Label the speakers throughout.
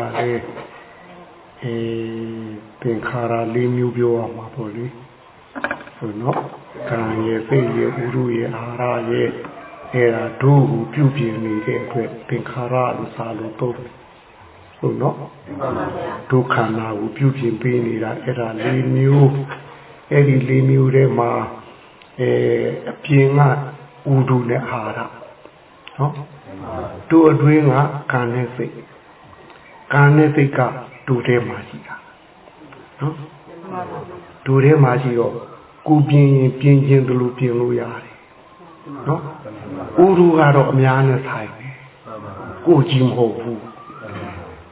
Speaker 1: ကလည်းအဲသင်္ခါရလေးမျိုးပြောရမှာပေါ့လေဆိုတော့ကံရဲ့စိတ်ရဲ့ဥရုရဲ့အာဟာရရဲ့အဲဒါတို့ကိုပြုပြင်နေတဲ့အတွက်သင်္ခါရလို့စာလို့တော့ဟုတ်နော်ဒုက္ခနာကိုပြုပြင်ပေးနေတာအဲ့ဒါလေးမျိုးအဲ့ဒီလေးမျိုးထဲမှာအဲအပြင်ကဥဒုနဲ့အာဟာရနော်တို့အတွင်းကကံနဲ့စိတ် ကံနဲ့စိတ်ကတို့ထဲမှာရှိတာနော်တို့ထဲမှာရှိတော့ကိုပြင်းရင်ပြင်းချင်းတလို့ပြင်လို့ရတယ်နော်ဥဒုကတော့အများနဲ့ဆိုင်တယ်ကိုကြည့်မဟုတ်ဘူး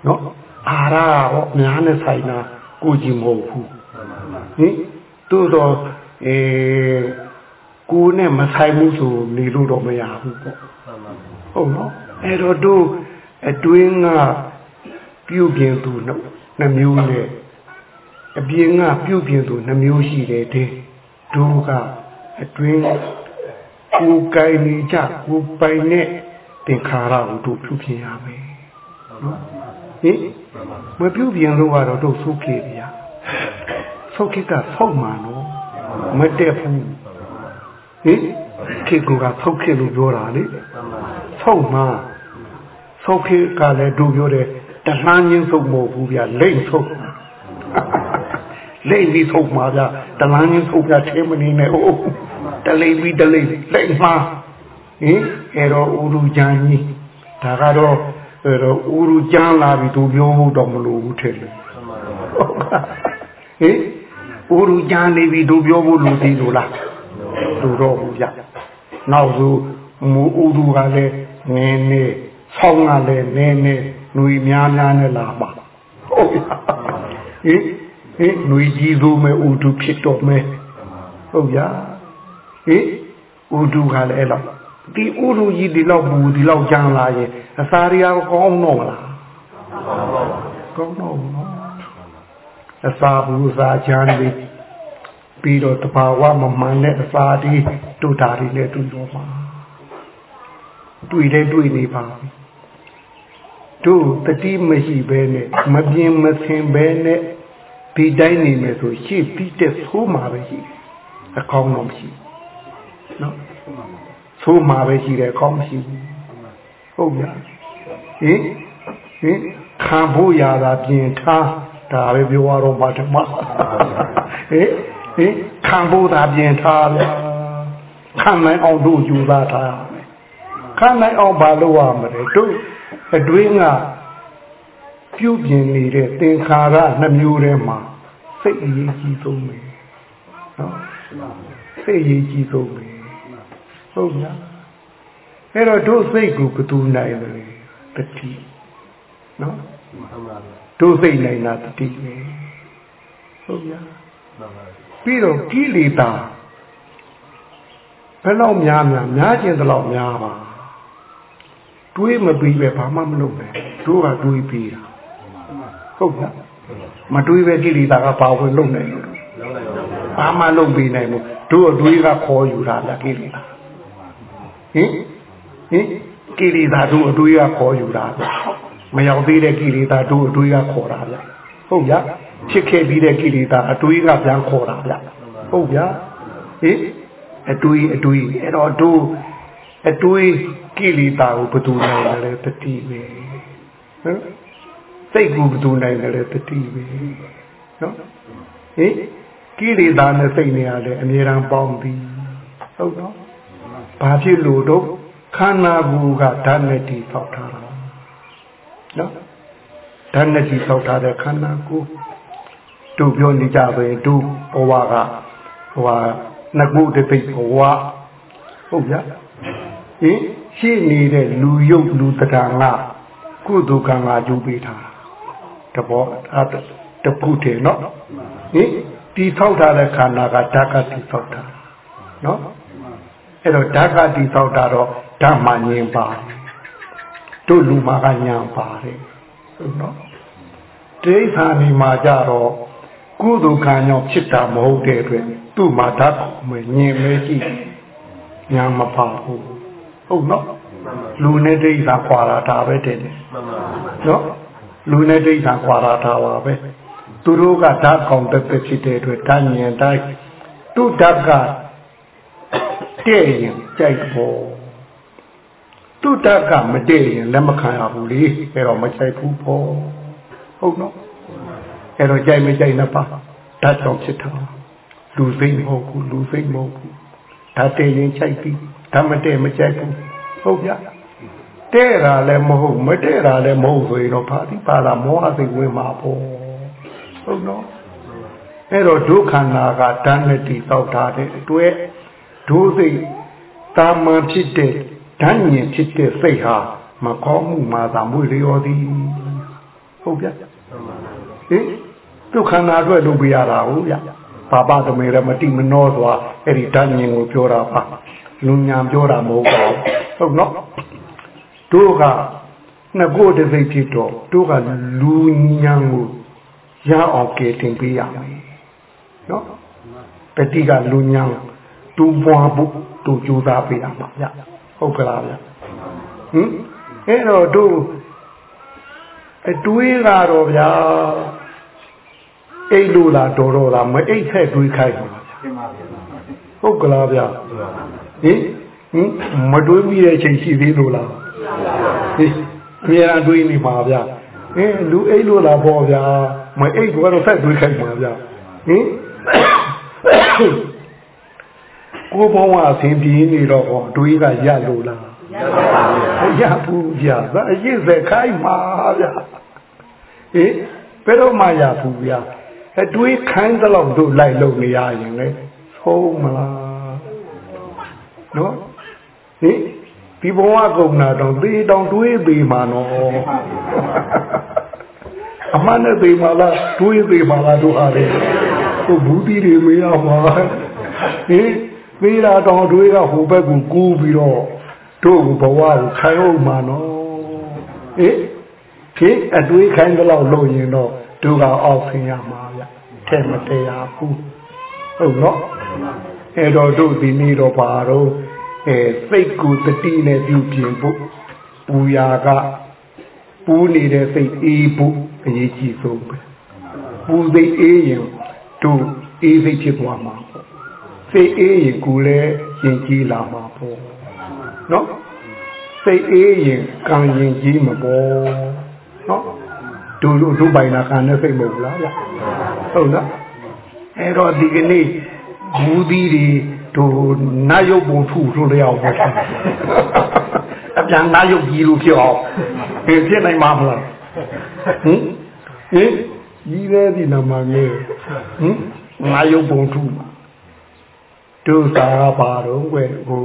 Speaker 1: နော်အာရရောအများနဲ့ဆိုင်တာကိုကြည့်မဟုတ်ဘူးဟင်တို့တော့အဲကိုနဲ့မဆိုင်ဘူးဆိုနေလို့တော့မရဘူးပေါ့ဟုတ်နော်အဲ့တော့တို့အတွင်းက ပြုတ်ပြင်သူနှမျိုးနဲ့အပြင်ကပြုတ်ပြင်သူနှမျိုးရှိတယ်တဲ့တို့ကအတွင်းကိုယ်ကိုင်နေကြကိုယ်ပိုင်နဲ့သင်္ခါရကိုတို့ပြုပြင်ရမယ်နော်ဟင်မပြုပြင်လို့ကတော့တို့သုခေဗျာသုခေကဆောက်မှာနော်မတက်ဘူးဟင်ခေကူကသုခေလို့ပြောတာလေဆောက်မှာသုခေကလည်းတို့ပြောတယ် တလှမ်းချင်းဆုပ်မဟုတ်ဘူးဗျာလိမ့်ဆုပ်လိမ့်ပြီးဆုပ်မှာဗျာတလှမ်းချင်းဆုပ်ဗျာထဲမနေနဲ့ဟုတ်တလိမ့်ပြီးတလိမ့်လိမ့်မှာဟင်အဲ့တော့ဥရုချမ်းကြီးဒါကတော့အဲ့တော့ဥရုချမ်းလာပြီသူပြောဖို့တော့မလိုဘူးထင်တယ်ဟင်ဥရုချမ်းနေပြီသူပြောဖို့လိုသေးလို့လားလူတော့ဘူးဗျနောက်ဆိုမူဥရုကလည်းနင်းနေဆောင်းကလည်းနင်းနေ နှွေများများနဲ့လာပါဟုတ်ဗျဟင်ဟင်နှွေကြီးစိုးမဲ့ဥတုဖြစ်တော့မယ်ဟုတ်ဗျဟင်ဥတုကလည်းအဲ့လောက်ဒီဥရုကြီးဒီလောက်ဘူးဒီလောက်ကြမ်းလာရင်အစာရီယာကောင်းတော့မလားကောင်းတော့ဘူးနော်အစာဘူးစာချမ်းပြီးပြီးတော့တဘာဝမမှန်တဲ့အစာဒီတို့ဓာရီနဲ့တွေ့တော့မှာတွေ့တယ်တွေ့နေပါပြီ တို့တတိမရှိဘဲနဲ့မပြင်းမဆင်ဘဲနဲ့ဒီတိုင်းနေမယ်ဆိုရှေ့ပြီးတဲ့သိုးမှာပဲရှိတယ်အကောင်းတော့မရှိနော်သိုးမှာပဲရှိတယ်အကောင်းမရှိဘူးဟုတ်ဗျာဟင်ဟင်ခံဖို့ရတာပြင်ထားဒါပဲပြောရတော့ပါဓမ္မဟင်ဟင်ခံဖို့သာပြင်ထားဗျာခံနိုင်အောင်တို့ယူသားထားခံနိုင်အောင်ဘာလို့ရမလဲတို့ အတွင်းကပြုပြင်နေတဲ့သင်္ခါရနှမျိုးထဲမှာစိတ်အရေးကြီးဆုံးပဲနော်စိတ်အရေးကြီးဆုံးပဲဟုတ်လားအဲ့တော့တို့စိတ်ကိုဘယ်သူနိုင်လဲတတိနော်တို့စိတ်နိုင်တာတတိပဲဟုတ်လားပြီးတော့ကိလေသာဘယ်လောက်များများများခြင်းတလောက်များပါ တွေးမပြီးပဲဘာမှမလုပ်ပဲတို့ကတွေးပြီးတာဟုတ်ကဲ့မတွေးပဲကိလေသာကဘာဝင်လုပ်နိုင်လို့ဘာမှလုပ်ပြီးနိုင်ဘူးတို့အတွေးကခေါ်ယူတာဗျကိလေသာဟင်ဟင်ကိလေသာတို့အတွေးကခေါ်ယူတာဗျမရောက်သေးတဲ့ကိလေသာတို့အတွေးကခေါ်တာဗျဟုတ်ဗျဖြစ်ခဲ့ပြီးတဲ့ကိလေသာအတွေးကပြန်ခေါ်တာဗျဟုတ်ဗျဟင်အတွေးအတွေးအဲ့တော့တို့ အတွေးကိလေသာကိုဘယ်သူနိုင်လဲတတိပဲဟမ်စိတ်ကိုဘယ်သူနိုင်လဲတတိပဲနော်ဟင်ကိလေသာနဲ့စိတ်နဲ့ရတယ်အမြဲတမ်းပေါင်းပြီးဟုတ်တော့ဘာဖြစ်လို့တော့ခန္ဓာကိုယ်ကဓာတ်နဲ့တည်ဆောက်ထားတာနော်ဓာတ်နဲ့တည်ဆောက်ထားတဲ့ခန္ဓာကိုယ်တို့ပြောနေကြပဲတို့ဘဝကဟိုဟာငကုတသိဘဝဟုတ်ဗျာ ဟင်ရှိနေတဲ့လူယုတ်လူတကာကကုသကံကယူပေးထားတဘောအတပုထေနော်ဟင်တီဆောက်ထားတဲ့ခန္ဓာကဓာတ်ကတီဆောက်တာနော်အဲ့တော့ဓာတ်ကတီဆောက်တာတော့ဓမ္မညင်ပါတယ်တို့လူမာကညာပါတယ်ဟုတ်နော်တိဋ္ဌာနီမှာကြတော့ကုသကံကြောင့်ဖြစ်တာမဟုတ်တဲ့အတွက်သူ့မှာဓာတ်မညင်မဲရှိညာမပါဘူး ဟုတ်နော်လူနဲ့ဒိဋ္ဌာခွာတာဒါပဲတဲ့နော်ဟလူနဲ့ဒိဋ္ဌာကွာတာထားပါပဲသူတို့ကဓာတ်ကောင်တက်တက်ဖြစ်တဲ့အတွက်ဓာတ်ညင်တိုင်းသူ့ဓာတ်ကတဲ့ရင်ကြိုက်ဖို့သူ့ဓာတ်ကမတည့်ရင်လက်မခံရဘူးလေအဲ့တော့မကြိုက်ဘူးပေါ့ဟုတ်နော်အဲ့တော့ကြိုက်မကြိုက်နှစ်ပါးဓာတ်ကြောင့်ဖြစ်တာလူစိတ်မဟုတ်ဘူးလူစိတ်မဟုတ်ဘူးဓာတ်တည့်ရင်ကြိုက်ပြီ ဓာတ်မတည့်မကြိုက်ဘူးဟုတ်ဗျတဲ့တာလည်းမဟုတ်မတဲ့တာလည်းမဟုတ်ဆိုရင်တော့ဘာတိပါလာမောဟစိတ်ဝင်မှာပေါ့ဟုတ်နော်အဲ့တော့ဒုက္ခနာကတဏ္ဍတိတောက်ထားတဲ့အတွက်ဒုစိတ်တာမန်ဖြစ်တဲ့ဓာတ်ဉာဏ်ဖြစ်တဲ့စိတ်ဟာမကောင်းမှုမှာသာမွေလျော်သည်ဟုတ်ဗျဟင်ဒုက္ခနာအတွက်လုပ်ပြရတာဟုတ်ဗျဘာပသမေရမတိမနောစွာအဲ့ဒီဓာတ်ဉာဏ်ကိုပြောတာပါ လူညာပြောတာမဟုတ်ပါဘူးဟုတ်နော်တို့ကနှစ်ကိုယ်တစ်စိတ်ဖြစ်တော့တို့ကလူညာကိုရအောင်ကဲတင်ပေးရမယ်နော်တတိကလူညာတူပွားဖို့တူကြိုးစားပေးရမှာဗျဟုတ်ကလားဗျဟင်အဲ့တော့တို့အတွေးကတော့ဗျာအိတ်လို့လားတော်တော်လားမအိတ်ဖက်တွေးခိုင်းပါဗျာဟုတ်ကလားဗျာ ဟင်ဟင်မတွေးမိတဲ့ချိန်ရှိသေးလို့လားဟင်အများအားတွေးနေပါဗျာဟင်လူအိတ်လို့လားပေါ့ဗျာမအိတ်ကတော့ဖက်တွေးခိုင်းပါဗျာဟင်ကိုဘဝအစဉ်ပြေးနေတော့ဟောတွေးကရလို့လားရဘူးဗျာဒါအရင်စခိုင်းပါဗျာဟင်ဘယ်တော့မှရဘူးဗျာအတွေးခိုင်းတဲ့လောက်တို့လိုက်လုံနေရရင်လေဟုတ်မလား နော်ဟင်ဒီဘဝကုန်တာတော့သေတောင်တွေးပေမှာနော်အမှန်နဲ့ပေမှာလားတွေးပေမှာလားတို့ဟာလေဟိုဘူးတီတွေမေးရမှာဟင်သေးတာတောင်တွေးကဟိုဘက်ကိုကူးပြီးတော့တို့ဘဝကိုခိုင်းအောင်မှာနော်ဟင်ဖြစ်အတွေးခိုင်းတော့လို့ရင်တော့တို့ကအောက်ဆင်းရမှာဗျထဲမတရားဘူးဟုတ်နော်အဲ့တော့တို့ဒီနေ့တော့ပါတော့ အဲစိတ်ကိုတတိနဲ့ပြုပြင်ဖို့ပူရာကပူနေတဲ့စိတ်အေးဖို့အရေးကြီးဆုံးပဲပူစိတ်အေးရင်တို့အေးစိတ်ဖြစ်သွားမှာပေါ့စိတ်အေးရင်ကိုယ်လည်းရင်ကြီးလာမှာပေါ့နော်စိတ်အေးရင်ကံရင်ကြီးမပေါ်နော်တို့တို့တို့ပိုင်တာကံနဲ့စိတ်မဟုတ်လားဗျဟုတ်လားအဲ့တော့ဒီကနေ့ဘူးသီးတွေ တို့နတ်ရုပ်ပုံထုလို့လျောက်ပါအပြန်နတ်ရုပ်ကြီးလို့ဖြစ်အောင်ဘယ်ဖြစ်နိုင်မှာမလားဟင်ဟင်ကြီးတဲ့ဒီနမငယ်ဟင်နတ်ရုပ်ပုံထုတို့သာပါတော့ကွယ်ဟို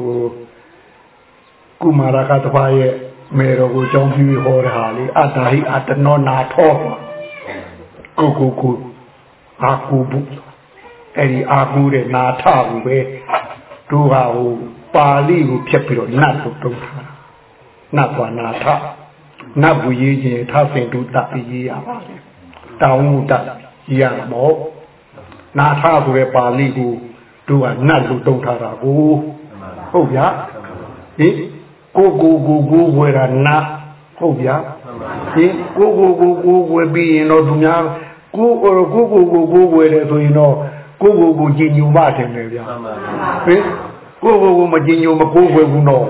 Speaker 1: ကုမာရကတပါရဲ့မေတော်ကိုကြောင်းပြီးဟောတဲ့ဟာလေအတ္တဟိအတ္တနောနာထောကိုကိုကိုအာကူဘူး အဲ့ဒီအာကူတဲ့နာထဘူးပဲတို့ဟာဟိုပါဠိကိုဖြတ်ပြီးတော့နတ်လို့တုံးထားတာနတ်ကနာထနတ်ဘူးရေးခြင်းထဆင်တုတရေးရပါလေတောင်းမှုတရေးရမှာမို့နာထဆိုတဲ့ပါဠိကိုတို့ကနတ်လို့တုံးထားတာကိုဟုတ်ဗျာဟင်ကိုကိုကိုကိုဝယ်တာနာဟုတ်ဗျာဟင်ကိုကိုကိုကိုဝယ်ပြီးရင်တော့သူများကိုကိုကိုကိုကိုဝယ်တယ်ဆိုရင်တော့ ကိုကိုကိုကြည်ညိုမှတယ်လေဗျာဟင်ကိုကိုကိုမကြည်ညိုမကိုဝယ်ဘူးတော့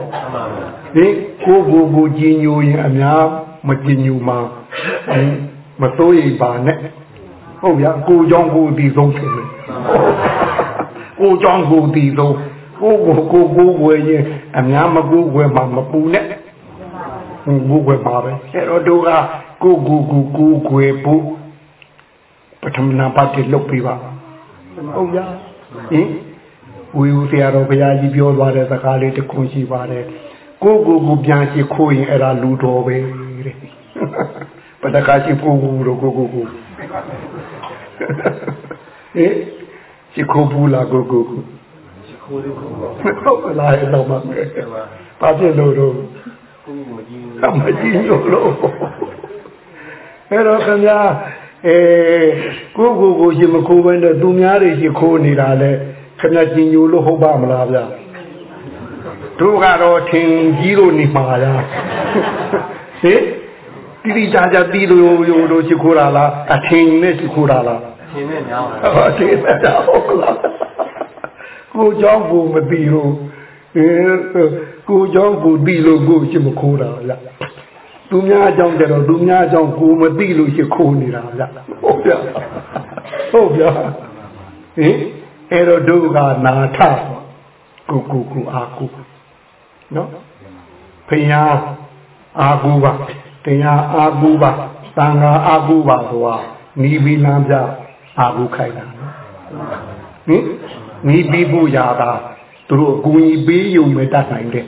Speaker 1: ဟင်ကိုကိုကိုကြည်ညိုရင်အများမကြည်ညိုမှဟင်မစိုးရိမ်ပါနဲ့ဟုတ်ဗျာကိုကြောင့်ကိုဒီဆုံးဖြစ်မယ်ကိုကြောင့်ကိုဒီဆုံးကိုကိုကိုကိုဝယ်ရင်အများမကိုဝယ်မှမပူနဲ့ကိုဝယ်ပါပဲအဲ့တော့တို့ကကိုကိုကိုကိုဝယ်ဖို့ပထမနာပတ်တိလုပ်ပြီးပါ ဟုတ်ရဟင်ဝီဦးဆရာတော်ဘုရားကြီးပြောသွားတဲ့စကားလေးတစ်ခုရှိပါတယ်ကိုကိုကိုပြန်ရှိခိုးရင်အဲ့ဒါလူတော်ပဲတဲ့ပတကာရှိကိုကိုကိုကိုကိုဟင်ရှိခိုးဘူးလားကိုကိုကိုရှိခိုးတယ်ကိုဟုတ်လားအဲ့တော့မှပါပြလို့တော့ကိုမကြီးမကြီးလို့အဲ့တော့ခင်ဗျာ အဲကိုကိုကိုရှင်မခိုးဘဲနဲ့သူများတွေရှင်ခိုးနေတာလဲခင်ဗျာကျင်ညိုလို့ဟုတ်ပါမလားဗျာတို့ကတော့ထင်ကြီးလို့နေမှာလားဟင်ဟ တိတိကျကျတီးလို့ရိုးလို့ရှိခိုးတာလားအထင်နဲ့ရှိခိုးတာလား
Speaker 2: အထင်နဲ့ညာပါ
Speaker 1: အထင်နဲ့ဟုတ်လားကိုเจ้าကိုမသိလို့အဲကိုเจ้าကိုသိလို့ကိုရှိမခိုးတာလား သူများအကြောင်းကြတော့သူများအကြောင်းကိုမသိလို့ရှိခိုးနေတာဗျဟုတ်ဗျဟုတ်ဗျဟင်အဲ့တော့ဒုက္ခနာထကိုကိုကိုအာကိုနော်ဖယားအာကိုပါတရားအာကိုပါသံဃာအာကိုပါဆိုတာနီးပြီးလမ်းပြအာကိုခိုင်တာနော်ဟင်နီးပြီးဖို့ရတာသူတို့အကူအညီပေးယုံမဲ့တတ်နိုင်တယ်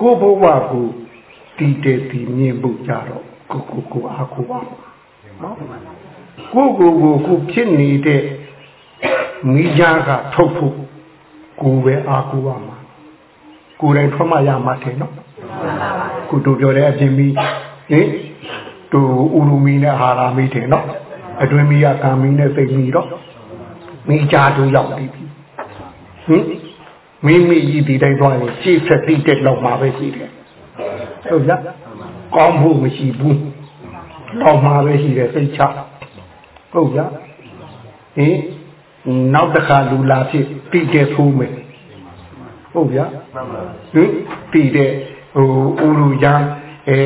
Speaker 1: ကိုဘဝကို တည်တယ်တည်မြင်ဖို့ကြတော့ကိုကိုကိုအာကိုပါနော်ကိုကိုကိုကိုဖြစ်နေတဲ့မိကြားကထုတ်ဖို့ကိုပဲအာကိုပါမှာကိုယ်တိုင်ထွက်မှရမှာတယ်နော်ကိုတို့ပြောတဲ့အပြင်ပြီးဟင်တူဥရူမီနဲ့ဟာရာမီတယ်နော်အတွင်းမီကကံမီနဲ့စိတ်မီတော့မိကြားတို့ရောက်ပြီဟင်မိမိကြီးဒီတိုင်းသွားရင်ရှေ့ဆက်တိတက်လောက်မှာပဲရှိတယ် ဟုတ်လားကောင်းဖို့မရှိဘူးလောက်မှာပဲရှိတယ်စိတ်ချဟုတ်လားဟင်နောက်တစ်ခါလူလာဖြစ်တိတက်ဖိုးမယ်ဟုတ်ဗျာဟင်တိတဲ့ဟိုဥရုကြံအဲ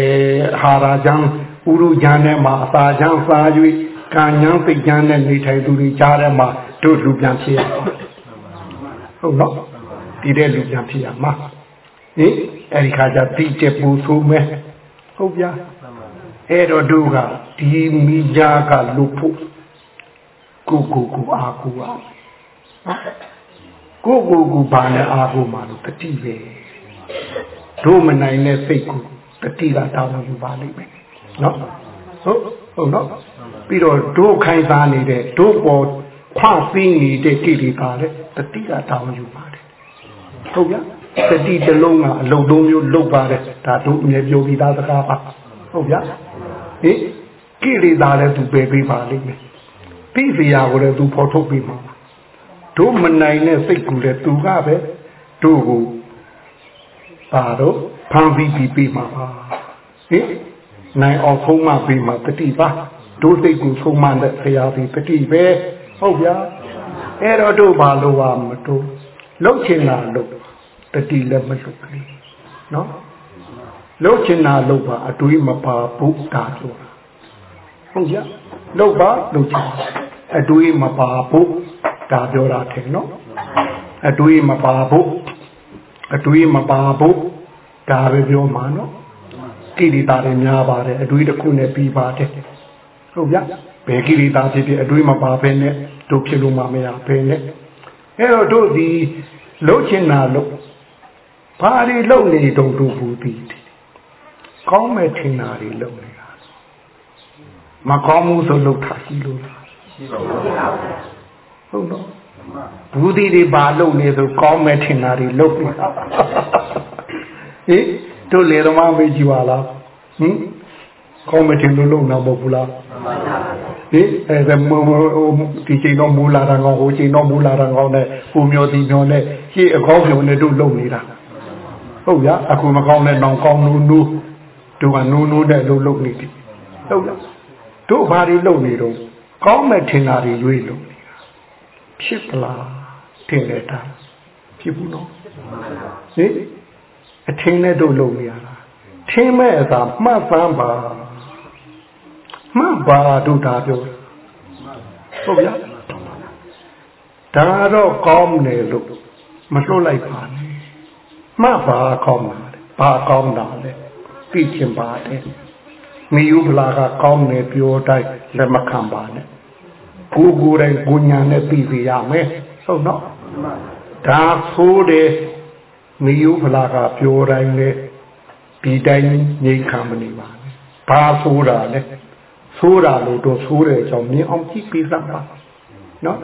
Speaker 1: ဟာရာကြံဥရုကြံနဲ့မှာအစာကြံစား၍ကံညာစိတ်ကြံနဲ့နေထိုင်သူတွေကြားထဲမှာတို့လူပြန်ဖြစ်ရဟုတ်နော်ဒီတဲ့လူပြန်ဖြစ်ရမှာ ဟင်အဲဒီခါကျတိတက်ပူဆိုးမယ်ဟုတ်ဗျာအဲ့တော့တို့ကဒီမိကြားကလူဖို့ကိုကိုကိုအားကိုပါကိုကိုကိုဘာနဲ့အားကိုမှလို့တတိပဲတို့မနိုင်တဲ့စိတ်ကိုတတိကတောင်းယူပါလိမ့်မယ်နော်ဟုတ်ဟုတ်နော်ပြီးတော့တို့ခိုင်းစားနေတဲ့တို့ပေါ်ခွသိနေတဲ့ကိလေသာလည်းတတိကတောင်းယူပါတယ်ဟုတ်ဗျာ တတိတလုံးကအလုံးသုံးမျိုးလုတ်ပါတယ်ဒါတို့အမြဲပြောပြီးသားစကားပါဟုတ်ဗျာဟင်ကိလေသာလည်းသူပယ်ပေးပါလိမ့်မယ်သိစရာကိုလည်းသူဖော်ထုတ်ပေးမှာတို့မနိုင်တဲ့စိတ်ကူလည်းသူကပဲတို့ကိုပါတော့ဖန်ပြီးပြီးပြီးမှာပါဟင်နိုင်အောင်ဆုံးမပြီးမှာတတိပါတို့စိတ်ကိုဆုံးမတဲ့ဆရာဒီတတိပဲဟုတ်ဗျာအဲ့တော့တို့ဘာလို့ပါမတို့လှုပ်ချင်တာလှုပ် တတိလည်းမလှုပ်ဘူးနော်လှုပ်ချင်တာလှုပ်ပါအတွေးမပါဘူးတာဆိုတာဟုတ်ဗျာလှုပ်ပါလှုပ်ချင်အတွေးမပါဘူးဒါပြောတာထင်နော်အတွေးမပါဘူးအတွေးမပါဘူးဒါပဲပြောမှာနော်ကိရိတာတွေများပါတယ်အတွေးတစ်ခုနဲ့ပြီးပါတယ်ဟုတ်ဗျဘယ်ကိရိတာဖြစ်ဖြစ်အတွေးမပါဘဲနဲ့တို့ဖြစ်လို့မှမရဘဲနဲ့အဲ့တော့တို့ဒီလှုပ်ချင်တာလို့ ဘာတွေလှုပ်နေတုံတို့ဘူးဒီကောင်းမဲ့ထင်တာတွေလှုပ်နေတာမကောင်းဘူးဆိုလှုပ်တာရှိလို့လားရှိပါဘူးဟုတ်တော့ဘူးဒီတွေပါလုံနေဆိုကောင်းမဲ့ထင်တာတွေလုံနေတာဟင်တို့လေသမားမေးကြည့်ပါလားဟင်ကောင်းမဲ့ထင်လို့လုံတာမဟုတ်ဘူးလားဟင်အဲဒါမဒီချိန်တော့မူလာတာကောဟိုချိန်တော့မူလာတာကောနဲ့ဟိုမျိုးဒီမျိုးနဲ့ရှေ့အကောင်းမျိုးနဲ့တို့လုံနေတာ ဟုတ်ဗျာအခုမကောင်းတဲ့နောင်ကောင်းနူးနူးတို့ကနူးနူးတဲ့လို့လုံနေပြီဟုတ်လားတို့ဘာတွေလုံနေတော့ကောင်းမဲ့ထင်တာတွေရွေးလို့ဖြစ်ပလားထင်တယ်တာဖြစ်ဘူးနော်ဟင်အထင်နဲ့တို့လုပ်နေရတာထင်မဲ့အသာမှတ်ပန်းပါမှတ်ပါတို့ဒါပြောဟုတ်ဗျာဒါတော့ကောင်းတယ်လို့မလွတ်လိုက်ပါနဲ့ မှတ်ပါကောင်းတာဘာကောင်းတာလဲသိချင်ပါတယ်မိယူဖလာကကောင်းတယ်ပြောတိုင်းလက်မခံပါနဲ့ကိုကိုယ်တိုင်ကိုညာနဲ့သိစေရမယ်ဟုတ်နော်ဒါဆိုးတယ်မိယုဖလာကပြောတိုင်းလေဒီတိုင်းငြိမ်ခံမနေပါနဲ့ဘာဆိုးတာလဲဆိုးတာလို့တော့ဆိုးတဲ့အကြောင်းမြင်အောင်ကြည့်ပြီးသားပါနော်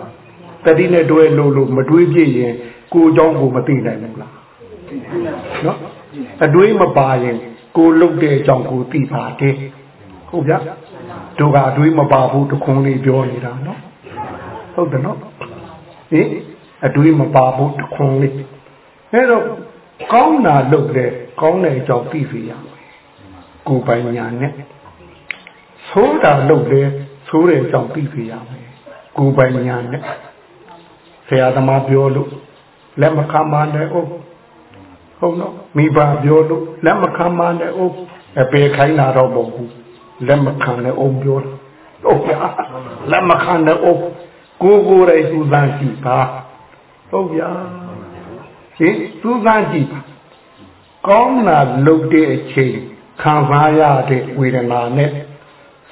Speaker 1: တတိနဲ့တွဲလို့လို့မတွေးပြည့်ရင်ကိုเจ้าကိုမသိနိုင်ဘူးလား နော်အတွေးမပါရင်ကိုလုတ်တဲ့အကြောင်းကိုသိပါတယ်ဟုတ်ဗျာတို့ကအတွေးမပါဘူးတခွန်းလေးပြောနေတာနော်ဟုတ်တယ်နော်ဟင်အတွေးမပါဘူးတခွန်းလေးအဲတော့ကောင်းတာလုပ်တယ်ကောင်းတဲ့အကြောင်းသိစေရမယ်ကိုယ်ပိုင်ညာနဲ့ဆိုးတာလုပ်လေဆိုးတဲ့အကြောင်းသိပြရမယ်ကိုယ်ပိုင်ညာနဲ့ဆရာသမားပြောလို့လက်မခံပါနဲ့ဟုတ် ဟုတ်နော်မိဘပြောလို့လက်မခံပါနဲ့ဟုတ်အပေခိုင်းတာတော့မဟုတ်ဘူးလက်မခံနဲ့အောင်ပြောတာဟုတ်ဗျာလက်မခံနဲ့အောင်ကိုကိုယ်တိုင်စူးစမ်းကြည့်ပါဟုတ်ဗျာဟင်စူးစမ်းကြည့်ပါကောင်းတာလုပ်တဲ့အချိန်ခံစားရတဲ့ဝေဒနာနဲ့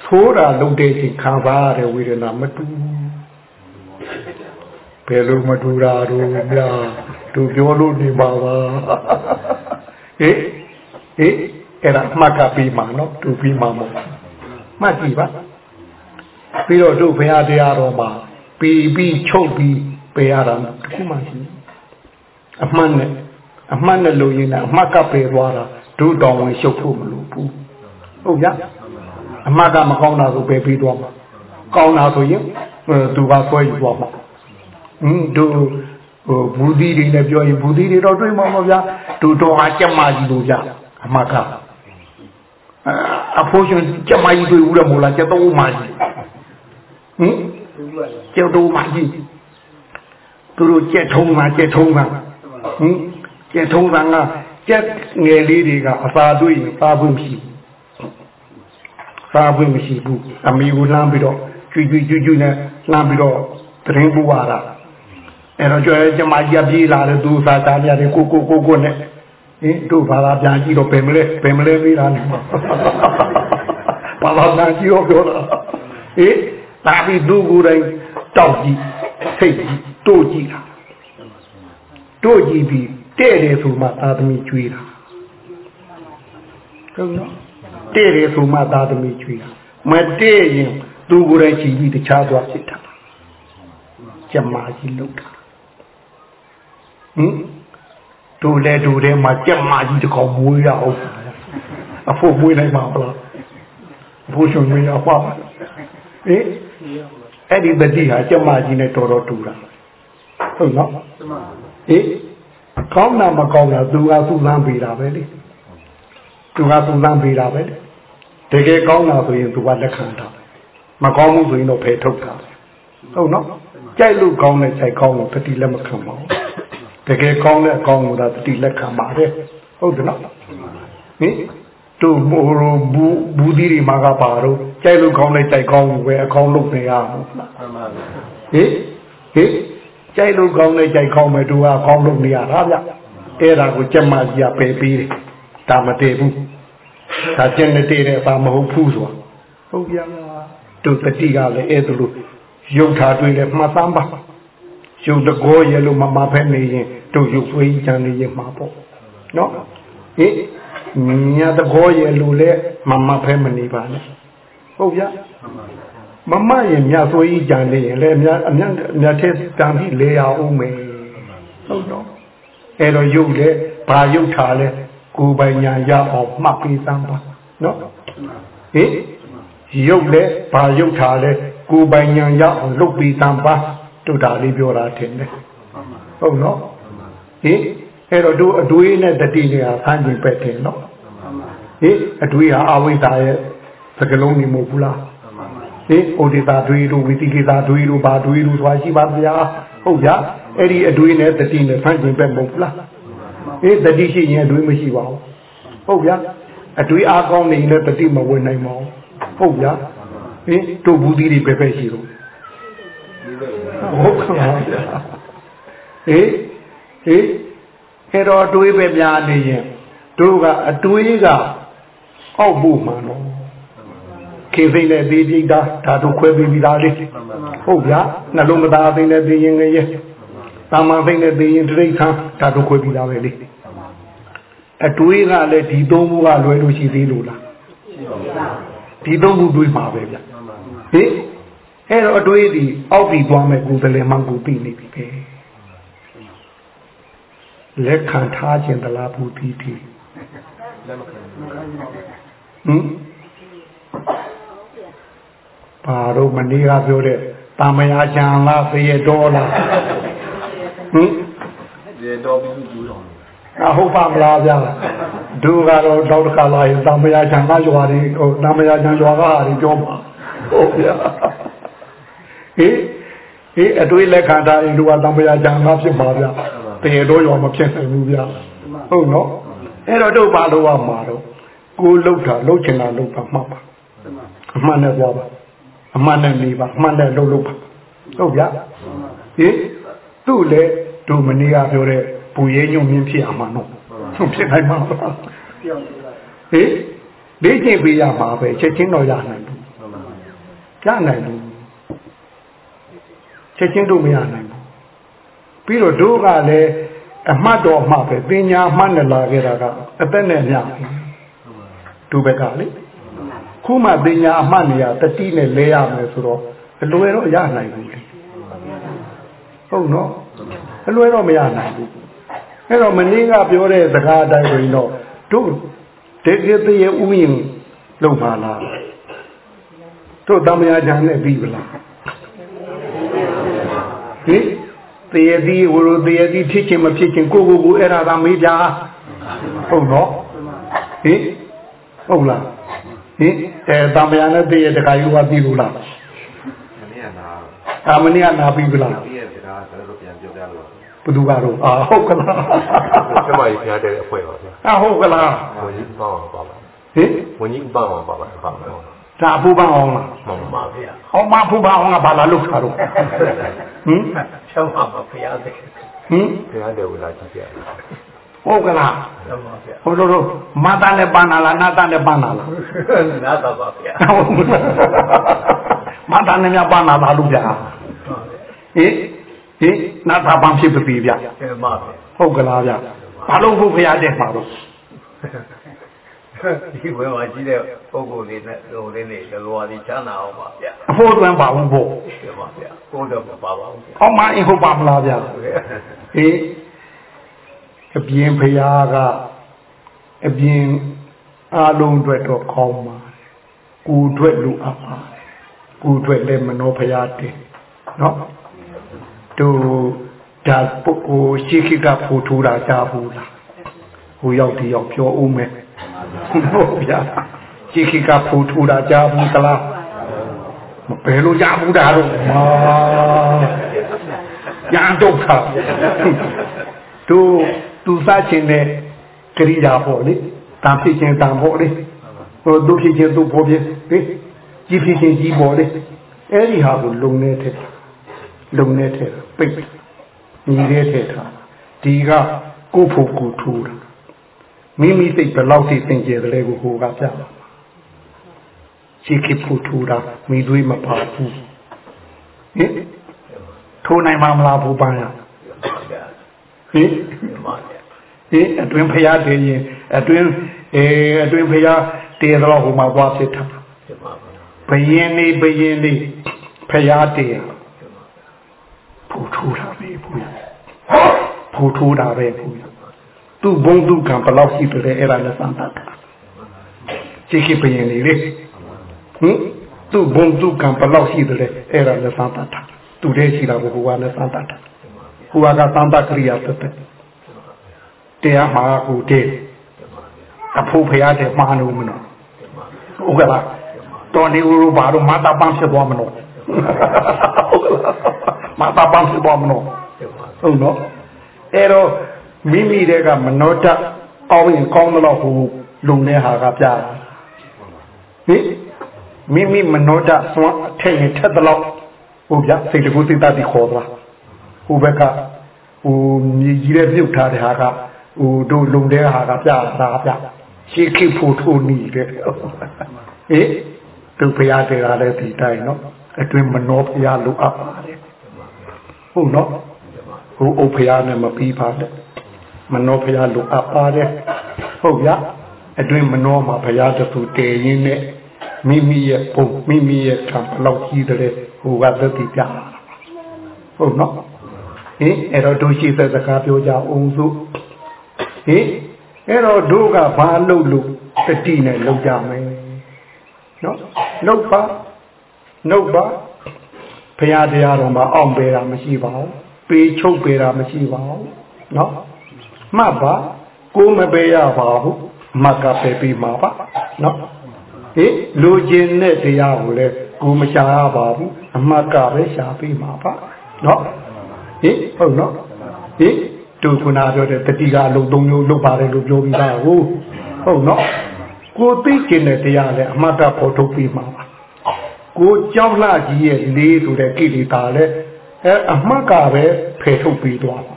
Speaker 1: သိုးတာလုပ်တဲ့အချိန်ခံစားရတဲ့ဝေဒနာမတူဘ ယ်လိုမတူတာတို့ဗျာသူပြောလို့နေပါပါဟေးဟေးအဲ့ဒါမှတ်ကပြီးမှာနော်သူပြီးမှာမဟုတ်မှတ်ကြည့်ပါပြီးတော့တို့ဘုရားတရားတော်မှာပြီးပြီးချုပ်ပြီးပေးရတာတခုမှရှိအမှန်နဲ့အမှန်နဲ့လို့ရင်အမှတ်ကပယ်သွားတာတို့တော်ဝင်ရှုပ်ဖို့မလိုဘူးဟုတ်ဗျာအမှတ်ကမကောင်းတာကိုပယ်ပြီးသွားမှာကောင်းတာဆိုရင်သူကဆွဲယူသွားမှာ ဟင်းတို့ဟိုဘူဒီတွေနဲ့ပြောရင်ဘူဒီတွေတော့တွေ့မှာမဗျာတို့တော်ဟာကြက်မကြီးလို့ဗျာအမှတ်ကအဖိုးရှင်ကြက်မကြီးတွေ့ဦးတယ်မို့လားကြက်တော့မကြီးဟင်ကြက်တော့မကြီးသူတို့ကြက်ထုံးမှာကြက်ထုံးမှာဟင်ကြက်ထုံးတာကကြက်ငယ်လေးတွေကအသာတွေ့ရင်သာဖို့မရှိဘူးသာဖို့မရှိဘူးအမီကိုလှမ်းပြီးတော့ကျွကျွကျွကျွနဲ့လှမ်းပြီးတော့တရင်ပူရတာ အဲ့တော့ကျွဲကျမကြီးပြေးလာတယ်သူသာတားရတယ်ကိုကိုကိုကိုနဲ့ဟင်တို့ဘာသာပြန်ကြည့်တော့ပင်မလဲပင်မလဲပြီးတာနေဘာသာပြန်ကြည့်တော့ပြောတာဟင်ဒါပြီးသူကိုယ်တိုင်တောက်ကြည့်စိတ်ကြည့်တို့ကြည့်တာတို့ကြည့်ပြီးတဲ့တယ်ဆိုမှသာသမီကျွေးတာဟုတ်နော်တဲ့တယ်ဆိုမှသာသမီကျွေးတာမတဲ့ရင်သူကိုယ်တိုင်ကြည့်ပြီးတခြားသွားဖြစ်တာကျမကြီးလောက်တာ ဟင်တို့လဲတို့ထဲမှာကြက်မကြီးတကောင်မွေးရအောင်အဖို့မွေးနိုင်မှာမလားဘိုးရှင်မင်းရပါဟင်အဲ့ဒီတတိဟာကြက်မကြီးနဲ့တော်တော်တူတာဟုတ်နော်ဟင်ကောင်းတာမကောင်းတာသူကသူ့လမ်းပေးတာပဲလေသူကသူ့လမ်းပေးတာပဲလေတကယ်ကောင်းတာဆိုရင်သူကလက်ခံတာမကောင်းဘူးဆိုရင်တော့ဖယ်ထုတ်တာဟုတ်နော်ကြိုက်လို့ကောင်းတဲ့ကြိုက်ကောင်းလို့တတိလက်မခံပါဘူး တကယ်ကောင်းတဲ့အကောင်းကိုသာတတိလက်ခံပါတယ်ဟုတ်တယ်နော်ဟင်တို့မိုးရောဘူးဘူးဒီတွေမှာကပါတော့ကြိုက်လို့ကောင်းတဲ့ကြိုက်ကောင်းကိုပဲအကောင်းလုပ်နေရမှာဟင်ဟင်ကြိုက်လို့ကောင်းတဲ့ကြိုက်ကောင်းမယ်တို့ကအကောင်းလုပ်နေရတာဗျအဲ့ဒါကိုကြက်မကြီးကပယ်ပြီးတယ်ဒါမတည်ဘူးဒါကျင့်တဲ့တဲ့ဘာမဟုတ်ဘူးဆိုတာဟုတ်ပြတို့တတိကလည်းအဲ့ဒါလို့ရုပ်ထားတွေ့လဲမှတ်သားပါ ရုပ်တကောရဲ့လို့မမဖဲနေရင်တို့ရုပ်ဆွေးကြံနေရင်မှာပေါ့နော်ဟင်မြတ်တကောရဲ့လို့လဲမမဖဲမနေပါနဲ့ဟုတ်ဗျာမမရင်မြတ်ဆွေးကြံနေရင်လဲမြတ်အမြတ်မြတ်ထဲတန်ပြီးလေရအောင်မယ်ဟုတ်တော့အဲ့တော့ရုပ်လဲဘာရုပ်ထားလဲကိုယ်ပိုင်ညာရအောင်မှတ်ပြီးသမ်းပါနော်ဟင်ရုပ်လဲဘာရုပ်ထားလဲကိုယ်ပိုင်ညာရအောင်လုပ်ပြီးသမ်းပါ တို့ဒါလေးပြောတာထင်တယ်ဟုတ်နော်ဟင်အဲ့တော့တို့အတွေးနဲ့တတိတွေကဆန်းကျင်ပဲ့တယ်နော်ဟင်အတွေးဟာအဝိဇ္ဇာရဲ့စကလုံးနေမဟုတ်ဘူးလားဟင်ဩဒီတာတွေးတို့ဝိတိကိတာတွေးတို့ဘာတွေးတို့သွားရှိပါဗျာဟုတ်ဗျာအဲ့ဒီအတွေးနဲ့တတိနဲ့ဆန်းကျင်ပဲ့မဟုတ်ဘူးလားအေးတတိရှိရင်အတွေးမရှိပါဘူးဟုတ်ဗျာအတွေးအားကောင်းနေရင်တတိမဝင်နိုင်ပါဘူးဟုတ်ဗျာဟင်တို့ဘူးသီးတွေပဲပဲရှိတော့ ဟုတ်ကဲ့ပါဗျာဟေးဟေးအဲ့တော့အတွေးပဲများနေရင်တို့ကအတွေးကအောက်ဖို့မှန်တော့ခေစိမ့်နဲ့သေးပြိတာဓာတုခွဲပြီးပြီးသားလေးဟုတ်ဗျာနှလုံးမသားသိနဲ့သိရင်ငရဲတာမန်သိနဲ့သိရင်တိဋ္ဌာဓာတုခွဲပြီးသားပဲလေအတွေးကလည်းဒီသုံးခုကလွယ်လို့ရှိသေးလို့လားဒီသုံးခုတွေးမှာပဲဗျဟင် အဲ့တော့အတွေးဒီအောက်ပြီးသွားမယ်ကိုယ်တည်းမှကိုပြီးနေပြီပဲလက်ခံထားခြင်းတလားဘူးတီးတီးလက်မခံဟင်ဘာတော့မနေ့ကပြောတဲ့တာမယာချံလားသေရတော်လားဟင်
Speaker 2: သေတော်ပြီးကျူးတော်
Speaker 1: ဟအဟုတ်ပါမလားဗျာဒုကတော့တောက်တခါလာရင်တမယာချံကရွာတွေဟိုတမယာချံရွာကဟာတွေပြောမှာဟုတ်ဗျာ ဟေးဟေးအတွေ့လက်ခံထားရင်တို့ကတမယာချံကဖြစ်ပါဗျာတကယ်တော့ရွာမဖြစ်နိုင်ဘူးဗျာဟုတ်နော်အဲ့တော့တို့ဘာလို့ရမှာတော့ကိုလှုပ်တာလှုပ်ချင်တာလှုပ်ပါမှတ်ပါအမှန်နဲ့သွားပါအမှန်နဲ့နေပါအမှန်နဲ့လှုပ်လို့ပါဟုတ်ဗျာဟေးသူ့လေတို့မနေရပြောတဲ့ပူရဲညုံမြင့်ဖြစ်အောင်မနော်ဖြစ်နိုင်မှာပါဟေးလေ့ကျင့်ပေးရမှာပဲချက်ချင်းတော့ရနိုင်ဘူးရနိုင်ဘူး ချက်ချင်းတို့မရနိုင်ဘူးပြီးတော့တို့ကလည်းအမှတ်တော်မှပဲပညာမှတ်နဲ့လာခဲ့တာကအသက်နဲ့မြတို့ဘက်ကလေခုမှပညာအမှတ်နေရတတိနဲ့လဲရမယ်ဆိုတော့အလွယ်တော့ရနိုင်ဘူးလေဟုတ်နော်အလွယ်တော့မရနိုင်ဘူးအဲ့တော့မင်းကပြောတဲ့စကားအတိုင်းဆိုရင်တော့တို့တကယ်တည်းဥယျင်လုံပါလားတို့တမယာချံနဲ့ပြီးပလား ဟင်တရတိဝရတရတိဖြစ်ခြင်းမဖြစ်ခြင်းကိုကိုကိုအဲ့ဒါသာမေးပြဟုတ်နော်ဟင်ဟုတ်လားဟင်အဲတမယာနဲ့တရတခါယူပါပြီလို့လားမနေ့ကနာအာမနေ့ကနာပြီလားပြီးရဲ့စကားဆိုတော့ပြန်ပြောပြလို့ဘသူကတော့အာဟုတ်ကလား
Speaker 2: ကျမကြီးဖျားတဲ့အဖွဲပါဗျာ
Speaker 1: အာဟုတ်ကလား
Speaker 2: ဝန်ကြီးပေါ့ပါပါ
Speaker 1: ဟင်
Speaker 2: ဝန်ကြီးပေါ့ပါပါပါပါ
Speaker 1: ဒါအဖူပန်းအောင်လား
Speaker 2: မှန်ပါဗျာ
Speaker 1: ဟောမအဖူပန်းအောင်ကဘာလာလို့ခါတော့ဟင်
Speaker 2: ချောင်းပါပါဖျားတဲ့
Speaker 1: ဟင်
Speaker 2: ဖျားတဲ့ဝလာကြည့်ကြ
Speaker 1: ဟုတ်ကလား
Speaker 2: မှန်ပါဗျာ
Speaker 1: ဟိုလိုလိုမတန်နဲ့ပန်းလာလားနာတန်နဲ့ပန်းလာလား
Speaker 2: နာတာပါဗျာ
Speaker 1: မတန်နဲ့မြပန်းလာလားလို့ဗျာဟင်ဟင်နာတာပန်းဖြစ်ပြီဗျာ
Speaker 2: မှန်ပါဗျာ
Speaker 1: ဟုတ်ကလားဗျာဘာလို့ဖို့ဖျားတဲ့မှာတော့
Speaker 2: ဒီဘယ်မှာကြီးတဲ့ပုံကိုယ်လေးနဲ့ဟိုလေးနေလောဝါဒီချမ်းသာအောင်ပါဗျာ
Speaker 1: အဖို့တွန်းပါဘူးဖို့
Speaker 2: ပြပါဗျာကိုတော့ပါပါဘူး
Speaker 1: ဟောမအင်းဟုတ်ပါမလားဗျာဟေးအပြင်ဖရာကအပြင်အားလုံးအတွက်တော့ခေါင်းပါကိုအတွက်လူအပ်ပါကိုအတွက်လည်းမနောဖရာတင်နော်တို့ဒါပုဂ္ဂိုလ်ရှိခိကဖို့ထူတာကြဘူးလားဟိုရောက်ဒီရောက်ပြောဦးမယ် ဟုတ်ဗျာရှိခိကဖို့ထူတာကြဘူးသလားမဘယ်လိုကြဘူးတာတော့မာညာဒုက္ခတို့သူစားခြင်းနဲ့ကြရိယာပေါ့လေတန်ဖြစ်ခြင်းတန်ပေါ့လေဟိုသူဖြစ်ခြင်းသူပေါ့ဖြစ်ဟေးကြီးဖြစ်ခြင်းကြီးပေါ့လေအဲ့ဒီဟာကိုလုံနေထဲလုံနေထဲပိတ်ညီရဲထဲထားဒီကကိုဖို့ကိုထူတာ မိမိစိတ်ဘယ်လောက်ထိသင်ကျယ်တယ်လဲကိုဟိုကပြပါရှိခိဖို့ထူတာမိသွေးမပါဘူးဟင်ထိုးနိုင်မှာမလားဘူပန်းရဟင်ဟင်အတွင်းဖျားတည်ရင်အတွင်းအဲအတွင်းဖျားတည်တော့ဟိုမှာသွားဖြစ်တာဘယင်းနေဘယင်းနေဖျားတည်ဖူထူတာပဲဖူဖူထူတာပဲဖူ သူ့ဘုံသူ့ကံဘလောက်ရှိတယ်အဲ့ဒါလည်းစမ်းတာချိခိဘယင်းနေလေဟင်သူ့ဘုံသူ့ကံဘလောက်ရှိတယ်အဲ့ဒါလည်းစမ်းတာသူတည်းရှိတာကိုဟိုကလည်းစမ်းတာဟိုကစမ်းတာကရိယာတက်တရားမှာဟိုတဲ့အဖို့ဖရားတဲ့မှားလို့မနော်ဟုတ်ကဲ့လားတော်နေဦးဘာလို့မတာပန်းဖြစ်သွားမလို့ဟုတ်ကဲ့လားမတာပန်းဖြစ်သွားမလို့ဟုတ်နော်အဲ့တော့ မိမိတဲ့ကမနောတအောင်းရင်ကောင်းတော့ဟိုလုံနေဟာကပြတာဟိမိမိမနောတသွမ်းအထက်ရင်ထက်တော့ဟုတ်ဗျစိတ်တကူစိတ်တတိခေါ်သွားဟိုဘက်ကဟိုမြေကြီးတဲ့ပြုတ်ထားတဲ့ဟာကဟိုတို့လုံတဲ့ဟာကပြတာပြရှေးခိဖို့ထိုးနီးတဲ့ဟေးသူဘုရားတရားလည်းဒီတိုင်းနော်အတွင်မနောဘုရားလိုအပ်ပါတယ်ဟုတ်နော်ဟိုအုပ်ဘုရားနဲ့မပြီးပါနဲ့ မနောဘုရားလိုအပ်ပါတယ်ဟုတ်ဗျာအတွင်မနောမှာဘုရားတသူတည်ရင်းနဲ့မိမိရဲ့ပုံမိမိရဲ့ကံဘလောက်ကြီးတယ်ဟိုကသတိပြဟုတ်နော်ဟင်အဲ့တော့တို့ရှိတဲ့စကားပြောကြအောင်စို့ဟင်အဲ့တော့တို့ကဘာလုပ်လို့တတိနဲ့လုပ်ကြမယ်နော်နှုတ်ပါနှုတ်ပါဘုရားတရားတော်မှာအောင့်ပေတာမရှိပါဘူးပေချုပ်ပေတာမရှိပါဘူးနော် မှတ်ပါကိုမပေးရပါဘူးမကပဲပြီးမှာပါနော်ဟေးလူချင်းတဲ့တရားကိုလည်းကိုမရှာရပါဘူးအမှတ်ကပဲရှာပြီးမှာပါနော်ဟေးဟုတ်နော်ဟေးတူခုနာပြောတဲ့တတိကအလုံးသုံးမျိုးလုပ်ပါတယ်လို့ပြောပြီးသားဟုတ်ဟုတ်နော်ကိုသိကျင်တဲ့တရားလည်းအမှတ်ကပေါ်ထုတ်ပြီးမှာပါကိုကြောက်လာကြီးရဲ့လေးဆိုတဲ့ကိလေသာလည်းအဲအမှတ်ကပဲဖယ်ထုတ်ပြီးသွားပါ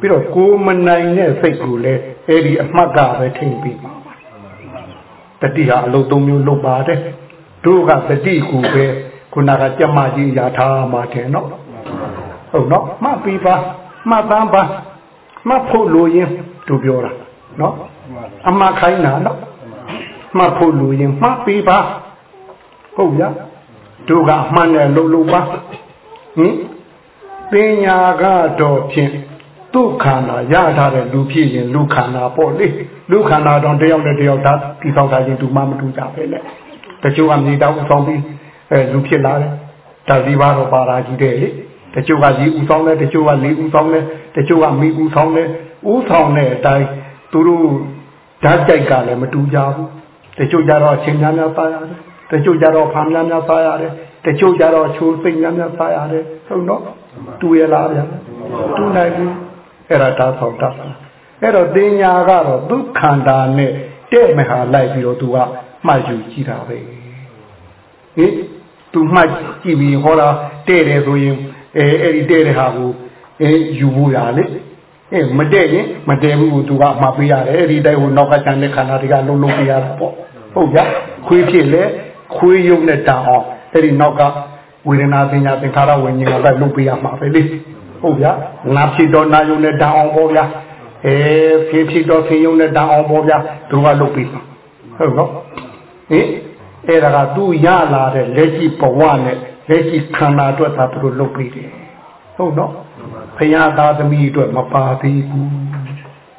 Speaker 1: ပြီးတော့ကိုမနိုင်တဲ့စိတ်ကိုလည်းအဲ့ဒီအမှတ်ကပဲထိမ့်ပြီးမှာပါတတိဟာအလုံးသုံးမျိုးလုပ်ပါတယ်တို့ကတတိကူပဲခုနကကြက်မကြီးရာထားမှာတယ်နော်ဟုတ်နော်မှတ်ပြီးပါမှတ်တမ်းပါမှတ်ဖို့လိုရင်တို့ပြောတာနော်အမှတ်ခိုင်းတာနော်မှတ်ဖို့လိုရင်မှတ်ပြီးပါဟုတ်ရတို့ကအမှန်နဲ့လုံလုံပါဟင်ပညာကတော့ဖြင့် ဒုက္ခနာရထားတဲ့လူဖြစ်ရင်လူခန္ဓာပေါ့လေလူခန္ဓာတော့တယောက်နဲ့တယောက်ဒါပြီးသောက်တာချင်းတူမှမတူကြပဲလေတချို့ကမြေတောက်ဆောင်ပြီးအဲလူဖြစ်လာတယ်ဒါဒီပါတော့ပါရာကြီးတယ်လေတချို့ကကြီးဥဆောင်တယ်တချို့ကလေးဥဆောင်တယ်တချို့ကမိဥဆောင်တယ်ဥဆောင်တဲ့အတိုင်းသူတို့ဓာတ်ကြိုက်ကလည်းမတူကြဘူးတချို့ကြတော့အချင်းများများပါရတယ်တချို့ကြတော့ဖာများများပါရတယ်တချို့ကြတော့ချိုးသိမ့်များများပါရတယ်ဟုတ်နော်တူရလားဗျာတူနိုင်ဘူး အဲ့ဒါတာဆောင်တာအဲ့တော့တင်ညာကတော့ဒုက္ခန္တာနဲ့တဲ့မဟာလိုက်ပြီးတော့သူကမှတ်ယူကြည့်တာပဲဟင်သူမှတ်ကြည့်ပြီးဟောတာတဲ့တယ်ဆိုရင်အဲအဲ့ဒီတဲ့တဲ့ဟာကိုအဲယူဖို့ရလေအဲမတဲ့ရင်မတဲ့ဘူးကိုသူကမှတ်ပေးရတယ်အဲ့ဒီတိုင်းကိုနောက်ကချမ်းတဲ့ခန္ဓာတွေကလုံးလုံးပေးရတာပေါ့ဟုတ်ကြခွေးဖြစ်လေခွေးရုပ်နဲ့တန်အောင်အဲ့ဒီနောက်ကဝေဒနာပညာသင်္ခါရဝิญဉ်ကလည်းလုပ်ပေးရမှာပဲလေ ဟုတ်ဗျာနာဖြစ်တော့နာယုံနဲ့တန်အောင်ပေါ့ဗျာအဲဖြစ်ဖြစ်တော့ဖင်ယုံနဲ့တန်အောင်ပေါ့ဗျာသူကလုပ်ပေးဟုတ်နော်ဟင်အဲ့ဒါကသူရလာတဲ့လက်ရှိဘဝနဲ့လက်ရှိခန္ဓာအတွက်သာသူတို့လုပ်ပေးတယ်ဟုတ်နော်ဖရာသားသမီးအတွက်မပါသေးဘူး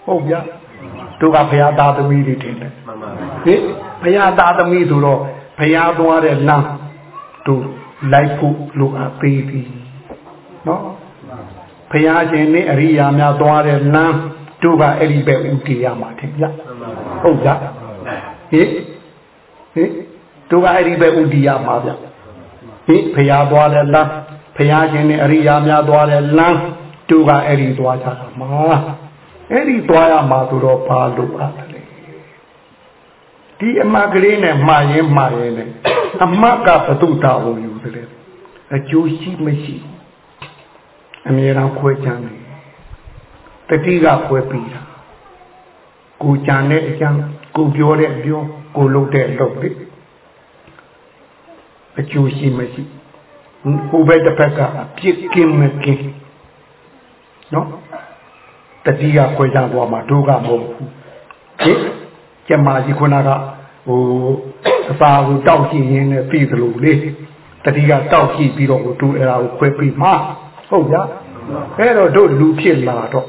Speaker 1: ဟုတ်ဗျာတို့ကဖရာသားသမီးတွေတင်တယ်ဟင်ဖရာသားသမီးဆိုတော့ဖရာသွားတဲ့လမ်းတို့လိုက်ဖို့လိုအပ်သေးပြီနော် ဖရာရှင်နဲ့အရိယာများသွားတဲ့လမ်းတို့ကအဲ့ဒီပဲဥတည်ရမှာထင်ကြဟုတ်ကြဟင်ဟင်တို့ကအဲ့ဒီပဲဥတည်ရမှာဗျဟင်ဖရာသွားတဲ့လမ်းဖရာရှင်နဲ့အရိယာများသွားတဲ့လမ်းတို့ကအဲ့ဒီသွားကြတာမှာအဲ့ဒီသွားရမှာဆိုတော့ဘာလို့ပါလဲဒီအမကလေးနဲ့မှားရင်မှားရင်နဲ့အမကဘတုတာဝန်ယူတယ်အကျိုးရှိမရှိ အမြဲတမ်းခွဲချမ်းတယ်တတိကခွဲပြီးတာကိုကြံတဲ့အကြံကိုပြောတဲ့အပြောကိုလုပ်တဲ့အလုပ်လေအကျိုးရှိမရှိဟိုဘက်တစ်ဖက်ကအပြစ်ကင်းမကင်းနော်တတိကခွဲချမ်းသွားမှာဒုကမဟုတ်ဘူးဟင်ကျမကြီးခုနကဟိုအစာကိုတောက်ကြည့်ရင်းနဲ့ပြီးသလိုလေတတိကတောက်ကြည့်ပြီးတော့ဟိုတူအဲ့ဒါကိုခွဲပြီးမှ ဟုတ်ကြအဲ့တော့တို့လူဖြစ်လာတော့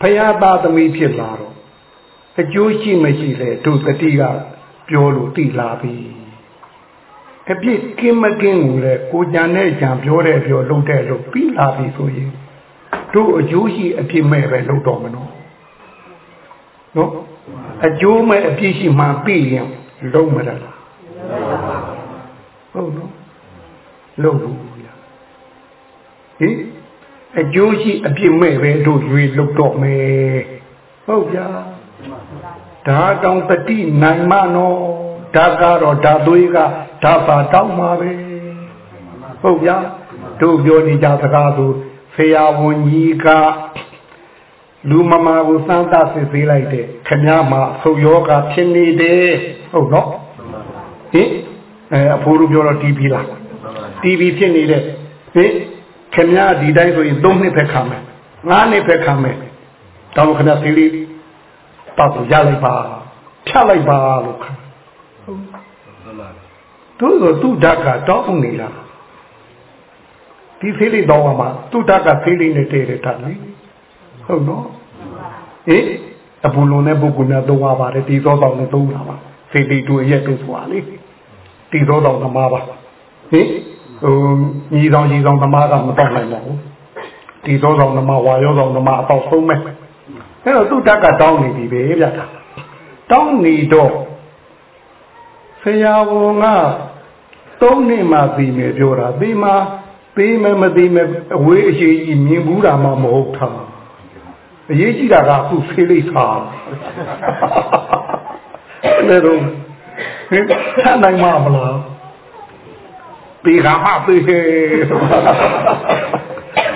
Speaker 1: ဖယားသားသမီးဖြစ်လာတော့အကျိုးရှိမရှိလဲတို့တတိကပြောလို့သိလာပြီအပြစ်ကင်းမကင်းကိုလေကိုကြံတဲ့ကြံပြောတဲ့ပြောလုပ်တဲ့လို့ပြီးလာပြီဆိုရင်တို့အကျိုးရှိအပြစ်မဲ့ပဲလုပ်တော့မလို့နော်အကျိုးမဲ့အပြစ်ရှိမှပြီးရင်လုံးမရလားဟုတ်နော်လုံးဘူးဗျာ ဟင်အကျိုးရှိအပြစ်မဲ့ပဲတို့ရွေလုတ်တော့မယ်ဟုတ်ဗျာဒါတောင်တတိနိုင်မနော်ဒါကတော့ဓာသွေးကဓာပါတောက်မှာပဲဟုတ်ဗျာတို့ပြောနေကြစကားဆိုဆရာဝန်ကြီးကလူမမာကိုစမ်းသပ်စစ်ဆေးလိုက်တယ်ခမည်းမှာဆုပ်ယောဂဖြစ်နေတယ်ဟုတ်နော်ဟင်အဲအဖိုးတို့ပြောတော့ TB လား TB ဖြစ်နေတဲ့ဟင် ခမည်းဒီတိုင်းဆိုရင်3နှစ်ပဲခံမယ်9နှစ်ပဲခံမယ်တော့ခမည်းဆေးလေးတောက်ကိုရလိုက်ပါဖြတ်လိုက်ပါလို့ခံတို့ဆိုသူ့ဓာတ်ကတောင်းနေလားဒီဆေးလေးတော့မှာသူ့ဓာတ်ကဆေးလေးနဲ့တည့်တယ်ဓာတ်လေဟုတ်နော်ဟေးအပူလုံးနဲ့ပုဂ္ဂိုလ်များသုံးပါပါတယ်ဒီသောတော်နဲ့သုံးတာပါစေတီတူရက်တို့ဆိုတာလေဒီသောတော်သမားပါဟေး ဟိုညီဆောင်ညီဆောင်သမားကမတော့နိုင်ပါဘူးဒီသောတော်သမားဝါရောတော်သမားအတော့ဆုံးမဲ့ဟအဲ့တော့သူ့တက်ကတောင်းနေပြီပဲဗျာတောင်းနေတော့ဆရာဝန်ကသုံးနှစ်မှပြီးမယ်ပြောတာပြီးမှပြီးမယ်မပြီးမယ်အဝေးအရှိကြီးမြင်ဘူးတာမှမဟုတ်တာအရေးကြီးတာကအခုဖေးလိုက်တာလည်းတော့ဟင်ဆန်းနိုင်မှာမလား ပြီးကမှပြီးဟဲ့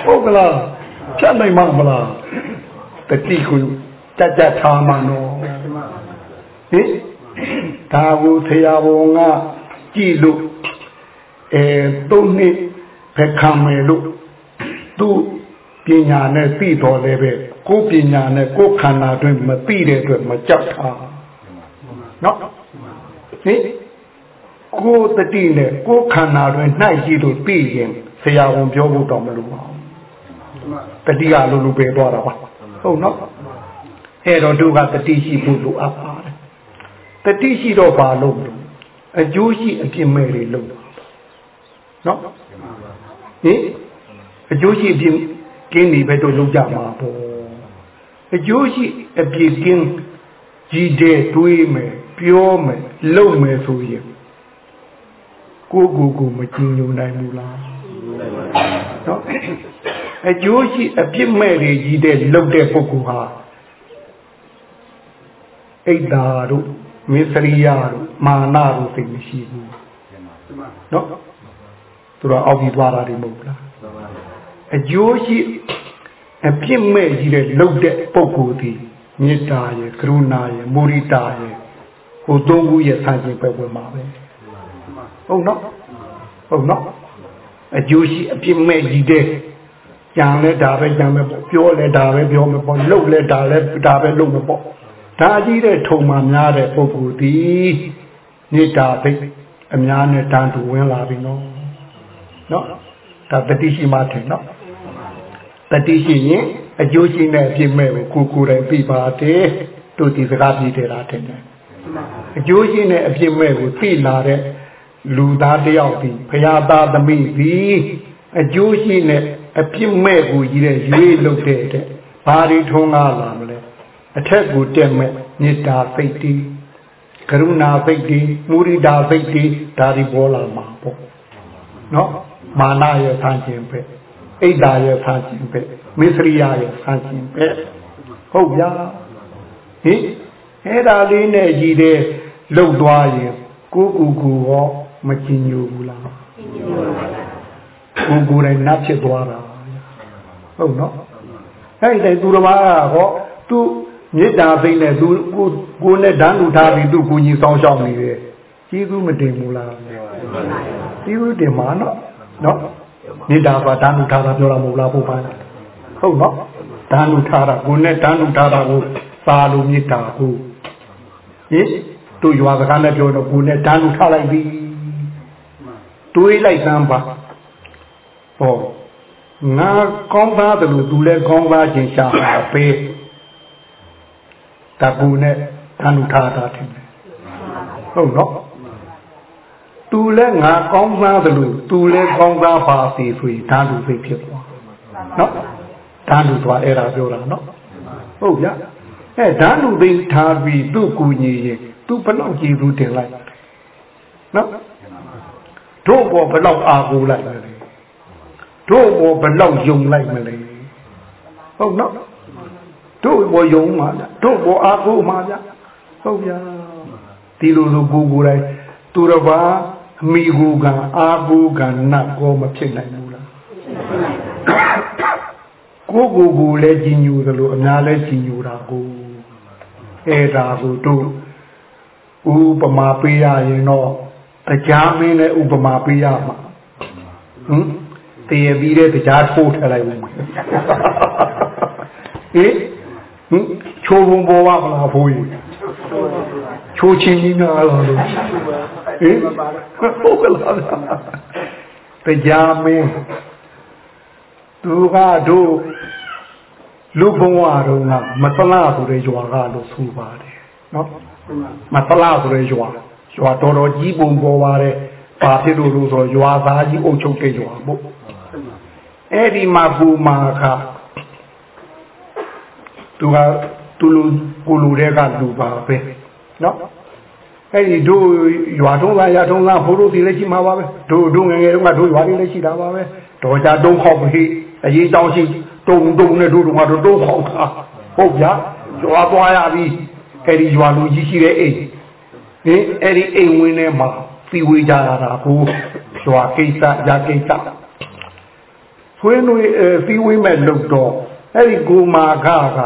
Speaker 1: ဟုတ်ကလားဖြတ်နိုင်မှာမလားတတိကိုကြကြထားမှာနော်ဟင်ဒါကိုဆရာဘုံကကြည့်လို့အဲသုံးနှစ်ဖက်ခံမယ်လို့သူပညာနဲ့သိတော်လည်းပဲကိုပညာနဲ့ကိုခန္ဓာတွင်မသိတဲ့အတွက်မကြောက်တာနော်ဟင် ကိုတတိနဲ့ကိုခန္ဓာတွင်နှိုက်ကြည့်လို့သိရင်ဆရာဝန်ပြောဖို့တော့မလိုပါဘူးတတိကလိုလိုပဲသွားတာပါဟုတ်နော်အဲ့တော့သူကတတိရှိဖို့လိုအပ်ပါတယ်တတိရှိတော့ဘာလို့လို့အကျိုးရှိအပြစ်မဲ့တွေလုပ်တာနော်ဟင်အကျိုးရှိအပြစ်ကင်းနေပဲတို့လုပ်ကြမှာပေါ့အကျိုးရှိအပြစ်ကင်းကြီးတဲ့တွေးမယ်ပြောမယ်လုပ်မယ်ဆိုရင် ကိုကိုကိုမကြည်ညိုနိုင်ဘူးလားနော်အကျိုးရှိအပြစ်မဲ့တွေကြီးတဲ့လုပ်တဲ့ပုဂ္ဂိုလ်ဟာအိတ်တာတို့မစ္စရိယတို့မာနတို့သိမရှိဘူးနော်သူတို့အောက်ပြီးသွားတာတွေမဟုတ်လားအကျိုးရှိအပြစ်မဲ့ကြီးတဲ့လှုပ်တဲ့ပုံကိုယ်ဒီမေတ္တာရယ်ကရုဏာရယ်မုရိတာရယ်ဟိုသုံးခုရဲ့ဆန့်ကျင်ဘက်ဝင်ပါပဲ ဟုတ်နော်ဟုတ်နော်အကျိုးရှိအပြစ်မဲ့ကြီးတဲ့ကြံလဲဒါပဲကြံမယ်ပေါ့ပြောလဲဒါပဲပြောမယ်ပေါ့လှုပ်လဲဒါလဲဒါပဲလှုပ်မယ်ပေါ့ဒါကြီးတဲ့ထုံမှများတဲ့ပုဂ္ဂိုလ်ဒီမေတ္တာသိအများနဲ့တန်တူဝင်လာပြီနော်နော်ဒါတတိရှိမှထင်နော်တတိရှိရင်အကျိုးရှိနဲ့အပြည့်မဲ့ကိုကိုယ်တိုင်ပြပါတယ်တို့ဒီစကားပြတယ်လားထင်တယ်အကျိုးရှိနဲ့အပြည့်မဲ့ကိုသိလာတဲ့ လူသားတယောက်ဒီဖရာသားသမီးဒီအကျိုးရှိနဲ့အပြစ်မဲ့ကိုကြီးတဲ့ရွေးလုပ်တဲ့တဲ့ဘာတွေထုံးကားလာမလဲအထက်ကိုတက်မဲ့မေတ္တာစိတ်တည်ကရုဏာစိတ်တည်မုရိဒာစိတ်တည်ဒါတွေပေါ်လာမှာပေါ့နော်မာနရဲ့ဆန်းခြင်းပဲအိတ်တာရဲ့ဆန်းခြင်းပဲမစ္စရိယရဲ့ဆန်းခြင်းပဲဟုတ်ဗျာဟင်အဲ့ဒါလေးနဲ့ကြီးတဲ့လှုပ်သွားရင်ကိုကူကူရော မချင်ညူဘူးလားကိုကူတိုင်းနတ်ဖြစ်သွားတာဟုတ်နော်အဲ့ဒီသူတော်ဘာကဟောသူမေတ္တာစိတ်နဲ့သူကိုကိုနဲ့ဓာတ်လူထားပြီးသူကိုကြီးစောင်းရှောက်နေတယ်ကျေးဇူးမတင်ဘူးလားကျေးဇူးတင်မှာနော်နော်မေတ္တာပါဓာတ်လူထားတာပြောတာမဟုတ်လားဘုရားဟုတ်နော်ဓာတ်လူထားတာကိုနဲ့ဓာတ်လူထားတာကိုစာလိုမေတ္တာကိုဟင်တို့ရွာစကားနဲ့ပြောတော့ကိုနဲ့ဓာတ်လူထားလိုက်ပြီ တွေးလိုက်သမ်းပါဟောငါကောင်းသားတယ်လို့သူလည်းကောင်းသားခြင်းရှာပါပဲတပူနဲ့ဓာနုထားတာတယ်ဟုတ်နော်သူလည်းငါကောင်းသားတယ်လို့သူလည်းကောင်းသားပါစီဆိုရင်ဓာနုစိတ်ဖြစ်သွားနော်ဓာနုသွားအဲ့ဒါပြောတာနော်ဟုတ်ဗျအဲဓာနုသိထားပြီးသူ့ကူညီရင်သူဘလောက်ကြည်သူတင်လိုက်နော် တို့ဘောဘလောက်အာကိုလိုက်လဲတို့ဘောဘလောက်ယုံလိုက်မလဲဟုတ်နော်တို့ဘောယုံမှာဗျတို့ဘောအာကိုမှာဗျဟုတ်ဗျာဒီလိုလိုကိုကိုယ်တိုင်သူတော်ဘာအမိကိုကအာကိုကနတ်ကောမဖြစ်နိုင်ဘူးလားကိုကိုကိုလည်းကြီးညူသလိုအများလည်းကြီးညူတာကိုအဲ့ဒါကိုတို့ဥပမာပေးရရင်တော့ တရားမင်းနဲ့ဥပမာပေးရမှာဟမ်တည်ပြီးတဲ့တရားထိုးထလိုက်ဦးမယ်ဟင်ဟင်ချိုးဘုံပေါ်ပါမလားဘိုးကြီးချိုးချင်းကြီးများလားလို့ဟင်ဟုတ်ကလားတရားမင်းသူကတို့လူဘဝတော့ကမသလားဆိုတဲ့ရွာကလို့ဆိုပါတယ်နော်မသလားဆိုတဲ့ရွာ ရွာတော်တော်ကြီးပုံပေါ်ပါတယ်ဘာဖြစ်လို့လို့ဆိုရွာသားကြီးအုပ်ချုပ်တဲ့ရွာပေါ့အဲ့ဒီမှာဘူမာခသူကသူလူကိုလူတွေကလူပါပဲနော်အဲ့ဒီတို့ရွာတုံးသားရတုံးသားဘိုးတို့စီလည်းရှိမှာပါပဲတို့တို့ငယ်ငယ်တုန်းကတို့ရွာလေးလည်းရှိတာပါပဲတော်ကြတုံးခေါက်ပြီးအရေးတောင်းရှိတုံတုံနဲ့တို့တို့ကတော့တုံးခေါက်တာဟုတ်ဗျာရွာသွားရပြီအဲ့ဒီရွာလူကြီးရှိတဲ့အိမ် ဟင်အဲ့ဒီအိမ်ဝင်းထဲမှာပြီးဝေးကြရတာကိုရွာကိစ္စရာကိစ္စဆွေးနွေးပြီးဝေးမဲ့လို့တော့အဲ့ဒီကိုမာခက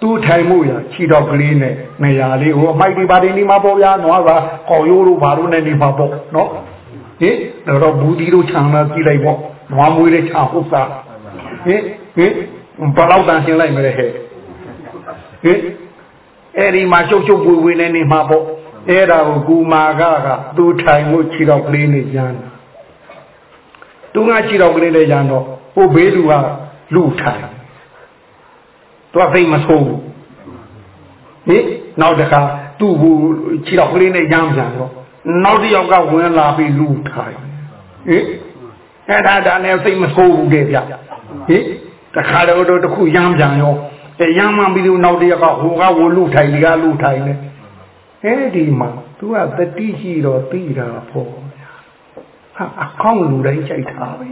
Speaker 1: သူ့ထိုင်မှုရခြေတော့ကလေးနဲ့နေရာလေးဟိုအမိုက်ဒီပါဒီနေမှာပေါ့ဗျာနွားပါခေါ်ရိုးတို့ဘာလို့နဲ့နေမှာပေါ့နော်ဟင်တော့ဘူးဒီတို့ခြံလာကြည့်လိုက်ပေါ့နွားမွေးတဲ့ခြံဟုတ်သားဟင်ဟင်ဘလောက်တန်ရှင်းလိုက်မလဲဟဲ့ဟင် အဲ့ဒီမှာရှုပ်ရှုပ်ပွေပွေနဲ့နေမှာပေါ့အဲ့ဒါကိုကူမာကကသူ့ထိုင်မှုခြေတော့ကလေးနဲ့ရမ်းသူကခြေတော့ကလေးနဲ့ရမ်းတော့ဟိုဘေးလူကလူထိုင်သူကသိမဆိုးဘူးဟင်နောက်တခါသူ့ဘူးခြေတော့ကလေးနဲ့ရမ်းပြန်တော့နောက်တစ်ယောက်ကဝင်လာပြီးလူထိုင်ဟင်အဲ့ဒါဒါနဲ့သိမဆိုးဘူးတဲ့ဗျဟင်တခါတော့တခုရမ်းပြန်ရော အဲရမ်းမှပြီးတော့နောက်တစ်ယောက်ကဟိုကဝလူထိုင်ဒီကလူထိုင်နေအဲ့ဒီမှာသူကတတိရှိတော့သိတာပေါ့ဟာအကောင့်လူတိုင်းကြိုက်တာပဲ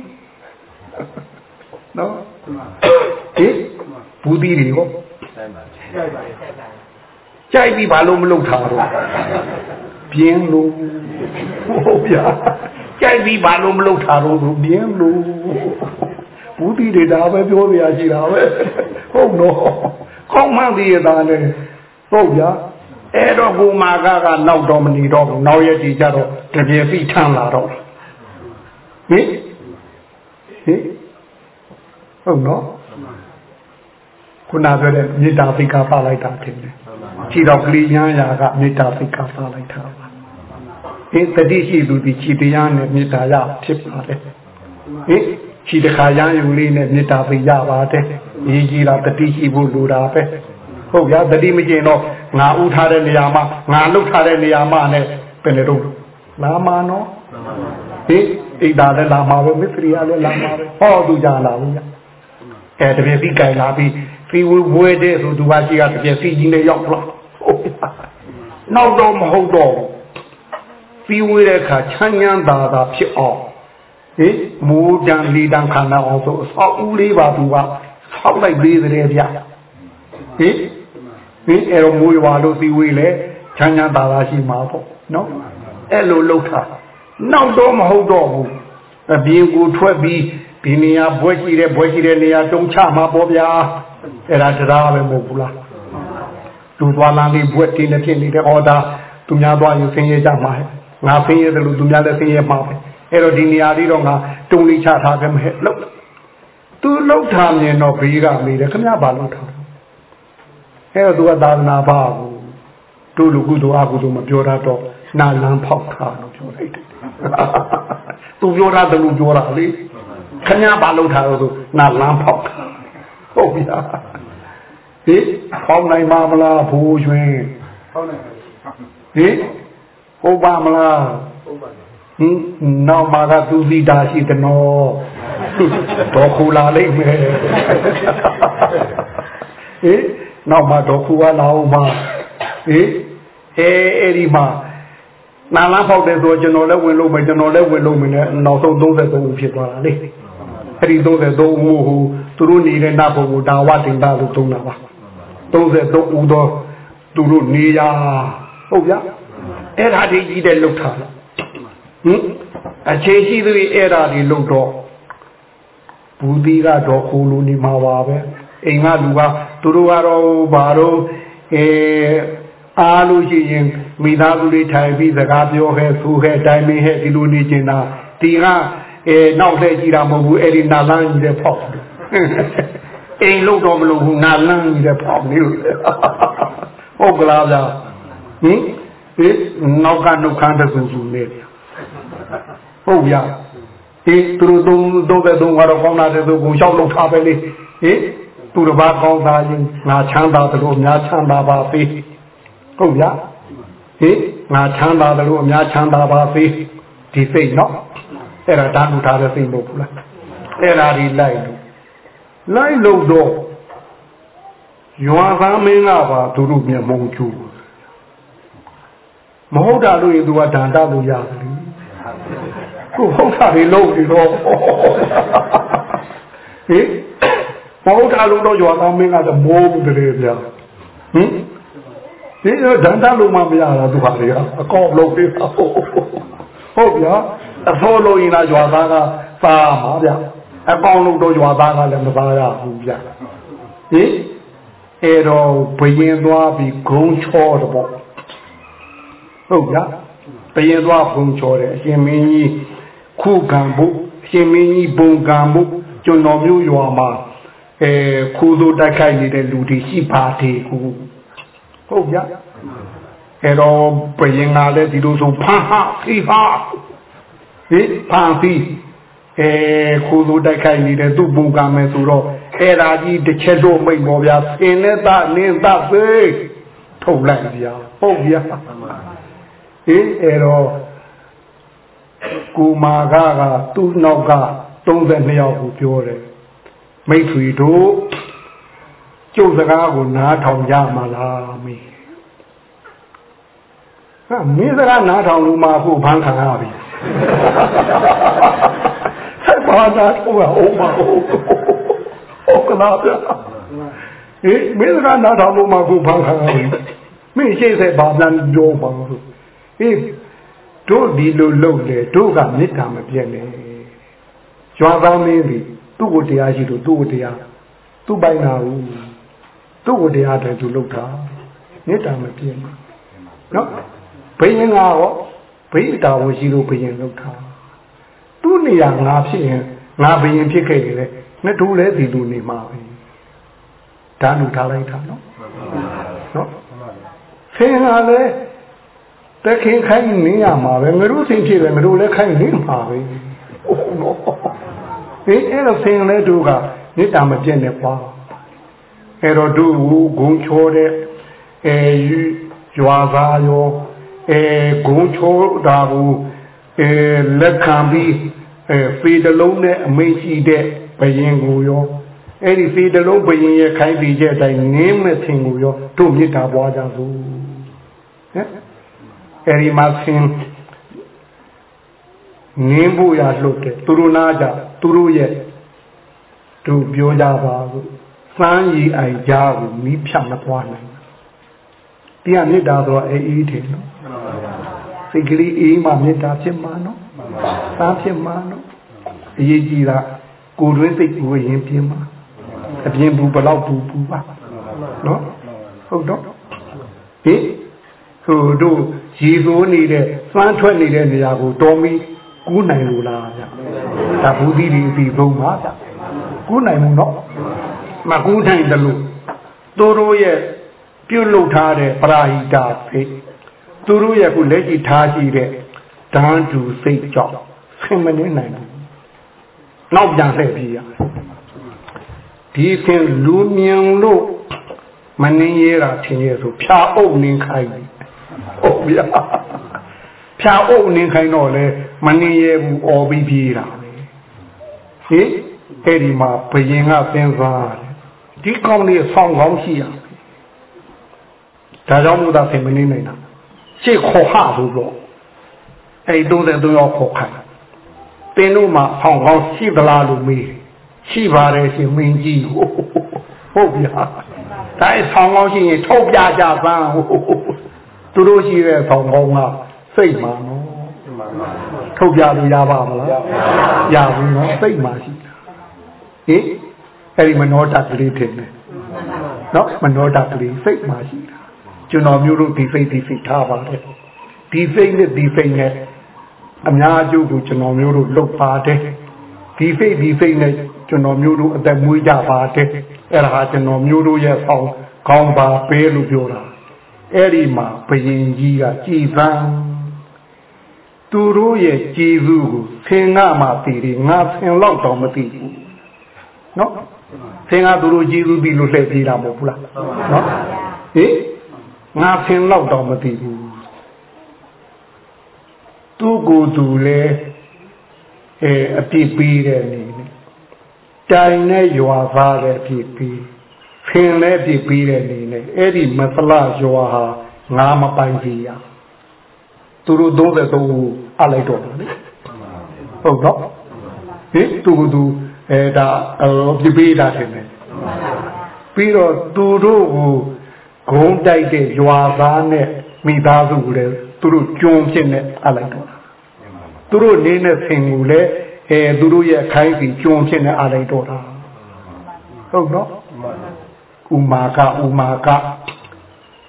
Speaker 1: နော်ဟင်ဘူးသီးတွေဟောကြိုက်ပြီဘာလို့မလုပ်တာတော့ပြင်းလို့ဟုတ်ဗျာကြိုက်ပြီဘာလို့မလုပ်တာတော့ပြင်းလို့ ဘူးသီးတွေဒါပဲပြောပြရရှိတာပဲဟုတ်တော့ကောင်းမှန်းသေးရတာနဲ့ဟုတ်ဗျာအဲ့တော့ဘူမာကကနောက်တော့မနေတော့ဘူးနောက်ရက်ဒီကြတော့တပြေပိထမ်းလာတော့ဟင်ဟင်ဟုတ်နော်ခုနပြောတဲ့မေတ္တာသိက္ခာပါလိုက်တာထင်တယ်ခြေတော်ကလေးညာရာကမေတ္တာသိက္ခာပါလိုက်တာပါဟင်တတိရှိသူဒီခြေတရားနဲ့မေတ္တာရဖြစ်ပါတယ်ဟင် ခြေတခါရမ်းယူလေးနဲ့မေတ္တာသိရပါတယ်ရေးကြီးတာတတိရှိဖို့လိုတာပဲဟုတ်ဗျာတတိမကျင်တော့ငါဥထားတဲ့နေရာမှာငါလှုပ်ထားတဲ့နေရာမှာနဲ့ဘယ်နဲ့တော့လာမှာနော်ဟင်ဣဒါလည်းလာမှာပဲမစ္စရိယလည်းလာမှာပဲဟောသူကြလာဘူးဗျအဲတပြည့်ပြီးကြိုင်လာပြီးဖီဝဝဲတဲ့ဆိုသူကရှိကတပြည့်စီကြီးနဲ့ရောက်လာနောက်တော့မဟုတ်တော့ဖီဝဲတဲ့အခါချမ်းချမ်းသာသာဖြစ်အောင် ဟင်မိုးတန်လီတန်ခန္ဓာအောင်ဆိုအဆောက်ဦးလေးပါသူကဆောက်လိုက်သေးတယ်ဗျဟင်ဟင်အဲ့တော့မိုးရွာလို့စီဝေးလေချမ်းချမ်းသာသာရှိမှာပေါ့နော်အဲ့လိုလှုပ်တာနောက်တော့မဟုတ်တော့ဘူးအပြင်ကိုထွက်ပြီးဒီနေရာဘွဲရှိတဲ့ဘွဲရှိတဲ့နေရာတုံချမှာပေါ့ဗျာအဲ့ဒါတရားပဲမဟုတ်ဘူးလားသူသွားလမ်းလေးဘွဲတင်းနေဖြစ်နေတဲ့အော်ဒါသူများသွားရင်ဆင်းရဲကြမှာငါဆင်းရဲတယ်လို့သူများလည်းဆင်းရဲမှာပဲ အဲ့တော့ဒီနေရာလေးတော့ငါတုံလေးချထားခဲ့မယ်လို့သူလောက်ထားမြင်တော့ဘေးကမေးတယ်ခမရဘာလောက်ထားအဲ့တော့သူကသာသနာပါဘူးတို့လူကုသိုလ်အကုသိုလ်မပြောတတ်တော့နာလန်းဖောက်ထားလို့ပြောလိုက်တယ်သူပြောတာတလူပြောတာလေခမရဘာလောက်ထားတော့ဆိုနာလန်းဖောက်ထားဟုတ်ပြီလားဟင်ပေါင်းနိုင်ပါမလားဘိုးရွှင်ပေါင်းနိုင်ပါဟင်ဟုတ်ပါမလားဟုတ်ပါ ဟင်နောက်မှာကသူစီတာရှိတယ်နော်တော့ခူလာလိမ့်မယ်ဟင်နောက်မှာတော့ခူကလာအောင်ပါဟင်အဲအဲ့ဒီမှာနာလန်းဖောက်တယ်ဆိုကျွန်တော်လည်းဝင်လို့မယ်ကျွန်တော်လည်းဝင်လို့မယ်နဲ့နောက်ဆုံး33ဦးဖြစ်သွားတာလေအဲ့ဒီ33ဦးဟိုသူတို့နေတဲ့နတ်ဘုံကိုဒါဝတင်တာလို့သုံးတာပါ33ဦးတော့သူတို့နေရဟုတ်ဗျာအဲ့ဒါဒီကြီးတဲ့လှုပ်ထားလား ဟင်အခြေရှိသူတွေအဲ့ဒါဒီလှုပ်တော့ဘူးသီးကတော့ခိုးလို့နေမှာပါပဲအိမ်ကလူကသူတို့ကတော့ဘာတော့အဲအားလို့ရှိရင်မိသားစုတွေထိုင်ပြီးစကားပြောခဲ့သူခဲ့တိုင်းမင်းဟဲ့ဒီလိုနေကျင်တာဒီကအဲနောက်လှည့်ကြည့်တာမဟုတ်ဘူးအဲ့ဒီနာလန်းကြီးတဲ့ဖောက်အိမ်လို့တော့မလို့ဘူးနာလန်းကြီးတဲ့ဖောက်နေလို့ဟုတ်ကလားဗျာဟင်ဒီနောက်ကနှုတ်ခမ်းတဆူဆူနေတယ် ဟုတ်ဗျာဒီသူတို့သုံးသုံးတဲ့သုံးကတော့ကောင်းတာတဲ့သူကိုရှောက်လို့ထားပဲလေဟင်သူတစ်ပါးကောင်းသားရင်ငါချမ်းသာတယ်လို့အများချမ်းသာပါသေးဟုတ်ဗျာဟင်ငါချမ်းသာတယ်လို့အများချမ်းသာပါသေးဒီစိတ်နော်အဲ့ဒါဓာတ်လူထားတဲ့စိတ်မဟုတ်ဘူးလားအဲ့ဒါဒီလိုက်လို့လိုက်လို့တော့ရွာသားမင်းကပါသူတို့မျက်မှောင်ကျူမဟုတ်တာလို့ရင်သူကဒန္တလို့ရတယ် ကိုဟုတ်တာတွေလုံးပြီးတော့ဟင်မဟုတ်တာလို့တော့ရွာသားမင်းကတော့မိုးဘူးတည်းဗျာဟင်ဒီတော့ဒန္တလို့မှမရတာသူဟာလေအကောက်လုံးပြီးတော့ဟုတ်ဗျာအသောလို့ရင်လားရွာသားကစားမှာဗျာအကောက်လုံးတော့ရွာသားကလည်းမစားရဘူးဗျာဟင်အဲ့တော့ဘယင်သွားပြီးဂုံချောတော့ပေါ့ဟုတ်ဗျာဘယင်သွားဂုံချောတယ်အရှင်မင်းကြီး ခုခံဖို့အရှင်မင်းကြီးဘုံကံဖို့ကျွန်တော်မျိုးရွာမှာအဲခိုးသို့တိုက်ခိုက်နေတဲ့လူတွေရှိပါတယ်ကူဟုတ်ဗျာအဲ့တော့ဘယင်ကလည်းဒီလိုဆိုဖာဟာဖိဟာဟိဖာဖိအဲခိုးသို့တိုက်ခိုက်နေတဲ့သူ့ဘုံကံမယ်ဆိုတော့အဲ့ဒါကြီးတစ်ချက်တော့မိတ်ပေါ်ဗျာသင်နဲ့တနင်းတသိထုတ်လိုက်ဗျာဟုတ်ဗျာဟေးအဲ့တော့ ကိုမာကကသူ့နောက်က32ယောက်ကိုပြောတယ်မိတ်ဆွေတို့ကျုပ်စကားကိုနားထောင်ကြမှာလားမေးဟာမင်းစကားနားထောင်လို့မှအခုဘန်းခံရပြီဆက်ပါတာတော့အောင်မဟုတ်ဟုတ်ကလားဗျာဟေးမင်းစကားနားထောင်လို့မှအခုဘန်းခံရပြီမင်းရှိစေဘာပြန်ပြောပါလို့ဟေး တို့ဒီလိုလုပ်လေတို့ကမေတ္တာမပြတ်နဲ့ကြွားသားမင်းပြီသူ့ကိုတရားရှိလို့သူ့ကိုတရားသူ့ပိုင်တာဘူးသူ့ကိုတရားတယ်သူလုပ်တာမေတ္တာမပြတ်နဲ့နော်ဘိရင်ကရောဘိတာဝရှိလို့ဘိရင်လုပ်တာသူ့နေရာငါဖြစ်ရင်ငါဘိရင်ဖြစ်ခဲ့တယ်လေနှစ်တူလဲဒီလူနေမှာပဲဒါလူထားလိုက်တာနော်နော်ဆင်းဟာလဲ တခင်ခိုင်းနေရမှာပဲငါတို့ဆင်းဖြစ်တယ်ငါတို့လည်းခိုင်းနေမှာပဲဟုတ်နော်ဒီအဲ့တော့ဆင်းလဲတို့ကမေတ္တာမပြတ်နဲ့ပွားအဲ့တော့တို့ဂုံချောတဲ့အဲရွာသားရောအဲဂုံချိုးတာကိုအဲလက်ခံပြီးအဲဖေတလုံးနဲ့အမိန့်ရှိတဲ့ဘယင်ကိုရောအဲ့ဒီဖေတလုံးဘယင်ရဲ့ခိုင်းပြီးတဲ့အတိုင်းနင်းမဲ့သင်ကိုရောတို့မေတ္တာပွားကြစို့ဟဲ့ အဲ့ဒီမှာသင်နင်းဖို့ရလှုပ်တယ်သူတို့နာကြသူတို့ရဲ့တို့ပြောကြပါလို့စမ်းရည်အိုင်ကြားကိုမိဖြတ်မသွားနိုင်တရားမေတ္တာဆိုအေးအေးတယ်နော်စိတ်ကလေးအေးမှမေတ္တာဖြစ်မှာနော်သာဖြစ်မှာနော်အရေးကြီးတာကိုယ်တွင်းစိတ်ကိုရင်ပြင်းမှာအပြင်ဘူးဘလောက်ဘူးဘူးပါနော်ဟုတ်တော့ဟင်ဟိုတို့ ရေသိုးနေတဲ့စွမ်းထွက်နေတဲ့နေရာကိုတော်မီကူးနိုင်လို့လားဗျဒါဘူးသီးဒီအပြီးဆုံးပါဗျကူးနိုင်မှုနော်မကူးနိုင်တယ်လို့တို့တို့ရဲ့ပြုတ်လုထားတဲ့ပရာဟိတာဖိသူတို့ရဲ့ခုလက်ရှိထားရှိတဲ့ဓာန်တူစိတ်ကြောင့်ဆင်မနေနိုင်ဘူးနောက်ပြန်လှည့်ပြေးရဒီခင်လူမြင်လို့မနှင်းရတာထင်ရဆိုဖြာအုပ်နှင်းခိုင်း ဟုတ်ဗျာဖြာအုပ်နှင်းခိုင်းတော့လေမနှင်းရဘူးអော်ပြီးပြေးတာပဲဟင်အဲ့ဒီမှာဘယင်ကစဉ်းစားတယ်ဒီကောင်းလေးဆောင်းကောင်းရှိရဒါကြောင့်မို့သာဆင်မနေနိုင်တာရှေ့ခေါ်ဟဆိုတော့အဲ့33ယောက်ခေါ်ခိုင်းတင်းတို့မှာဆောင်းကောင်းရှိသလားလို့မေးရှိပါတယ်ရှင်မင်းကြီးဟုတ်ဗျာဒါအဆောင်ကောင်းရှိရင်ထုတ်ပြကြပန်း သူတို့ရှိတဲ့ဆောင်ကောင်းကစိတ်မှာနော်ထုတ်ပြလို့ရပါမလားရဘူးနော်စိတ်မှာရှိတာဟင်အဲ့ဒီမနောတကလေးထင်တယ်နော်မနောတကလေးစိတ်မှာရှိတာကျွန်တော်မျိုးတို့ဒီစိတ်ဒီစိတ်ထားပါတယ်ဒီစိတ်နဲ့ဒီစိတ်နဲ့အများအကျိုးကိုကျွန်တော်မျိုးတို့လုပ်ပါတယ်ဒီစိတ်ဒီစိတ်နဲ့ကျွန်တော်မျိုးတို့အသက်မွေးကြပါတယ်အဲ့ဒါဟာကျွန်တော်မျိုးတို့ရဲ့ဆောင်ခေါင်းပါပေးလို့ပြောတာ အဲ့ဒီမှာဘယင်ကြီးကကြည်သန်းသူတို့ရဲ့ကြည်စုကိုသင်ငါမှသိတယ်ငါသင်လောက်တော့မသိဘူးနော်သင်ကသူတို့ကြည်စုပြီးလို့လှည့်ပြေးတာမဟုတ်ဘူးလားနော်ဟင်ငါသင်လောက်တော့မသိဘူးသူကိုယ်သူလည်းအဲအပြစ်ပေးတဲ့အနေနဲ့တိုင်နဲ့ရွာသားတဲ့အပြစ်ပေးဖ င်လဲပြစ်ပြီးတဲ့နေနဲ့အဲ့ဒီမသလရွာဟာငါမပိုင်ကြီးရသူတို့33ဦးအလိုက်တော့တယ်လေဟုတ်တော့ဟင်သူကသူအဲဒါပြပေးတာတယ်ပြီးတော့သူတို့ကိုဂုံးတိုက်တဲ့ရွာသားနဲ့မိသားစုလည်းသူတို့ကျွန်းဖြစ်နေအလိုက်တော့သူတို့နေတဲ့ဆင်ကိုလည်းအဲသူတို့ရဲ့ခိုင်းစီကျွန်းဖြစ်နေအလိုက်တော့တာဟုတ်နော် ဥမာကဥမာက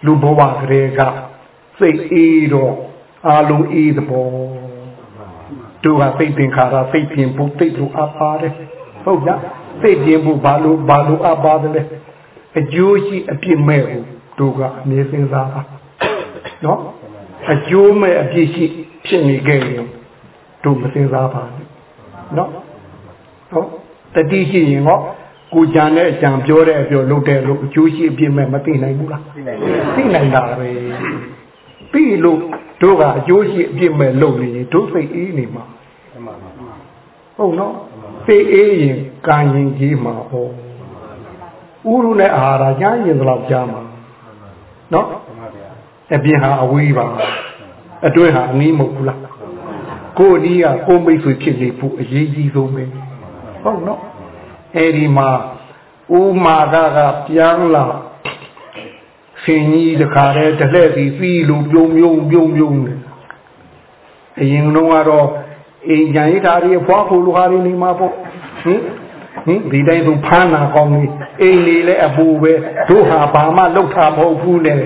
Speaker 1: လူဘဝကလေးကစိတ်အေးတော့အာလုံးအေးသဘောတို့ကစိတ်သင်္ခါရစိတ်ပြင်ဖို့သိလို့အပ်ပါတယ်ဟုတ်ကြစိတ်ပြင်ဖို့ဘာလို့ဘာလို့အပ်ပါတယ်လဲအကျိုးရှိအပြစ်မဲ့ဘူးတို့ကအမြဲစဉ်းစားပါနော်အကျိုးမဲ့အပြစ်ရှိဖြစ်နေခဲ့ရင်တို့မစဉ်းစားပါနဲ့နော်ဟုတ်တတိရှိရင်ဟော ကိုကြံတဲ့အကြံပြောတဲ့အပြောလုပ်တဲ့လို့အကျိုးရှိအပြစ်မဲ့မသိနိုင်ဘူးလားသိနိုင်တယ်သိနိုင်တာပဲပြီးလို့တို့ကအကျိုးရှိအပြစ်မဲ့လုပ်နေရင်တို့စိတ်အေးနေမှာဟုတ်နော်စိတ်အေးရင်ကံရင်ကြီးမှာဟောဥရုနဲ့အာဟာရကြားရင်တော့ကြားမှာနော်အပြင်ဟာအဝေးပါအတွင်းဟာအနည်းမဟုတ်ဘူးလားကိုယ်ဒီကကိုမိတ်ဆွေဖြစ်နေဖို့အရေးကြီးဆုံးပဲဟုတ်နော် အဲဒီမှာဥမာကကပြန်လာရှင်ကြီးတခါတည်းတလှည့်စီပြီးလို့ပြုံးပြုံးပြုံးပြုံးနေအရင်တော့ကတော့အိမ်ကြံရိတာတွေဖွားဖို့လူဟာတွေနေမှာပေါ့ဟင်ဟင်ဒီတိုင်းသူဖမ်းတာကောင်းပြီအိမ်နေလဲအပူပဲတို့ဟာဘာမှလောက်တာမဟုတ်ဘူးနဲ့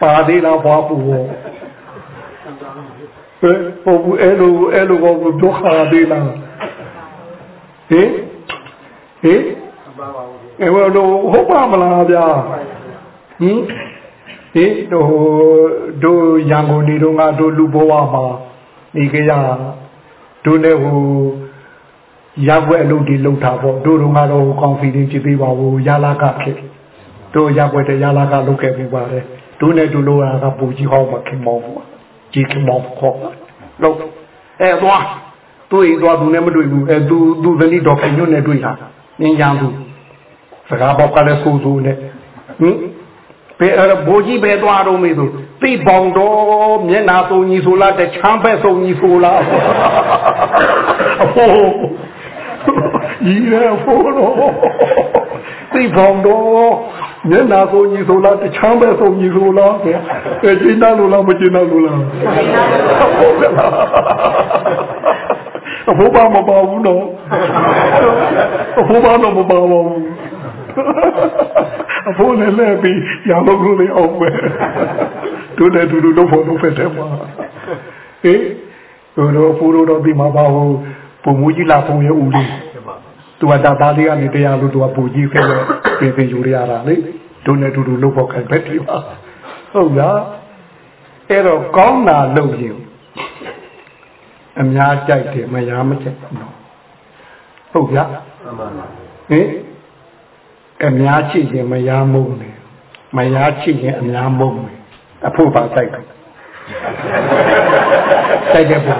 Speaker 1: ပါသေးလားဖွားဖို့ဟဲ့ပုံဘူးအဲ့လိုအဲ့လိုကောဒုက္ခသေးလား ဟင်ဟင်အဲဘယ်လိုဟုတ်ပါမလားဗျာဟင်ဒီတို့တို့ရန်ကုန်နေတော့ငါတို့လူဘဝမှာနေကြရတို့လည်းဟိုရောက်ွက်အလုပ်တွေလုပ်တာပေါ့တို့တို့ကတော့ကောင်းဖီလေးဖြစ်သေးပါဘူးရလာကဖြစ်တို့ရောက်ွက်တဲ့ရလာကလုပ်ခဲ့ပြီးပါတယ်တို့နဲ့တို့လိုတာကပူကြီးဟောင်းမခင်မောင်းဘူးကြီးခင်မောင်းခေါ်လို့အဲသွား တွေ့သွားသူနဲ့မတွေ့ဘူးအဲသူသူဇနီးတော်ခင်ညွတ်နဲ့တွေ့တာနင်းရန်သူစကားပေါက်ကလည်းဆိုးဆိုးနဲ့ဟင်ဘယ်အဲ့ဘိုးကြီးပဲသွားတော့မေးဆိုသိပေါင်တော့မျက်နာသုံးကြီးဆိုလားတချမ်းပဲသုံးကြီးဆိုလားအဖိုးကြီးရဖိုးတော့သိပေါင်တော့မျက်နာသုံးကြီးဆိုလားတချမ်းပဲသုံးကြီးဆိုလားအဲကျင်းသားလို့လားမကျင်းသားလို့လား အဖိုးပါမပါဘူးနော်အဖိုးပါတော့မပါပါဘူးအဖိုးလည်းလည်းပြီးရလို့လို့လေအောင်ပဲတို့လည်းတူတူတော့ဖို့တော့ဖက်တယ်မှာဟေးတို့တော့ဖိုးတော့ဒီမှာပါဘူးပုံမူကြီးလာဖုံရဲ့ဦးလေးသူကတာသားလေးကနေတရားလို့သူကပူကြီးဖဲပဲပြင်ပြင်ယူရတာလေတို့နဲ့တူတူလုပ်ဖို့ခိုင်ပဲဒီပါဟုတ်လားအဲ့တော့ကောင်းတာလုပ်ရင် အများကြိုက်တယ်မရမကြိုက်ဘူးနော်ဟုတ်ဗျာဟင်အများချစ်ရင်မရမုန်းတယ်မရချစ်ရင်အများမုန်းတယ်အဖို့ပါတိုက်တယ်တိုက်တဲ့ပုံ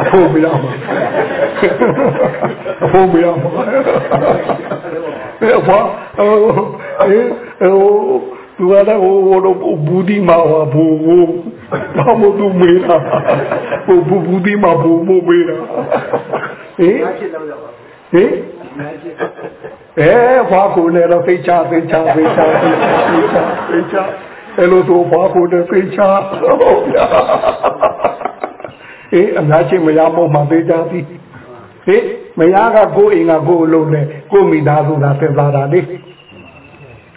Speaker 1: အဖို့မရမှာအဖို့မရမှာအဖွာဟိုဟို သူကလည်းဟိုဟိုဘူဒီမာဝဘူဘာမသူမေးတာဟိုဘူဘူဒီမာဘူမို့မေးတာဟင်ဟင်အဲဘာကိုလဲတော့ဖိတ်ချဖိတ်ချဖိတ်ချဖိတ်ချဖိတ်ချအဲ့လိုတော့ဘာကိုလဲဖိတ်ချဟုတ်ဗျာအေးအများချင်းမရမို့မှသိကြသည်ဟေးမရကကိုယ်အိမ်ကကိုယ်အလုံးနဲ့ကိုယ်မိသားစုသာသင်္သာတာလေ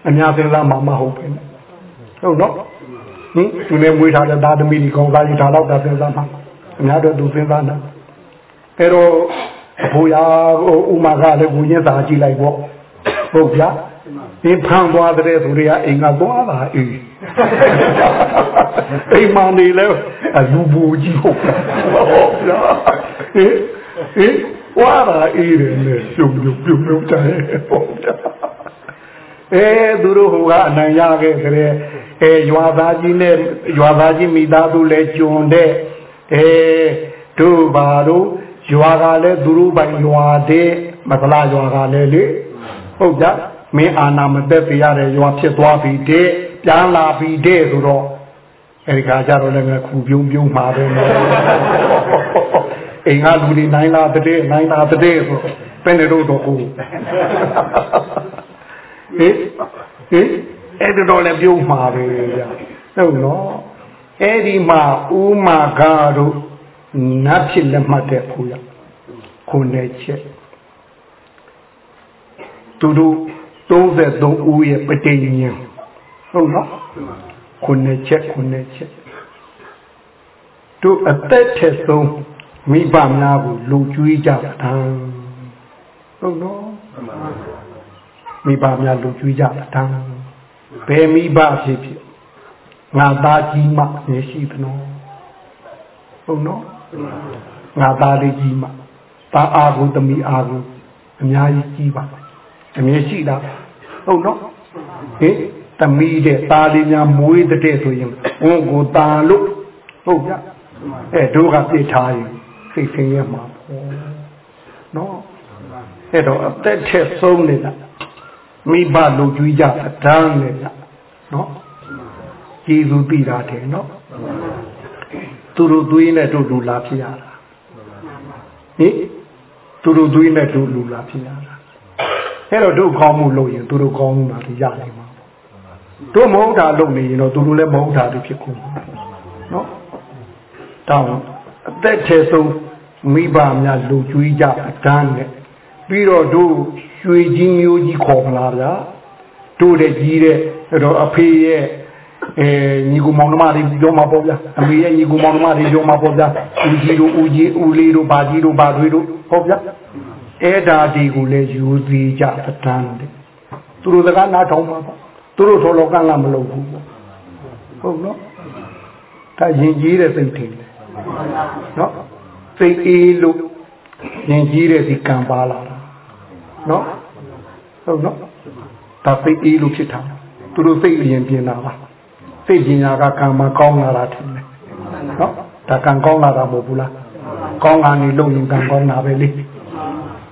Speaker 1: အများသင်္သာမှာမဟုတ်ဘူးဟုတ်နော်ဟင်သူနဲ့မွေးထားတဲ့သားသမီးဒီကောင်သားကြီးဒါတော့တာသင်္သာမှာအများတော့သူသင်္သာနာအဲ့တော့အဖိုးရဥမာကလည်းဝူရင်းသာကြည့်လိုက်ပေါ့ဟုတ်ဗျာဒီဖန်သွားတဲ့သူတွေကအိမ်ကသွားတာအေးအိမ်မနေလဲအလူဘူကြီးဟုတ်ဟုတ်ဗျာဟင်ဟင်ဝါရာအေးတယ်လေပြုံပြုံပြုံပြုံတယ်ဟုတ်ဗျာ အဲသူတို့ဟိုကအနိုင်ရခဲ့ကြတဲ့အဲရွာသားကြီးနဲ့ရွာသားကြီးမိသားစုလဲကျွန်းတဲ့အဲတို့ဘာတို့ရွာကလည်းသူတို့ပိုင်ရွာတဲ့မသလားရွာကလည်းလေဟုတ်ကြမင်းအာနာမသက်ပြရတဲ့ရွာဖြစ်သွားပြီတဲ့ပြန်လာပြီတဲ့ဆိုတော့အဲဒီခါကျတော့လည်းခုပြုံးပြုံးမှာပဲနော်အိမ်ကလူတွေနိုင်လာတဲ့နိုင်လာတဲ့ဆိုပဲနေတော့တော့ကို ဟေးဟေးအဲ့တော့လည်းပြုံးမှာပဲဗျာဟုတ်နော်အဲ့ဒီမှာဥမာကားတို့နတ်ဖြစ်လက်မှတ်တဲ့ဖူရခုနှစ်ချက်သူတို့33ဦးရဲ့ပဋိညာဉ်ဟုတ်နော်ခုနှစ်ချက်ခုနှစ်ချက်တို့အသက်ထက်ဆုံးမိဘများကိုလူကျွေးကြတာဟုတ်နော် မိဘများလူကျွေးကြတာဘယ်မိဘဖြစ်ဖြစ်ငါသားကြီးမှနေရှိသနော်ဟုတ်နော်ငါသားလေးကြီးမှသားအာကိုသမီးအာကိုအများကြီးကြီးပါအမြဲရှိတာဟုတ်နော်ဟင်သမီးတဲ့သားလေးများမွေးတဲ့ဆိုရင်ဝန်ကိုตาလို့ဟုတ်ကြအဲတို့ကပြစ်ထားရင်စိတ်ဆင်းရဲမှာပေါ့နော်အဲ့တော့အသက်ထက်ဆုံးနေတာ မိဘလူကြွေးကြအတန်းနေတာနော်ကျေးဇူးတည်တာတယ်နော်သူတို့သွေးနဲ့တို့လူလာဖြစ်ရတာဟင်သူတို့သွေးနဲ့တို့လူလာဖြစ်ရတာအဲ့တော့တို့ကောင်းမှုလုပ်ရင်သူတို့ကောင်းမှုလာရနိုင်မှာတို့မဟုတ်တာလုပ်နေရင်တော့သူတို့လည်းမဟုတ်တာတွေဖြစ်ကုန်နော်တောင်းအသက်ထဲဆုံးမိဘများလူကျွေးကြအတန်းနဲ့ပြီးတော့တို့ ရွှေကြီးမျိုးကြီးခေါ်မလားဗျာတို့တဲ့ကြီးတဲ့အဲ့တော့အဖေရဲ့အဲညီကူမောင်နှမတွေပြောမှာပေါ့ဗျာအမေရဲ့ညီကူမောင်နှမတွေပြောမှာပေါ့ဗျာဦးကြီးတို့ဦးကြီးဦးလေးတို့ဘာကြီးတို့ဘာတွေတို့ဟုတ်ဗျာအဲ့ဒါဒီကိုလည်းယူသေးကြပတန်းတယ်သူတို့စကားနားထောင်ပါပေါ့သူတို့ထော်လောကကမလုပ်ဘူးပေါ့ဟုတ်နော်ဒါရင်ကြီးတဲ့စိတ်ထင်တယ်နော်စိတ်အေးလို့ရင်ကြီးတဲ့ဒီကံပါလာတာ နော်ဟုတ်နော်ဒါစိတ်အေးလို့ဖြစ်တာသူတို့စိတ်အရင်ပြင်တာပါစိတ်ပညာကကံမကောင်းလာတာထင်တယ်နော်ဒါကံကောင်းလာတာမဟုတ်ဘူးလားကောင်းလာနေလို့ရင်ကံကောင်းတာပဲလေ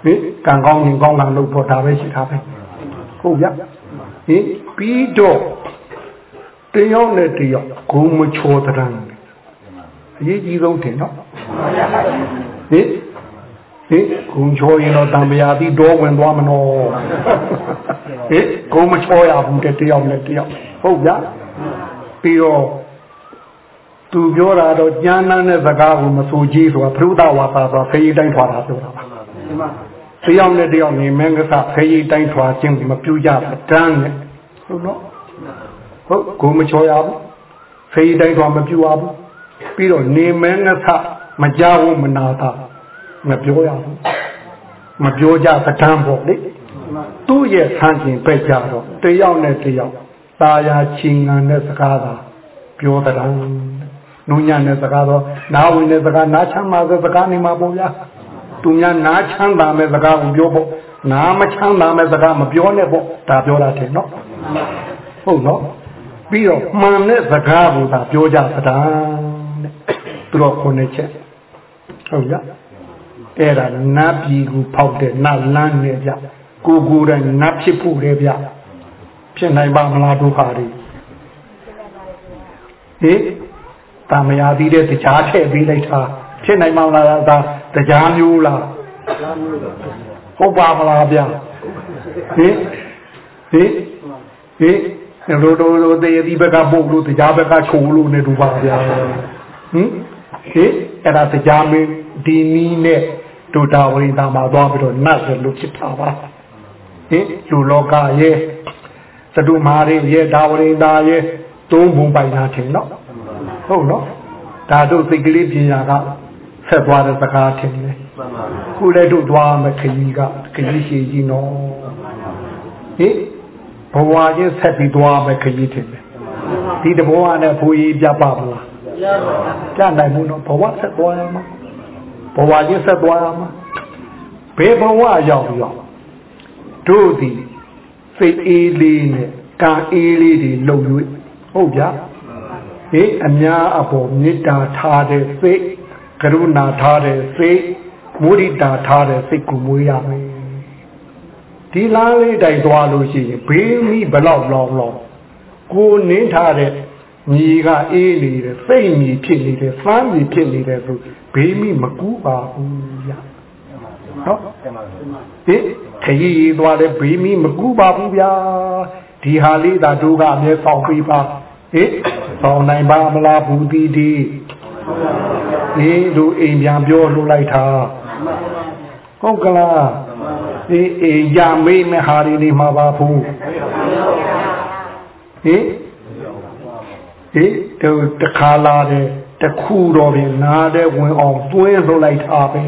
Speaker 1: ဟင်ကံကောင်းရင်ကောင်းလာလို့ပေါ်တာပဲရှိတာပဲဟုတ်ဗျဟင်ပြီးတော့တယောက်နဲ့တယောက်ဂုံမချောတရံအရေးကြီးဆုံးတင်နော်ဟင် ဟင်ဂုံချောရင်တော့တံပရာတိတော့ဝင်သွားမနော်ဟင်ဂုံမချောရဘူးတဲ့တယောက်နဲ့တယောက်ဟုတ်ဗျပြီးတော့သူပြောတာတော့ကျမ်းမ်းတဲ့စကားကိုမဆိုကြည့်ဆိုတာဘုဒ္ဓဝါစာဆိုတာခရီးတိုင်းထွာတာပြောတာပါတယောက်နဲ့တယောက်နေမင်းကစားခရီးတိုင်းထွာခြင်းမပြုကြပါတန်းနဲ့ဟုတ်နော်ဟုတ်ကိုမချောရဘူးခရီးတိုင်းထွာမပြုရဘူးပြီးတော့နေမင်းကစားမကြောက်မနာတာ မပြောရဘူးမပြောကြစတန်းပေါ့လေသူ့ရဲ့ဆန်းကျင်ပဲ့ကြတော့တယောက်နဲ့တယောက်ตาယာချင်းငံတဲ့စကားသာပြောတဲ့နုညံ့တဲ့စကားတော့နားဝင်တဲ့စကားနားချမ်းပါတဲ့စကားနေမှာပေါ့ဗျာသူများနားချမ်းသာမဲ့စကားကိုပြောဖို့နားမချမ်းသာမဲ့စကားမပြောနဲ့ပေါ့ဒါပြောတာတယ်နော်ဟုတ်နော်ပြီးတော့မှန်တဲ့စကားကိုသာပြောကြသတာတဲ့သူတော်ခုနှစ်ချက်ဟုတ်ကြ အဲ့ဒါနတ်ပြည်ကိုဖောက်တဲ့နတ်လန်းနဲ့ဗျကိုကိုယ်တိုင်နတ်ဖြစ်ဖို့လေဗျဖြစ်နိုင်ပါမလားဒုက္ခတွေဟေးတာမယာသီးတဲ့တရားထည့်ပေးလိုက်တာဖြစ်နိုင်မလားဒါတရားမျိုးလားဟုတ်ပါမလားဗျဟင်ဟင်ဟင်ရိုးရိုးရိုးတေဒီဘက်ကပုတ်လို့တရားဘက်ကချိုးလို့နေတူပါဗျာဟင်ဟင်အဲ့ဒါတရားမင်းဒီနီးနဲ့ ဒုတာဝိတာမှာသွားပြီးတော့နတ်ဆိုလို့ဖြစ်တာပါဟင်လူလောကရဲ့သတုမာရိရဲ့ဒါဝရိတာရဲ့သုံးဘုံပိုင်တာထင်နော်ဟုတ်နော်ဒါတို့စိတ်ကလေးပညာကဆက်သွားတဲ့စကားထင်တယ်ခုလည်းတို့သွားမယ်ခကြီးကခကြီးရှိကြီးနော်ဟင်ဘဝချင်းဆက်ပြီးသွားမယ်ခကြီးထင်တယ်ဒီတဘောကနဲ့ဘိုးကြီးပြပါမလားပြနိုင်ဘူးနော်ဘဝဆက်သွားရမှာ ဘဝချင်းဆက်သွားရမှာဘယ်ဘဝရောက်ရောက်တို့ဒီစိတ်အေးလေးနဲ့ကံအေးလေးတွေလုံ၍ဟုတ်ဗျာဟေးအများအပေါ်မေတ္တာထားတဲ့စိတ်ကရုဏာထားတဲ့စိတ်မုဒိတာထားတဲ့စိတ်ကိုမွေးရမယ်ဒီလားလေးတိုင်သွားလို့ရှိရင်ဘေးမိဘလောက်လောင်းလောင်းကိုနင်းထားတဲ့ ညီကအေးနေတယ်စိတ်ညီဖြစ်နေတယ်ဖမ်းညီဖြစ်နေတယ်ဆိုဘေးမိမကူးပါဘူးရနော်ဟင်ခရီးရေးသွားတယ်ဘေးမိမကူးပါဘူးဗျာဒီဟာလေးသာတို့ကအမြဲဆောင်ပြီးပါဟင်ဆောင်နိုင်ပါမလားဘူးတီတီဒီတို့အိမ်ပြန်ပြောလို့လိုက်တာဟုတ်ကလားဒီအိမ်ရမေးမဲ့ဟာတွေနေမှာပါဘူးဟင် ဟင်တို့တခါလာတယ်တခုတော့ပြင်နားတဲ့ဝင်အောင်တွင်းလို့လိုက်တာပဲ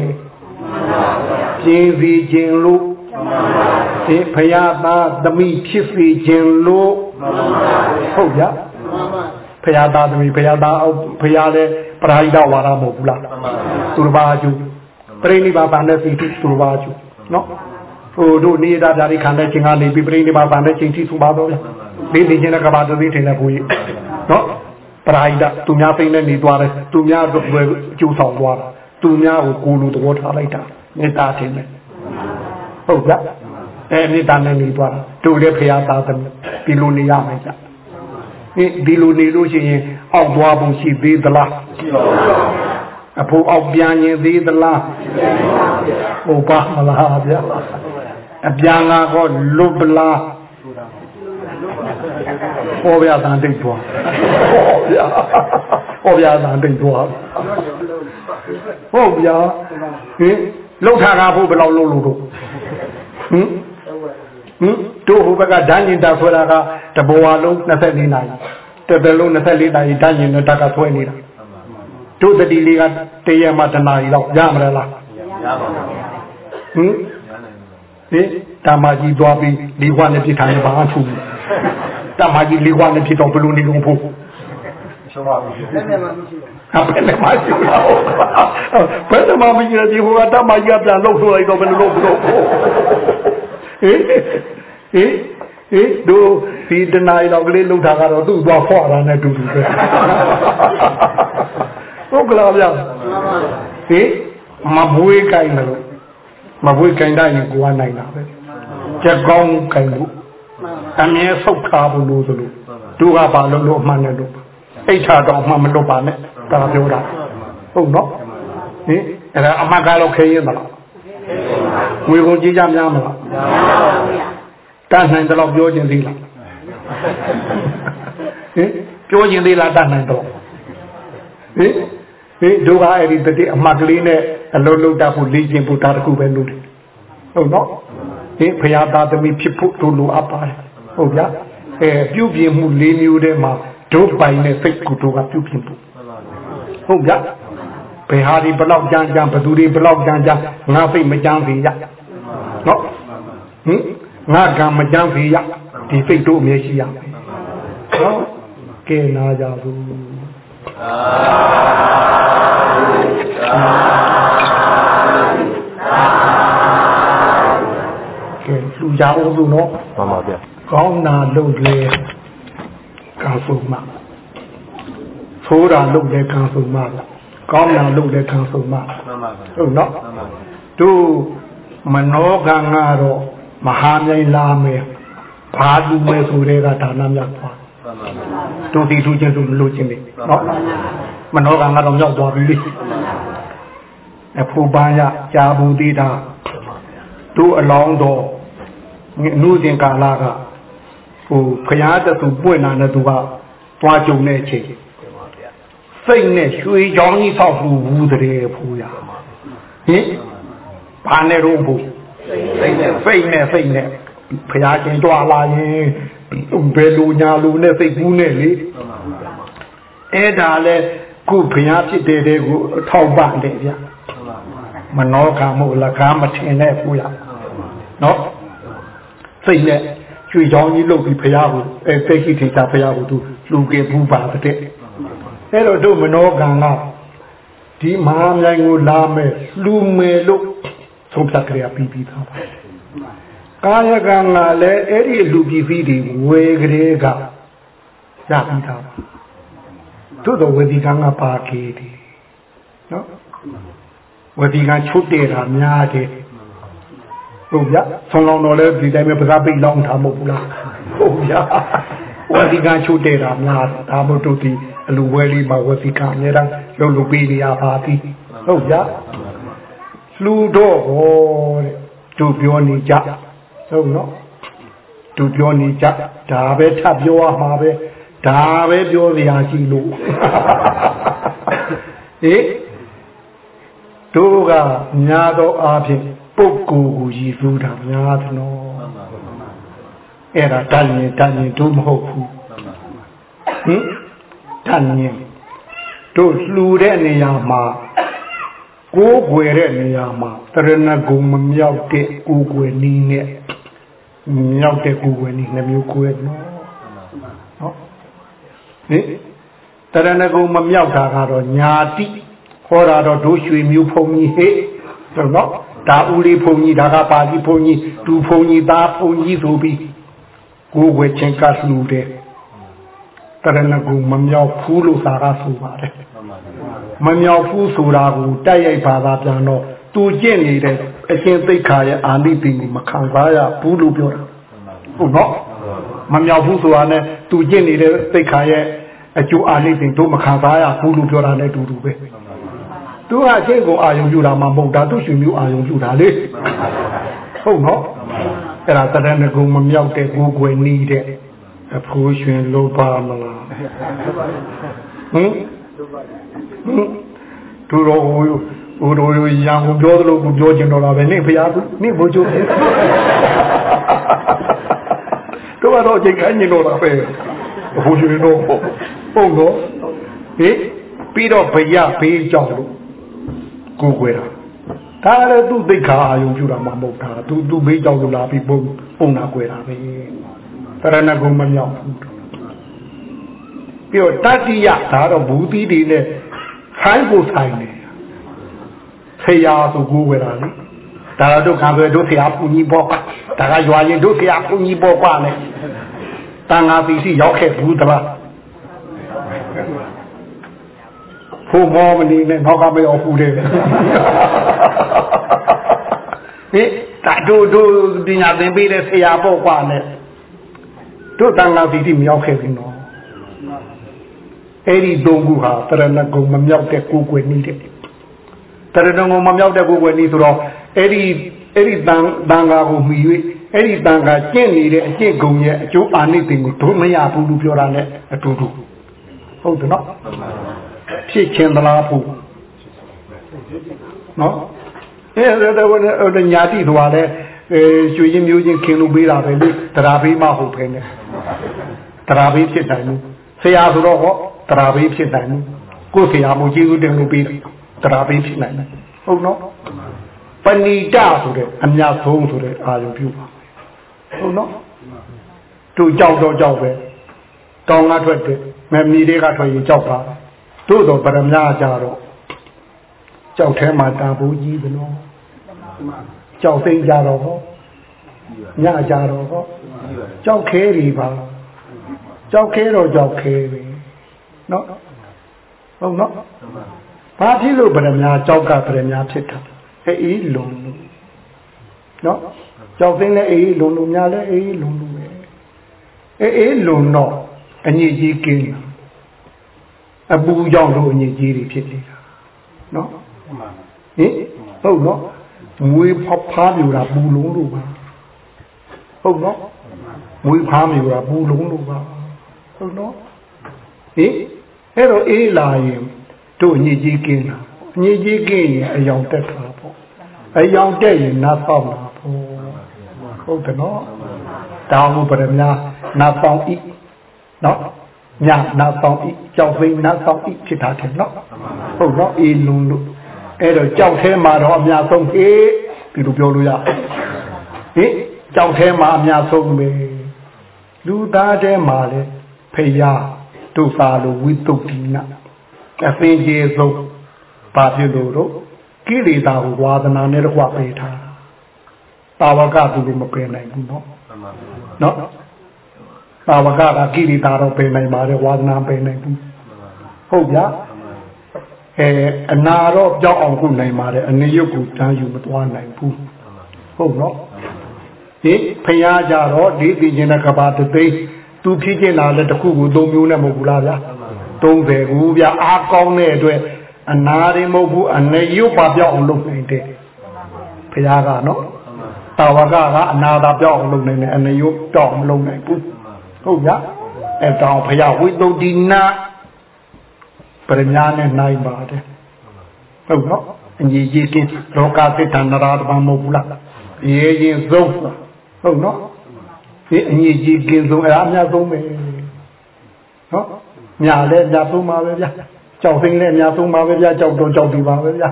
Speaker 1: ကျင်းစီခြင်းလို့ဒီဖယားသားသမီးဖြစ်စီခြင်းလို့ဟုတ်ရဖယားသားသမီးဖယားသားဖယားလည်းပရာဟိတဝါဒမဟုတ်ဘူးလားသူတစ်ပါးကျူပြိဋိဘာပန်တဲ့စီသူတစ်ပါးကျူနော်ဟိုတို့နေတာဓာရီခံတဲ့ချင်းကနေပြီးပြိဋိဘာပန်တဲ့ချင်းတိသူပါတော့ဗျဒီနေချင်းကဘာသတိထင်တဲ့ဘူးကြီး နော်ပရာဟိတသူများသိနေနေသွားတယ်သူများတို့ကျူဆောင်သွားတာသူများကိုကိုလူသဘောထားလိုက်တာမေတ္တာထင်တယ်ဟုတ်ကြအဲမေတ္တာနဲ့နေသွားတာတို့လည်းဖရာသားသမီးဒီလိုနေရမယ်ကြဒီဒီလိုနေလို့ရှိရင်အောက်သွားဖို့ရှိသေးသလားရှိပါဘူးအဖို့အောက်ပြန်ရင်သေးသလားဟုတ်ပါမလားဗျာအပြန်ကတော့လွတ်ပလား ဟောဗျာတန်တိတ်သွားဟောဗျာဟောဗျာတန်တိတ်သွားဟုတ်ဗျာဟင်လောက်ထားတာဖို့ဘယ်လောက်လုံးလို့တော့ဟင်ဟင်တို့ဟိုဘက်ကဓာညင်တာဆိုတာကတဘဝလုံး24နာရီတစ်သက်လုံး24နာရီဓာညင်နဲ့တက်ကဆွဲနေတာတို့တတိလေးကတရက်မှတနာရီလောက်ရမလားရပါဘူးဟင်ဒီတမကြီးသွားပြီးဒီခွာနဲ့ပြစ်ထားရင်ဘာမှထူဘူးတ မကြီးလေးခွာနဲ့ပြစ်တော့ဘယ်လိုနေကုန်ဖို့
Speaker 3: ဆိုပါဘူး။လည်းမှမရှိ
Speaker 1: ဘူး။ဘယ်နဲ့မှမရှိဘူး။ဘယ်နဲ့မှမရှိတဲ့ဒီဟိုကတမကြီးပြန်လှုပ်ဆိုလိုက်တော့ဘယ်လိုလုပ်လို့ဟေးဟေးဟေးတို့ဒီတနာရီတော့ကလေးလှုပ်တာကတော့သူ့သွားဖွာတာနဲ့တူတူပဲ။ဟုတ်ကလားဗျာ။ဟေးမဘွေးကြိုင်လို့မဘွေးကြိုင်တိုင်းကိုကနိုင်တာပဲ။ကြက်ကောင်းကြိုင်လို့ အမြဲဆုတ်ခါဘူးလို့ဆိုလို့တို့ကဘာလို့လို့အမှန်နဲ့လို့အိဋ္ဌာတော့မှမလွတ်ပါနဲ့ဒါပြောတာဟုတ်နော်ဟင်အဲ့ဒါအမကတော့ခဲရင်မလားငွေကုန်ကြည့်ကြများမလားတတ်နိုင်တော့ပြောခြင်းသေးလားဟင်ပြောခြင်းသေးလားတတ်နိုင်တော့ဟင်ဟင်တို့ကအဲ့ဒီတတိအမကလေးနဲ့အလုံးလုံးတတ်ဖို့လေ့ကျင့်ဖို့ဒါတခုပဲလုပ်တယ်ဟုတ်နော် ဟင်ဖရာသားသမီးဖြစ်ဖို့တို့လိုအပ်ပါတယ်ဟုတ်ဗျာအဲပြုပြင်မှု၄မျိုးတည်းမှာတို့ပိုင်တဲ့စိတ်ကူတို့ကပြုပြင်ဖို့ဟုတ်ဗျာဘယ်ဟာဒီဘလောက်ကြမ်းကြမ်းဘသူတွေဘလောက်ကြမ်းကြမ်းငါစိတ်မကြမ်းစေရနော်ဟင်ငါကံမကြမ်းစေရဒီစိတ်တို့အမြဲရှိရနော်ကဲနာကြဘူးကဲ ကြအောင်လို့နော်
Speaker 3: မှန်ပါဗျာ
Speaker 1: ကောင်းတာလုပ်လေကံဆုံးမှဆိုးတာလုပ်လေကံဆုံးမှကောင်းတာလုပ်လေကံဆုံးမှဟုတ်နော်တို့မနောကံကတော့မဟာမြိုင်လာမယ်ဘာလူမယ်ဆိုတဲ့ကဒါနမြတ်သွားတို့ဒီသူချင်းတို့မလို့ချင်းနေနော်မနောကံကတော့မြောက်သွားပြီလေအဖို့ပန်းရကြာဘူးသေးတာတို့အလောင်းတော် နုစဉ်ကာလကဟိုဖရာတသူပွင့်လာတဲ့သူကတွားကြုံတဲ့အချိန်စိတ်နဲ့ရွှေချောင်းကြီးဆောက်ဖို့ဘူးတဲ့ဖူးရဟင်ဘာနဲ့တော့ဘူးစိတ်နဲ့စိတ်နဲ့စိတ်နဲ့ဖရာချင်းတွားလာရင်ဘယ်လိုညာလိုနဲ့စိတ်ကူးနဲ့လေအဲ့ဒါလဲခုဖရာဖြစ်တဲ့တဲ့ကိုထောက်ပံ့တယ်ဗျမနောကမို့လကားမထင်တဲ့ဖူးရနော် စိတ်နဲ့ရွှေချောင်းကြီးလုတ်ပြီးဖရာကိုအဲသိရှိထိတာဖရာကိုသူလူကေဘူးပါတဲ့အဲ့တော့တို့မနောကံကဒီမဟာမြိုင်ကိုလာမယ်လူမယ်လို့သုံးဖြတ်ကြရပြီးပြီးသားပါကာယကံကလည်းအဲ့ဒီလူပြည်စည်းတွေဝေကလေးကရပြီးသားပါတို့တော့ဝေဒီကံကပါကေတယ်နော်ဝေဒီကချုပ်တဲ့တာများတယ် ဟဟုတ်ဗျာဆောင်းလောင်တော်လဲဒီတိုင်းပဲပစားပိတ်လောင်းထားမဟုတ်ဘူးလားဟုတ်ဗျာဝစီကချိုးတဲ့တာများဒါမို့တို့ဒီအလူဝဲလေးမှာဝစီကအများအားလုံလုံပေးနေရပါသည်ဟုတ်ဗျာလူတော့ဟောတဲ့တို့ပြောနေကြဟုတ်နော်တို့ပြောနေကြဒါပဲထပ်ပြောရမှာပဲဒါပဲပြောစရာရှိလို့ဟေးတို့ကများသောအားဖြင့် ပုဂ္ဂိုလ်ကိုရည်စူးတာများသနော်အဲ့ဒါတန်ရင်တန်ရင်တို့မဟုတ်ဘူးဟင်တန်ရင်တို့လှူတဲ့နေရာမှာကိုးကွယ်တဲ့နေရာမှာတရဏဂုံမမြောက်တဲ့ကိုးကွယ်နည်းနဲ့မြောက်တဲ့ကိုယ်ဝင်နေနှမျိုးကိုယ်နော်နော်ဟင်တရဏဂုံမမြောက်တာကတော့ညာတိခေါ်တာတော့ဒိုးရွှေမျိုးဖုံကြီးဟဲ့ဆိုတော့ ဒါဦးလေးဖုံကြီးဒါကပါဠိဖုံကြီးဒူဖုံကြီးသားဖုံကြီးဆိုပြီးကိုယ်ဝယ်ချင်းကလှူတယ်တရဏဂုံမမြောက်ဘူးလို့သာကဆိုပါတယ်မမြောက်ဘူးဆိုတာကိုတိုက်ရိုက်ပါတာပြန်တော့သူကျင့်နေတဲ့အရှင်သိက္ခာရဲ့အာနိသင်ကိုမခံစားရဘူးလို့ပြောတာဟုတ်နော်မမြောက်ဘူးဆိုတာနဲ့သူကျင့်နေတဲ့သိက္ခာရဲ့အကျိုးအာနိသင်တို့မခံစားရဘူးလို့ပြောတာနဲ့တူတူပဲ သူကအကျင့်ကိုအာယုံယူတာမှမဟုတ်တာသူရှင်မျိုးအာယုံယူတာလေဟုတ်နော်အဲ့ဒါတရဏဂုံမမြောက်တဲ့ကိုယ်ွယ်နီးတဲ့အဖိုးရှင်လောပါမလားဟင်ဟင်သူတော်ဟိုဟိုတို့ရံကိုပြောသလိုကိုပြောကျင်တော့တာပဲနေဖရားသူနေဘိုးကျိုးတို့ကတော့ချိန်ခိုင်းနေတော့တာပဲဟိုရှင်တော့ဟုတ်တော့ဟေးပြီးတော့ဘယဘေးကြောင့်လို့ ကိုကိုွယ်တာဒါလည်းသူ့သိက္ခာအာယုံပြုတာမှမဟုတ်တာသူသူ့ဘေးကြောင့်လို့လာပြီးပုံပုံနာကွယ်တာပဲတရဏဂုံမမြောက်ဘူးပြီးတော့တတိယဒါတော့ဘူးသီးတွေနဲ့ခိုင်းကိုဆိုင်တယ်ဆရာဆိုကိုဝယ်တာလေဒါတော့ခံပဲတို့ဆရာပူကြီးပေါ့ဒါကရွာရင်တို့ဆရာပူကြီးပေါ့ကွာလေတန်ဃာပီစီရောက်ခဲ့ဘူးတလား ဖို့မောမနေနဲ့နောက်ကမရောက်ဘူးတဲ့ဟေးဒါတို့တို့ပညာသင်ပေးတဲ့ဆရာပေါ့ကွာနဲ့တို့တန်ဃာပီစီမရောက်ခဲ့ဘူးနော်အဲ့ဒီဒုံကူဟာတရဏဂုံမမြောက်တဲ့ကိုယ်ွယ်နေတဲ့တရဏဂုံမမြောက်တဲ့ကိုယ်ွယ်နေဆိုတော့အဲ့ဒီအဲ့ဒီတန်တန်ဃာကိုမှီ၍အဲ့ဒီတန်ဃာကျင့်နေတဲ့အကျင့်ဂုံရဲ့အကျိုးအာနိသင်ကိုတို့မရဘူးလို့ပြောတာနဲ့အတူတူဟုတ်တယ်နော် ဖြစ်ချင်းသလားဖို့နော်အဲ့ဒါတော့ညာတိသွားလဲအဲရွှေချင်းမျိုးချင်းခင်လို့ပေးတာပဲလေတရားပေးမှဟုတ်ဖ ೇನೆ တရားပေးဖြစ်တယ်လို့ဆရာဆိုတော့ဟောတရားပေးဖြစ်နိုင်ဘူးကိုယ်ဆရာမို့ကျေးဇူးတင်လို့ပြီးတရားပေးဖြစ်နိုင်တယ်ဟုတ်နော်ပဏိတဆိုတဲ့အမြတ်ဆုံးဆိုတဲ့အာရုံပြုပါဟုတ်နော်တို့ကြောက်တော့ကြောက်ပဲတောင်းကထွက်တယ်မမီတွေကထွက်ရင်ကြောက်ပါ တို့တော့ပရမညာကြတော့ကြောက်ထဲမှာတာဘူးကြီးသနော်ကြောက်သိကြတော့ဟောညကြတော့ဟောကြောက်ခဲတွေပါကြောက်ခဲတော့ကြောက်ခဲပဲနော်ဟုတ်နော်ဘာဖြစ်လို့ဗရမ ्या ကြောက်ကဗရမ ्या ဖြစ်တာအေးလုံလို့နော်ကြောက်သိနေအေးလုံလို့များလဲအေးလုံလို့ပဲအေးအေးလုံတော့အညစ်အကြေးကင်းတာ အပူကြောင့်တို့အညစ်အကြေးတွေဖြစ်နေတာနော်ဟင်ဟုတ်နော်မွေးဖဖားပြူတာပူလုံးလို့ပါဟုတ်နော်မွေးဖားပြူတာပူလုံးလို့ပါဟုတ်နော်ဟင်အဲ့တော့အေးလာရင်တို့အညစ်အကြေးကင်းတာအညစ်အကြေးကင်းရင်အယောင်တက်တာပေါ့အယောင်တက်ရင်နတ်ပေါက်တာပေါ့ဟုတ်တယ်နော်တောင်းမှုပရမညာနတ်ပေါက်ဤနော် ညနတ်ပေါက်ဤကြောက်သိမ်းနတ်ပေါက်ဤဖြစ်တာတယ်နော်ဟုတ်နော်အေးလုံးလို့အဲ့တော့ကြောက်သေးမှာတော့အများဆုံးဟေးဒီလိုပြောလို့ရဟင်ကြောက်သေးမှာအများဆုံးပဲလူသားတဲမှာလေဖေရဒုစာလိုဝိတုဒ္ဓိနအပင်ကျေဆုံးဘာဖြစ်လို့တော့ကိလေသာကိုဝါဒနာနဲ့တကွပေးထားတာဝကသူတို့မပယ်နိုင်ဘူးနော်နော် တာဝကကကိလေသာတော့ပယ်နိုင်ပါတယ်ဝါဒနာပယ်နိုင်ဘူးဟုတ်ဗျာအဲအနာတော့ကြောက်အောင်ကုနိုင်ပါတယ်အနေရုပ်ကိုတန်းယူမသွားနိုင်ဘူးဟုတ်နော်ဟင်ဖះကြတော့ဒီသိခြင်းတဲ့ကဘာတသိသူဖြစ်ခြင်းလာလဲတစ်ခုကို၃မျိုးနဲ့မဟုတ်ဘူးလားဗျာ30ခုဗျာအားကောင်းတဲ့အတွက်အနာတွေမဟုတ်ဘူးအနေရွတ်ပါပြောက်အောင်လုပ်နိုင်တယ်ဖះကနော်တာဝကကအနာသာပြောက်အောင်လုပ်နိုင်တယ်အနေရွတ်တောက်မလုပ်နိုင်ဘူး ဟုတ်ဗျာအဲတောင်ဖះဝိသုဒ္ဓိနာပရညာနဲ့နိုင်ပါတယ်ဟုတ်နော်အညီကြီးကင်းလောကသစ္စာနရာတပံမဟုတ်ဘူးလားရေရင်ဆုံးဟုတ်နော်ဒီအညီကြီးကင်းဆုံးအဲ့ဒါအများဆုံးပဲနော်ညာလဲညာဆုံးပါပဲဗျာကြောက်သိန်းလဲညာဆုံးပါပဲဗျာကြောက်တော့ကြောက်ဒီပါပဲဗျာ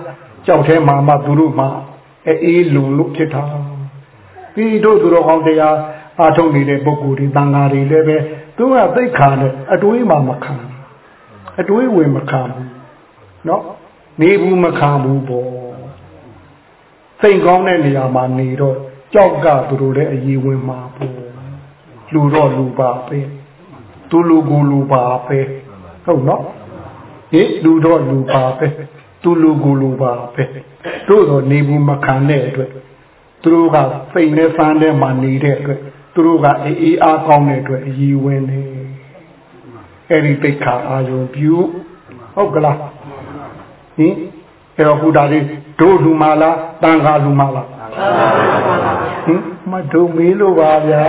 Speaker 1: ကြောက်ထဲမှာမှသူတို့မှအေးလုံလို့ဖြစ်တာပြီးတို့သူတော်ကောင်းတရား အားထုတ်နေတဲ့ပုဂ္ဂိုလ်တွေတန်ဃာတွေလည်းပဲသူကသိခါနဲ့အတွေးမှမခံအတွေးဝင်မခံဘူးနော်နေဘူးမခံဘူးပေါ့စိတ်ကောင်းတဲ့နေရာမှာနေတော့ကြောက်ကသူတို့လည်းအည်ဝင်မှာပေါ့လူတော့လူပါပဲသူလူကိုလူပါပဲဟုတ်နော်ဟင်လူတော့လူပါပဲသူလူကိုလူပါပဲတို့တော့နေဘူးမခံတဲ့အတွက်သူတို့ကစိတ်နဲ့စမ်းတဲ့မှာနေတဲ့အတွက် သူတို့ကအေးအားကောင်းတဲ့အတွက်အည်ဝင်နေအဲ့ဒီပိတ်ခါအာယုံပြုဟုတ်ကလားဟင်အဲ့တော့ခုဒါလေးတို့လူမလားတန်ခါလူမလားဟင်မတို့မေးလို့ပါဗျာ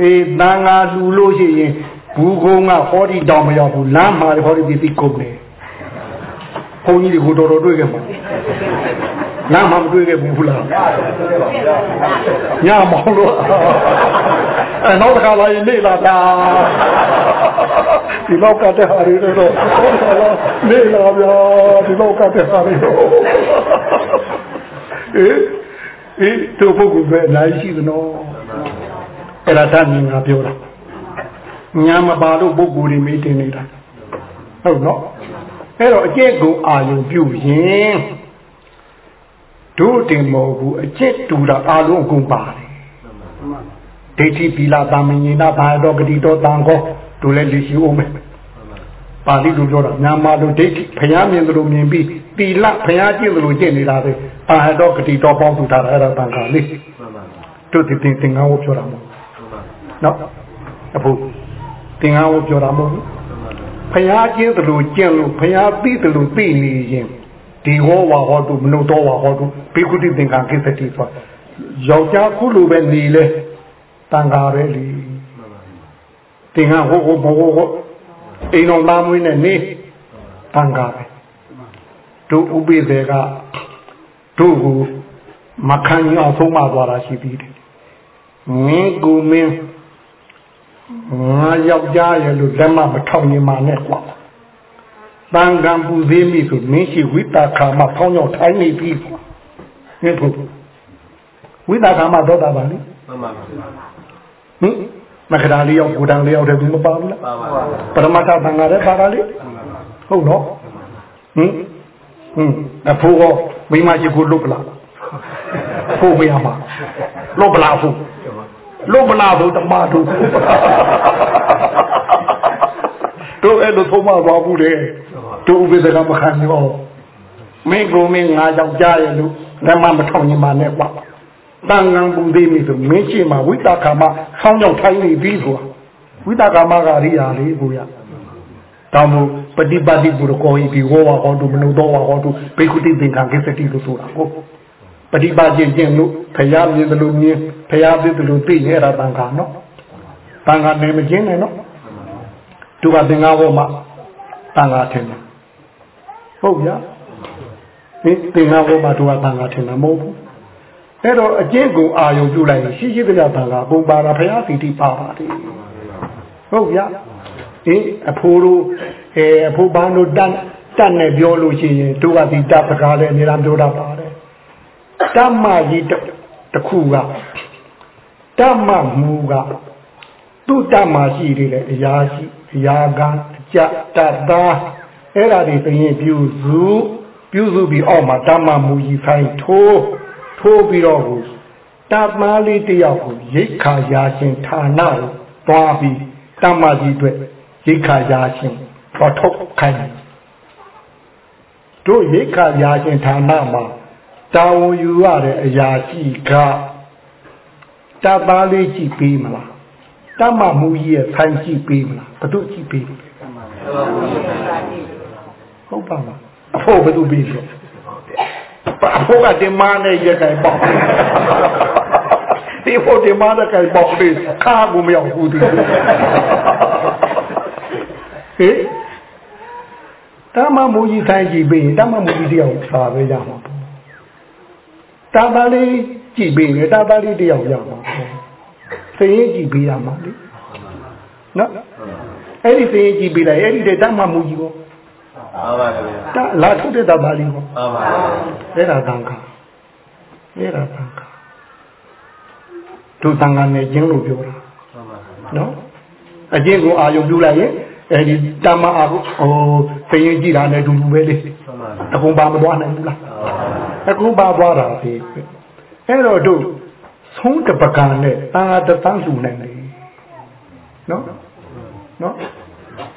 Speaker 1: အေးတန်ခါလူလို့ရှိရင်ဘူးကုန်းကဟောဒီတောင်မရောက်ဘူးလမ်းမှာဟောဒီပြီးကုန်တယ်ဘုန်းကြီးတွေကိုတော်တော်တွေ့ခဲ့မှာ လမ်းမှာမတွေ့ခဲ့ဘူးလားညမောင်းလို့အဲနောက်တစ်ခါလာရင်နေလာတာဒီလောက်ကတဲ့ဟာတွေတော့နေလာဗျာဒီလောက်ကတဲ့ဟာတွေတော့အေးအေးတို့ပုဂ္ဂိုလ်ပဲအများကြီးရှိသနော်အဲ့ဒါတတ်မြင်ငါပြောတာညာမပါလို့ပုဂ္ဂိုလ်တွေမေးတင်နေတာဟုတ်နော်အဲ့တော့အကျင့်ကိုအာရုံပြုရင် တို့တင်မဟုတ်ဘူးအကျင့်တူတာအာလုံးကုန်ပါတယ်ဒိဋ္ဌိပီလာတာမင်္ဂနာဘာတော့ဂတိတော်တန်ကောတို့လည်းလူရှိအောင်မယ်ပါဠိလိုပြောတာမြန်မာလိုဒိဋ္ဌိဘုရားမြင်သလိုမြင်ပြီးပီလဘုရားကျင့်သလိုကျင့်နေတာပဲဘာတော့ဂတိတော်ပေါင်းထူထားတာအဲ့ဒါတန်ခါလေးတို့ဒီတင်သင်္ကန်းကိုပြောတာမဟုတ်နော်အဖို့သင်္ကန်းကိုပြောတာမဟုတ်ဘုရားကျင့်သလိုကျင့်လို့ဘုရားသိသလိုသိနေရင် ဒီဟောဝါဟောတုမနုတော်ဝါဟောတုဘေကုတိသင်္ကန်းကိစ္စတိဆိုယောက်ျားခုလိုပဲနေလဲတန်ခါပဲလေသင်္ကန်းဟောဟောဘောဟောအိမ်တော်သားမွေးနဲ့နေတန်ခါပဲတို့ဥပိ္ပေကတို့ကိုမခံရအောင်ဆုံးမသွားတာရှိသေးတယ်မင်းကူမင်းငါယောက်ျားရဲ့လို့လက်မမထောက်နေမှာနဲ့ကွာ တန်ကံပူသေးမိဆိုမင်းရှိဝိတာခါမဖောင်းရောက်ထိုင်းနေပြီကွာဟင်ဖို့ဝိတာခါမတော့တာပါလေမှန်ပါပါဟင်မခရာလေးရောက်ကိုတန်လေးရောက်တယ်ဘူးမပါဘူးလားပရမတ္ထသံဃာလည်းပါတာလေဟုတ်တော့ဟင်ဟင်အဖိုးကမိမရှိကိုလုတ်ပလားဖို့မရမှာလုတ်ပလားဖို့လုတ်ပလားဖို့တမတို့တို့အဲ့လိုသုံးမသွားဘူးလေ တို့ဥပဒေကမခံရောမင်းကိုမင်းငါကြောက်ကြရဲ့လို့လက်မမထောင်ညီမနဲ့ကွာတန်ငံပူသေးပြီဆိုမင်းရှိမှာဝိတာခါမဆောင်းကြောက်ထိုင်းနေပြီဆိုတာဝိတာခါမကရိယာလေးကိုရတောင်းမို့ပฏิပါတိပုရကောဤဒီဟောဝါဟောတုမနုသောဝါဟောတုဘေကုတိသင်္ကံကိစ္စတိလို့ဆိုတာကိုပฏิပါခြင်းခြင်းလို့ဖရာမြင်တယ်လို့မြင်ဖရာသိတယ်လို့သိရတာတန်ခါနော်တန်ခါနေမခြင်းနဲ့နော်သူကသင်္ကန်းဟောမှာတန်ခါထင်တယ် ဟုတ်ဗျာဒီသင်္ကန်းဟောမှာသူကတန်ခါထင်တာမဟုတ်ဘူးအဲ့တော့အကျင့်ကိုအာယုံပြုလိုက်ရင်ရှိရှိတဲ့တန်ခါပုံပါတာဖရာစီတိပါပါတယ်ဟုတ်ဗျာအင်းအဖိုးတို့အဲအဖိုးဘာတို့တတ်တတ်နဲ့ပြောလို့ရှိရင်တို့ကဒီတတ်စကားလည်းအများအားပြောတာပါတယ်တမ္မကြီးတစ်ခုကတမ္မမူကသူ့တမ္မရှိတယ်လေအရာရှိအရာကအကြတတ်သား အဲ့ဒါတွေပြင်ပြုစုပြုစုပြီးအောက်မှာတမ္မမူကြီးဆိုင်ထိုးထိုးပြီးတော့ကိုတမ္မာလေးတယောက်ကိုရိတ်ခါရာရှင်ဌာနကိုတွားပြီးတမ္မာကြီးအတွက်ရိတ်ခါရာရှင်တော့ထုတ်ခိုင်းတယ်တို့ရိတ်ခါရာရှင်ဌာနမှာတာဝန်ယူရတဲ့အရာရှိကတသားလေးကြည့်ပေးမလားတမမူကြီးရဲ့ဆိုင်ကြည့်ပေးမလားဘသူကြည့်ပေး ဟုတ်ပါလားအဖို့ဘသူပေးလို့အဖို့ကတင်မနဲ့ရခိုင်ပေါ့ဒီဖို့တင်မနဲ့ခိုင်ပေါ့ပြီးခါကူမရောက်ဘူးသူဟေးတမမူကြီးဆိုင်ကြည့်ပေးရင်တမမူကြီးတယောက်သာပဲရမှာပေါ့တာတာလေးကြည့်ပေးတယ်တာတာလေးတယောက်ရမှာပေါ့စရင်ကြည့်ပေးရမှာလေနော်အဲ့ဒီစရင်ကြည့်ပေးလိုက်အဲ့ဒီတမမူကြီးပေါ့
Speaker 2: မှန်ပါဗျာ
Speaker 1: တာလာထုတ်တဲ့တာတာလေးပေါ့
Speaker 2: မှန်ပါဗျာ
Speaker 1: အဲ့ဒါတန်ခါအဲ့ဒါတန်ခါတို့တန်ခါနဲ့ကျင်းလို့ပြောတာနော်အကျင့်ကိုအာယုံပြုလိုက်ရင်အဲဒီတမအာဟိုစရင်ကြည့်တာနဲ့ဒူဒူပဲလေအကုန်ပါမသွားနိုင်ဘူးလားအကုန်ပါသွားတာပြီအဲ့တော့တို့ဆုံးတပကံနဲ့တာတသန်းစုနိုင်တယ်နော်နော်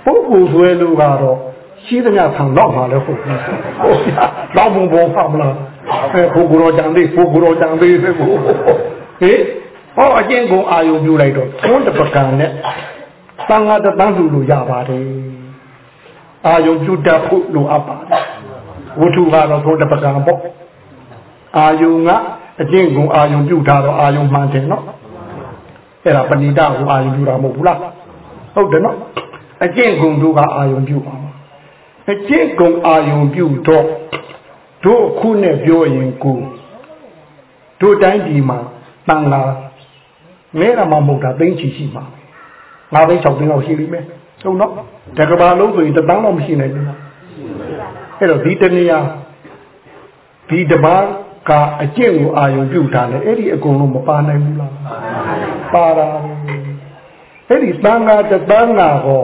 Speaker 1: ပုဂ္ဂိုလ်ဆွဲလို့ကတော့ ရှိသမျှဆံတော့မှာလည်းဟုတ်ပြီဟုတ်ပြတော့ဘုံဘုံဖမလားအဲဘုဂရောကြံသေးဘုဂရောကြံသေးပဲကိုဟေးဟောအကျင့်ကုန်အာယုံပြုလိုက်တော့သုံးတပကံနဲ့သံဃာတသန်းစုလို့ရပါတယ်အာယုံပြုတတ်ဖို့လိုအပ်ပါတယ်ဝတ္ထုကတော့သုံးတပကံပေါ့အာယုံကအကျင့်ကုန်အာယုံပြုထားတော့အာယုံမှန်တယ်နော်အဲ့ဒါပဏိတကိုအာယုံပြုတာမဟုတ်ဘူးလားဟုတ်တယ်နော်အကျင့်ကုန်တို့ကအာယုံပြုပါ အကျင့်ကုန်အာယုံပြုတော့တို့အခုနဲ့ပြောရင်ကိုတို့တိုင်းဒီမှာတန်လာမဲရမမဟုတ်တာသိချီရှိမှာငါးသိန်း၆သိန်းလောက်ရှိလိမ့်မယ်ဟုတ်နော်တကဘာလုံးဆိုရင်တပန်းတော့မရှိနိုင်ဘူးလားအဲ့တော့ဒီတနေရာဒီတပန်းကအကျင့်ကိုအာယုံပြုထားတယ်အဲ့ဒီအကုန်လုံးမပါနိုင်ဘူးလားပါတာအဲ့ဒီသံဃာတပန်းကဟော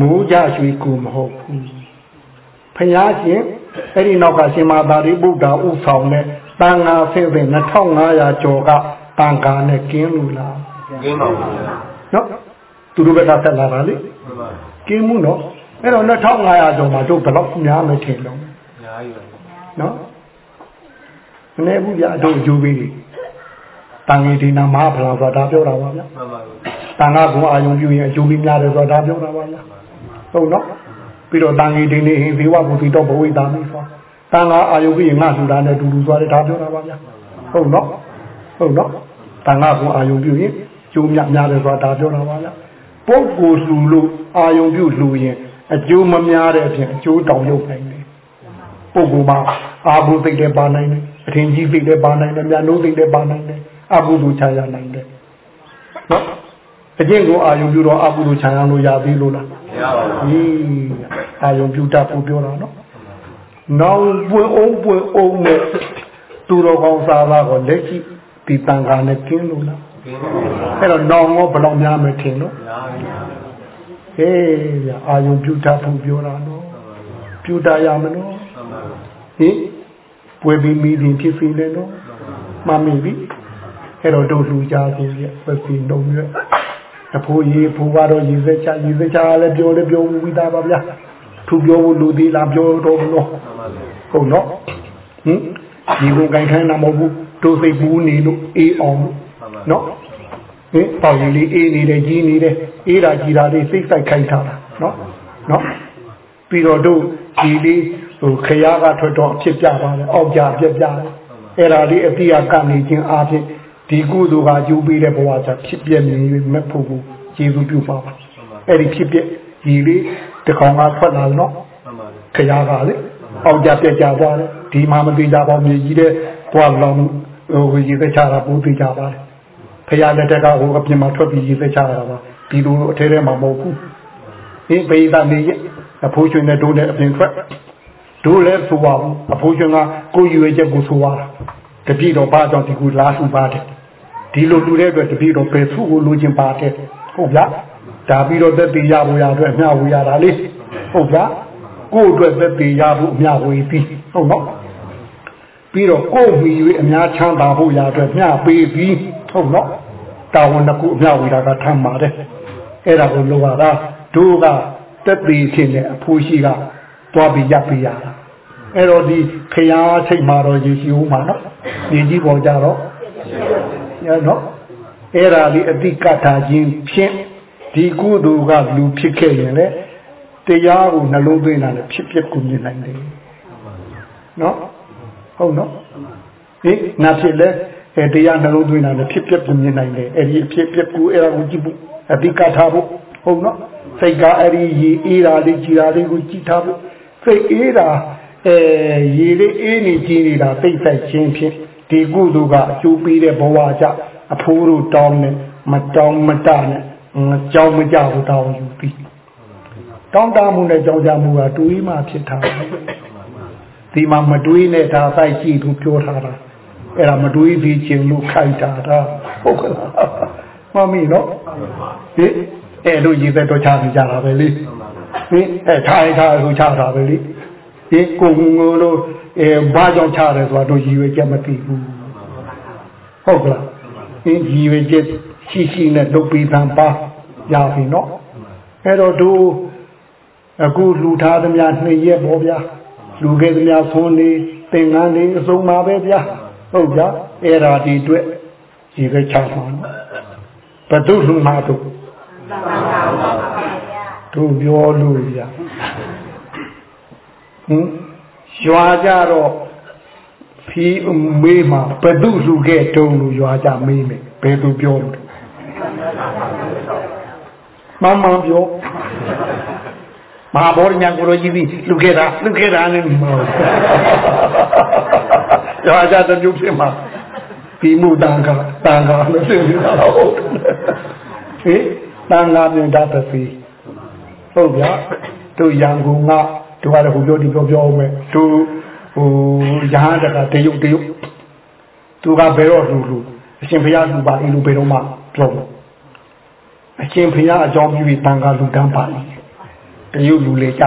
Speaker 1: မူကြရွှေကူမဟုတ်ဘူးဖျားရှင်အဲ့ဒီနောက်ကရှင်မာသာရိပုတ္တဥဆောင်တဲ့တန်ဃာဆင်းတဲ့2500ကျော်ကတန်ဃာနဲ့ကင်းလို့လား
Speaker 2: ကင်းပါဘူး
Speaker 1: နော်သူတို့ဘက်ကဆက်လာတာလေကင်းမှုနော်အဲ့တော့2500ကျော်မှာတို့ဘယ်တော့များမထင်လုံးအများကြီးပဲနော်မနေဘူးဗျာတို့ဂျူပြီးတန်ကြီးဒီနာမဟာဖလာဆိုတာပြောတာပါဗျာမှန်ပါဘူးတန်ခါကအာယုံပြုရင်အကျိုးပြီးများတယ်ဆိုတာပြောတာပါဗျာ ဟုတ်နော်ပြီးတော့တန်ကြီးဒီနေ့ဟင်ဇေဝဘူတိတော့ဘဝိတာမိဆိုတန်ခါအာယုံပြီးရင်ငါထူတာနဲ့တူတူသွားတယ်ဒါပြောတာပါဗျာဟုတ်နော်ဟုတ်နော်တန်ခါကအာယုံပြုရင်ကျိုးများများတယ်ဆိုတာဒါပြောတာပါဗျာပုဂ္ဂိုလ်လှူလို့အာယုံပြုလှူရင်အကျိုးမများတဲ့အပြင်အကျိုးတောင်ရုပ်နိုင်တယ်ပုဂ္ဂိုလ်မှာအာဟုသိတဲ့ပါနိုင်တယ်အထင်ကြီးသိတဲ့ပါနိုင်တယ်မြတ်နိုးသိတဲ့ပါနိုင်တယ်အကုသိုလ်ခြာရနိုင်တယ်နော်အကျင့်ကိုအာယုံပြုတော့အကုသိုလ်ခြာရလို့ရသေးလို့လားမ ရပါဘူးအာယုံပြုတတ်ဖို့ပြောတာနော်နောင်ပွင့်အောင်ပွင့်အောင်နဲ့သူတော်ကောင်းစားသားကိုလက်ရှိဒီတန်ခါနဲ့ကျင်းလို့လားအဲ့တော့နောင်တော့ဘယ်တော့များမထင်လို့ဟေးဗျာအာယုံပြုတတ်ဖို့ပြောတာနော်ပြုတတ်ရမလို့ဟင်ပွဲပြီးမိရင်ဖြစ်စီလဲနော်မှတ်မိပြီအဲ့တော့တို့လူကြသေးရဲ့ပဲပြီးနှုံရွက် အဖိုးကြီးဖိုးကတော့ရေစက်ချရေစက်ချလည်းပြောလည်းပြောပြီးသားပါဗျာသူပြောဖို့လူသေးလားပြောတော့မလို့ဟုတ်နော်ဟင်ဒီကိုကြိုင်ခိုင်းတာမဟုတ်ဘူးတို့စိတ်ဘူးနေလို့အေးအောင်နော်ဟင်ပေါင်ကြီးလေးအေးနေတယ်ကြီးနေတယ်အေးတာကြီးတာလေးစိတ်ဆိုင်ခိုင်းထားတာနော်နော်ပြီးတော့တို့ဒီလေးဟိုခရားကထွက်တော့ဖြစ်ကြပါလေအောက်ကြပြက်ကြတယ်အဲ့ဒါလေးအတိအကနေခြင်းအားဖြင့် ဒီကုသိုလ်ကယူပြီးတဲ့ဘဝချဖြစ်ပြနေမဖို့ဘူးကျေစုပြုပါပါအဲ့ဒီဖြစ်ပြဒီလေးတကောင်ကထွက်လာတော့ခရားကလေအောက်ကြပြက်ကြသွားတယ်ဒီမှာမသိကြပါဘူးကြီးတဲ့ဘဝလောင်ဟိုရေးသက်ချတာဘူးသိကြပါတယ်ခရားလက်ထက်ကဟိုအပြင်မှာထွက်ပြီးရေးသက်ချတာပါဒီလိုအထဲထဲမှာမဟုတ်ဘူးဒီပိဿနေရအဖိုးရှင်နဲ့တို့နဲ့အပြင်ထွက်တို့လည်းဆိုပါဘူးအဖိုးရှင်ကကိုယ်ရွေချက်ကိုဆိုပါတာတပည့်တော်ဘာကြောင့်ဒီကူလာစုပါတယ် ဒီလိုလူတဲ့အတွက်တပည့်တော်ပဲသူ့ကိုလိုချင်ပါတယ်ဟုတ်ဗျာဒါပြီးတော့သက်သေးရဖို့ရအတွက်မျှဝေရတာလေဟုတ်ဗျာကိုယ့်အတွက်သက်သေးရဖို့မျှဝေပြီးဟုတ်နော်ပြီးတော့ကိုယ်မီ၍အများချမ်းသာဖို့ရအတွက်မျှပေးပြီးဟုတ်နော်တာဝန်တစ်ခုအမျှဝေတာကထမ်းပါတယ်အဲ့ဒါကိုလိုပါတာတို့ကသက်သေးခြင်းနဲ့အဖိုးရှိကသွားပြီးရပ်ပြီးရတာအဲ့တော့ဒီခရားချိန်မှာတော့ရေရှိဦးမှာနော်ဒီကြီးပေါ်ကြတော့ရ နော်အဲ့ဒါလေးအတိကထာခြင်းဖြင့်ဒီကုသိုလ်ကလူဖြစ်ခဲ့ရင်လေတရားကိုနှလုံးသွင်းတာလည်းဖြစ်ဖြစ်ကိုမြင်နိုင်တယ်နော်ဟုတ်နော်ဟင်နာဖြစ်လဲအဲတရားနှလုံးသွင်းတာလည်းဖြစ်ဖြစ်ကိုမြင်နိုင်တယ်အဲ့ဒီအဖြစ်ဖြစ်ကိုအဲ့ဒါကိုကြည့်ဖို့အတိကထားဖို့ဟုတ်နော်စိတ်ကအဲ့ဒီရေအေးတာလေးကြည်တာလေးကိုကြည့်ထားဖို့စိတ်အေးတာအဲရေလေးအေးနေကြည်နေတာသိတဲ့ချင်းဖြင့် ဒီကုသိုလ်ကအကျိုးပေးတဲ့ဘဝကြအဖိုးတို့တောင်းနဲ့မတောင်းမတနဲ့ကြောင်းမကြဘူးတောင်းယူပြီးတောင်းတမှုနဲ့ကြောင်းကြမှုကတွေးမှဖြစ်တာဒီမှာမတွေးနဲ့ဒါပိုက်ကြည့်သူပြောထားတာအဲ့ဒါမတွေးပြီးခြင်းလို့ခိုက်တာဒါဟုတ်ကလားမမီနော်ဟင်အဲ့တို့ရည်သက်တော့ချနေကြတာပဲလေဟင်အဲ့ထားရထားဆိုချတာပဲလေဒီကိုငိုလို့ အဲဘာကြောင့်ချတယ်ဆိုတာတို့ရည်ရွယ်ချက်မသိဘူးဟုတ်ကလားဒီရည်ရွယ်ချက်ရှိရှိနဲ့လုပ်ပြီးသံပါရပြီနော်အဲ့တော့တို့အခုလူထားသမျှနှစ်ရက်ပေါ့ဗျာလူခဲ့သမျှသွန်းနေသင်္ကန်းနေအစုံပါပဲဗျာဟုတ်ဗျာအဲ့ဒါဒီအတွက်ရည်ရွယ်ချမှာဘယ်သူလူမှတို့တို့ပြောလို့ဗျာဟင် ရွာကြတော့ဖီးမေးမှာဘယ်သူလူခဲ့တုံးလို့ရွာကြမေးမယ်ဘယ်သူပြောလို့မမပြောမဟာဘောရညာကိုရကြီးပြီးလူခဲ့တာလူခဲ့တာနဲ့မဟုတ်ရွာကြတဲ့ပြုဖြစ်မှာဒီမှုတန်ခါတန်ခါလို့သိနေတာဟုတ်ဟေးတန်ခါပြင်တတ်ပြီဟုတ်ဗျာတို့ရန်ကုန်က တို့ကတော့ဟိုပြောဒီပြောပြောအောင်မယ်တို့ဟိုရဟန်းတကတရုတ်တရုတ်သူကဘယ်တော့လူလူအရှင်ဘုရားလူပါအင်းလူဘယ်တော့မှပြောအရှင်ဘုရားအကြောင်းပြုပြီးတန်ခါလူတန်းပါလိတရုတ်လူလေကြ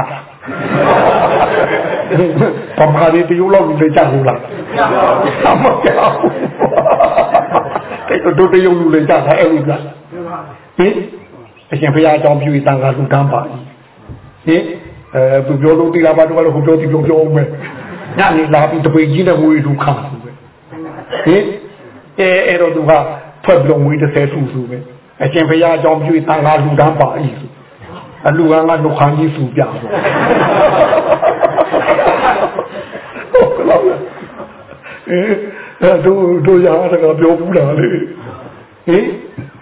Speaker 1: ပမာရီတရုတ်လောက်လူလေကြဟုတ်လားမကြောက်တဲ့တို့တရုတ်လူလေကြတာအဲ့လိုကဟင်အရှင်ဘုရားအကြောင်းပြုပြီးတန်ခါလူတန်းပါဟင် အဲသူပြောလို့တိလာပါတော့ဟိုပြောဒီပြောပြောအောင်မယ်ညနေလာပြီးတပိကြီးနဲ့ငွေလူခါသူပဲဟင်အဲအဲ့တော့သူကဖွဲ့ပြီးတော့ငွေ30စုစုပဲအရှင်ဘုရားအကြောင်းပြုတန်ခါလူတန်းပါဤအလူကငါဒုက္ခကြီးစုပြတော့အဲတို့တို့ရတာကပြောဘူးလားလေဟင်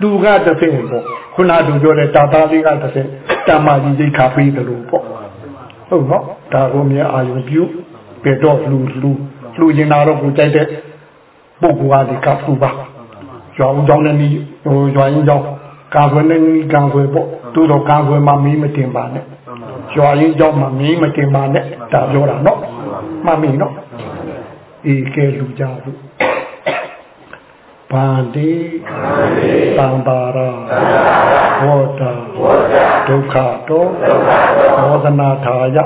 Speaker 1: သူကတစ်ဆင့်ပေါ့ခုနကပြောတဲ့တာသားလေးကတစ်ဆင့်တမကြီးကြီးခါပေးတယ်လို့ပေါ့ ဟုတ်နော်ဒါကိုမြဲအာယုံပြုပေတော့လူလူလူရင်နာတော့ကိုကြိုက်တဲ့ပုဂ္ဂိုလ်အားဒီကဖူပါရွာဦးကြောင်းနဲ့နီးဟိုရွာရင်းကြောင်းကာကွယ်နဲ့နီးကာကွယ်ပေါ့သူတော့ကာကွယ်မှမီးမတင်ပါနဲ့ရွာရင်းကြောင်းမှမီးမတင်ပါနဲ့ဒါပြောတာနော်မှတ်မိနော်အေးကဲလူကြလို့ဗန္တိသံပါရာဝေါတာ ဒုက္ခတောမောဒနာထာယ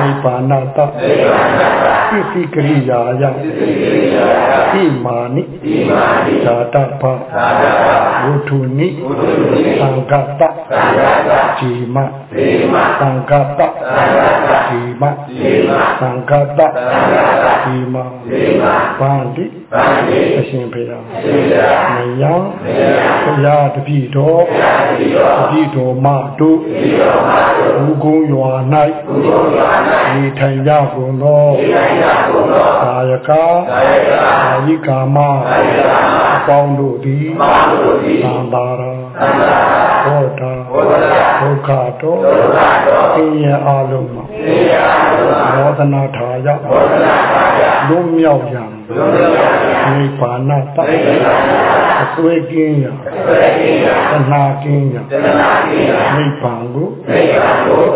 Speaker 1: နိဗ္ဗာနတသစ္စိကရိယာယဣမာနိဇာတပဝုထုနိသံဃတဇီမသံဃတဇီမသံဃတဇီမဗန္တိအရှင်ဘုရားမယံဘုရားတပိတော်တပိတော်မတို့ဘူကုံရွာ၌နေထိုင်ကြကုန်သောကာယကကာယိကာမအပေါင်းတို့သည်သံသာရာဟောတာဒုက္ခတော့သင်ရအလုံးမှာမောဒနာထာယလွတ်မြောက်ရန်နိဗ္ဗာန်တ အစွဲကင်းရာသနာကင်းရာနိဗ္ဗာန်ကို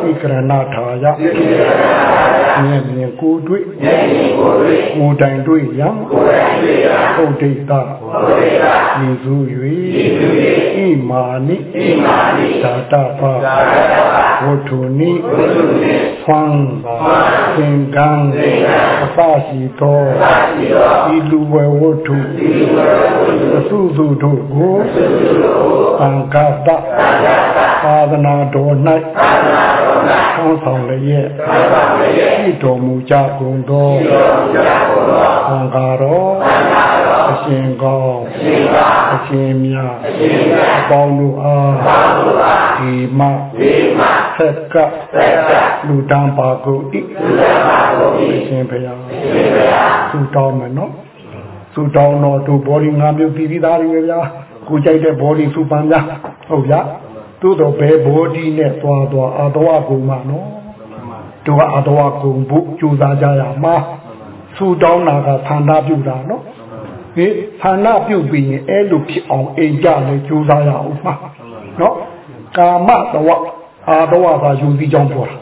Speaker 1: ဣကရဏထာယမြင်မြင်ကိုတွေ့ကိုတိုင်တွေ့ရန်ဟုတ်ဒိတာယေစု၍ဣမာနိသာတပဝတ္ထုနိဖန်သ င်္ကန်းအပစီတော်ဤလူဝဝတ္ထုအစုစုတို့ကိုသံဃတသာသနာတော်၌ဆောင်းဆောင်လျက်ရှိတော်မူကြကုန်သောသံဃာတော်အရှင်ကောင်းအရှင်မြတ်အပေါင်းတို့အားဒီမ ဆက်ကလူတန်းပါကုန်ဤအရှင်ဘုရားသူတောင်းမယ်နော်သူတောင်းတော့သူဘောဒီငါမျိုးပြည်ပြီးသားတွေပဲဗျာကိုကြိုက်တဲ့ဘောဒီသူပန်းများဟုတ်ဗျာသို့တော့ဘယ်ဘောဒီနဲ့သွားသွားအာတော်ကုံမှာနော်သူကအာတော်ကုံဖို့ကြိုးစားကြရမှာဆူတောင်းတာကသန္တာပြုတာနော်ဒီသန္တာပြုပြီးရင်အဲ့လိုဖြစ်အောင်အိမ်ကြလဲကြိုးစားရအောင်မှာနော်ကာမတော် အာတော်ကယူပြီးကြောင်းပေါ်တာ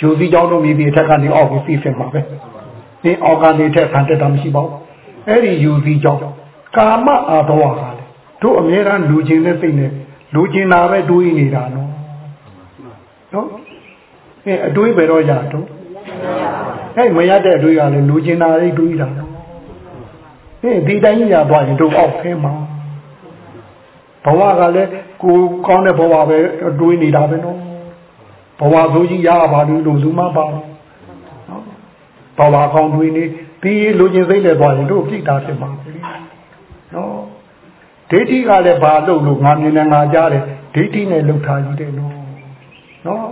Speaker 1: ယူပြီးကြောင်းတို့မြည်ပြီးအထက်ကနေအောက်ကိုသိစစ်မှာပဲဒီအောက်ကနေထက်ဆန်တက်တာမရှိပါဘူးအဲ့ဒီယူပြီးကြောင်းကာမအာတော်ကလည်းတို့အများအားလူချင်းနဲ့သိနေလူချင်းတာပဲတွေးနေတာနော်နော်အဲအတွေးပဲတော့ရတော့အဲမရတဲ့အတွေးကလည်းလူချင်းတာလေးတွေးတာနော်အဲဒီတိုင်းကြီးရသွားရင်တို့အောက်ထဲမှာဘဝကလည်း ကိုကောင်းတဲ့ဘဝပဲတွေးနေတာပဲနော်ဘဝဆိုကြီးရပါလို့လို့လူမပါဘူးနော်ဘဝကောင်းတွေးနေဒီလူချင်းစိတ်နဲ့သွားရင်တို့ပြိတာဖြစ်မှာနော်ဒိဋ္ဌိကလည်းဘာလို့လို့ငါမြင်နေငါကြားတယ်ဒိဋ္ဌိနဲ့လှုပ်ထားကြီးတယ်နော်နော်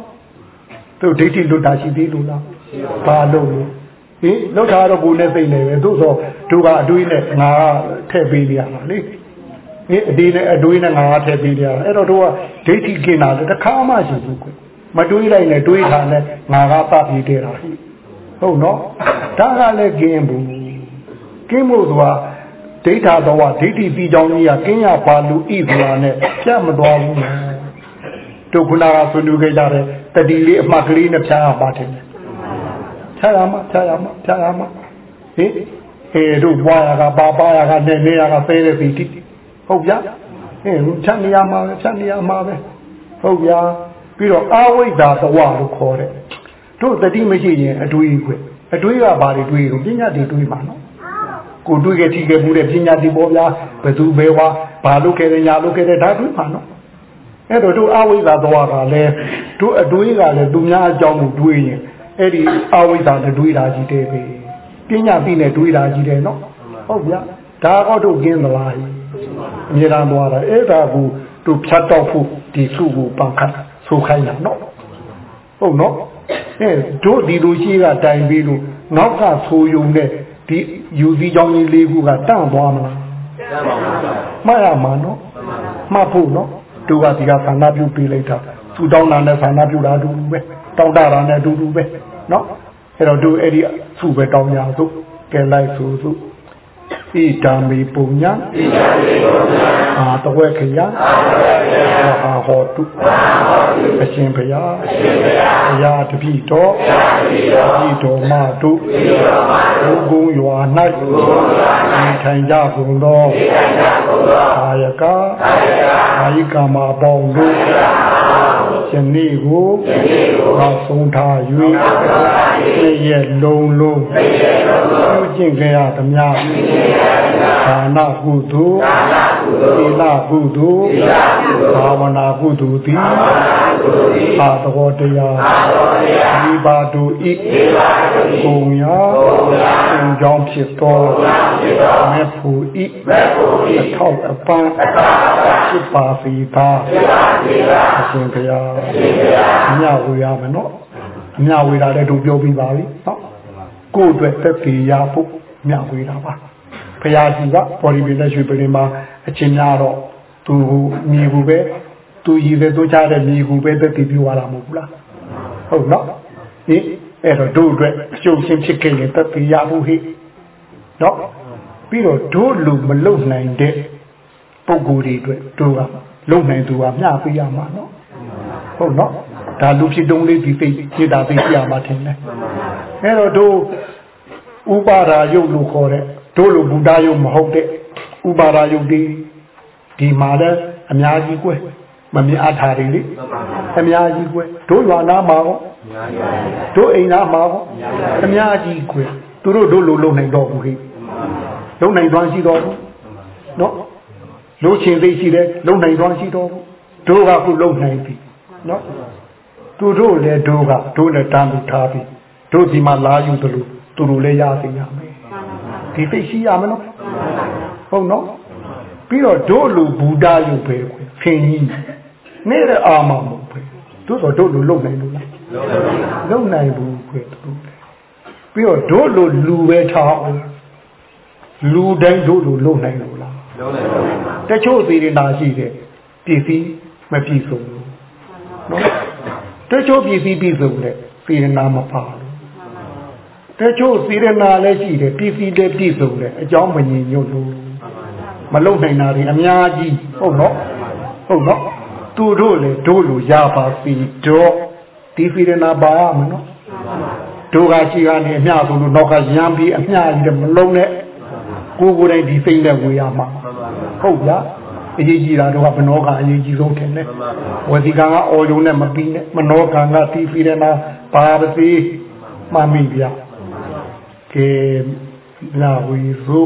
Speaker 1: သူဒိဋ္ဌိလွတ်တာရှိသေးလို့လားဘာလို့လို့ဟင်လှုပ်ထားတော့ကိုယ်နဲ့စိတ်နဲ့ပဲသို့သောတို့ကအတွေးနဲ့ငါထည့်ပေးရမှာလေ ဟင်အဒီနဲ့အတွေးနဲ့ငါထည့်ပေးရအဲ့တော့တို့ကဒိဋ္ဌိกินတာတခါမှရှိဘူးကွမတွေးလိုက်နဲ့တွေးထားနဲ့ငါကပတ်ပြီးတဲ့တာဟုတ်နော်ဒါကလည်းกินဘူးกินဖို့ဆိုတာဒိဋ္ဌာတော်ဝဒိဋ္ဌိပြီးကြောင်းကြီးကကင်းရပါလူဤဆိုတာနဲ့ပြတ်မသွားဘူးတို့ခုနကဆွေးနွေးခဲ့ကြတဲ့တတိလေးအမှတ်ကလေးနဲ့ဖြားရပါတယ်ဖြားရမှာဖြားရမှာဖြားရမှာဟင်အဲတို့ဘွားရကပါပါရကနေနေရကဖဲတဲ့ပြီတိ ဟုတ်ဗျာဟင်ဖြတ်နေရမှာပဲဖြတ်နေရမှာပဲဟုတ်ဗျာပြီးတော့အာဝိဒ္ဓသဝလို့ခေါ်တယ်တို့တတိမရှိရင်အတွေးခွအတွေးကဘာတွေတွေးလို့ပညာတွေတွေးမှာနော်ကိုတွေးခဲ့ထိခဲ့မှုတဲ့ပညာတိပေါ်ဗျာဘသူပဲဝါဘာလို့ခဲ့တယ်ညာလို့ခဲ့တယ်ဒါတွေးမှာနော်အဲ့တော့တို့အဝိဇ္ဇာသွားတာလဲတို့အတွေးကလည်းသူများအကြောင်းကိုတွေးရင်အဲ့ဒီအဝိဇ္ဇာနဲ့တွေးတာကြီးတယ်ပဲပညာသိနဲ့တွေးတာကြီးတယ်နော်ဟုတ်ဗျာဒါတော့တို့ကင်းသလား အမြဲတမ်းသွားတာအဲ့ဒါကိုတို့ဖြတ်တော့ဖို့ဒီစုကိုပန်ခတ်ဆိုခိုင်းတာနော်ဟုတ်နော်အဲတို့ဒီလိုရှိကတိုင်ပြီးလို့နောက်ကဆိုယုံတဲ့ဒီယူစည်းကြောင်းကြီးလေးခုကတန့်သွားမလားတန့်ပါဘူးမှတ်ရမှာနော်မှတ်ဖို့နော်တို့ကဒီကဆန္ဒပြုပေးလိုက်တာသူတောင်းတာနဲ့ဆန္ဒပြုတာအတူတူပဲတောင်းတတာနဲ့အတူတူပဲနော်အဲ့တော့တို့အဲ့ဒီသူ့ပဲတောင်းကြသို့ကဲလိုက်ဆိုသို့ ဣဒာမေပုံညာဣဒာမေပုံညာအာတဝက်ခယအာတဝက်ခယအာဟောတုအာဟောတုအရှင်ဘုရားအရှင်ဘုရားဘုရားတပိတော်ဘုရားတပိတော်ဤတော်မတုဤတော်မတုဘုံရွာ၌ဘုံရွာ၌ထိုင်ကြကုန်သောထိုင်ကြကုန်သောအာယကအာယကအာယကမှာပေါင်းတို့ယနေ့ကို ယနေ့ကိုနောက်ဆုံးထား၍နေ့ရက်လုံးလုံးနေ့ရက်လုံးလုံးပြုကျင့်ကြရသမျှဒါနကုသိုလ်သီလကုသိုလ်ဘာဝနာကုသိုလ်သည် အာတော်တရားဒီပါတုဤကုံရာကုံကြောင့်ဖြစ်သောမေဖို့ဤအထောက်အပန်းဖြစ်ပါစေသာအရှင်ဘုရားမြဝေရမယ်နော်မြဝေတာလည်းတို့ပြောပြီးပါပြီနော်ကိုယ့်အတွက်သက်သေရဖို့မြဝေတာပါဘုရားကြီးကပေါ်ဒီပင်နဲ့ရွှေပင်မှာအချင်းများတော့သူမြေဘူးပဲ သူရည်ပဲသူချတဲ့မြေဘူးပဲသက်သေပြုရတာမဟုတ်ဘူးလားဟုတ်နော်ဟင်အဲ့တော့တို့အတွက်အကျုပ်ချင်းဖြစ်ခဲ့ရင်သက်သေရဖို့ဟိနော်ပြီးတော့တို့လူမလုံနိုင်တဲ့ပုံကိုယ်တွေအတွက်တို့ကလုံနိုင်သူကမျှပေးရမှာနော်ဟုတ်နော်ဒါလူဖြစ်တုံးလေးဒီသိစေတာသိပြမှာထင်တယ်အဲ့တော့တို့ဥပါရာယုတ်လို့ခေါ်တဲ့တို့လိုဘုဒ္ဓယုတ်မဟုတ်တဲ့ဥပါရာယုတ်ဒီဒီမှာလည်းအများကြီးကွယ် မမြင်အထာတွေလေအများကြီးကွယ်တို့ရွာနာမှာရောတို့အိမ်နာမှာရောအများကြီးကွယ်သူတို့တို့လိုလုံနိုင်တော့ဘူးဟိလုံနိုင်သွားရှိတော့ဘူးနော်လုံချင်သိရှိတယ်လုံနိုင်သွားရှိတော့ဘူးတို့ကခုလုံနိုင်ပြီနော်သူတို့လည်းတို့ကတို့လည်းတန်းပြီးထားပြီတို့ဒီမှာလာယူသလိုသူတို့လည်းရသိရမယ်ဒီသိရှိရမလို့ဟုတ်နော်ပြီးတော့တို့လူဘူတာရုပ်ပဲခွေဖင်ကြီး နေတဲ့အာမမဟုတ်ပဲတို့ဆိုတို့လူလုံနိုင်လို့လားလုံနိုင်ဘူးခွေတို့ပြီးတော့တို့လူလူပဲထားအောင်လူတိုင်းတို့လူလုံနိုင်လို့လားတချို့သေးနေတာရှိတယ်ပြည်စည်းမပြည့်စုံဘူးနော်တချို့ပြည်စည်းပြည့်စုံတယ်စေရနာမပါလို့တချို့စေရနာလည်းရှိတယ်ပြည်စည်းလည်းပြည့်စုံတယ်အကြောင်းမငြိမ်ညွတ်လို့မလုံနိုင်တာတွေအများကြီးဟုတ်နော်ဟုတ်နော် သူတို့လေတို့လိုရပါစီတော့ဒီစေရနာပါရမနော်တို့ကရှိကနေအမျှဆိုလို့နောက်ကရမ်းပြီးအမျှကြီးမလုံးနဲ့ကိုယ်ကိုယ်တိုင်ဒီစိမ့်နဲ့ဝေရမှာဟုတ်ဗျာအရေးကြီးတာတော့ဘနောကအရေးကြီးဆုံးတယ်နဲ့ဝစီကံကအော်ယုံနဲ့မပြီးနဲ့မနောကံကတီးပြီးတယ်နာပါပါစီမမိဗျာကဲလာဝီရု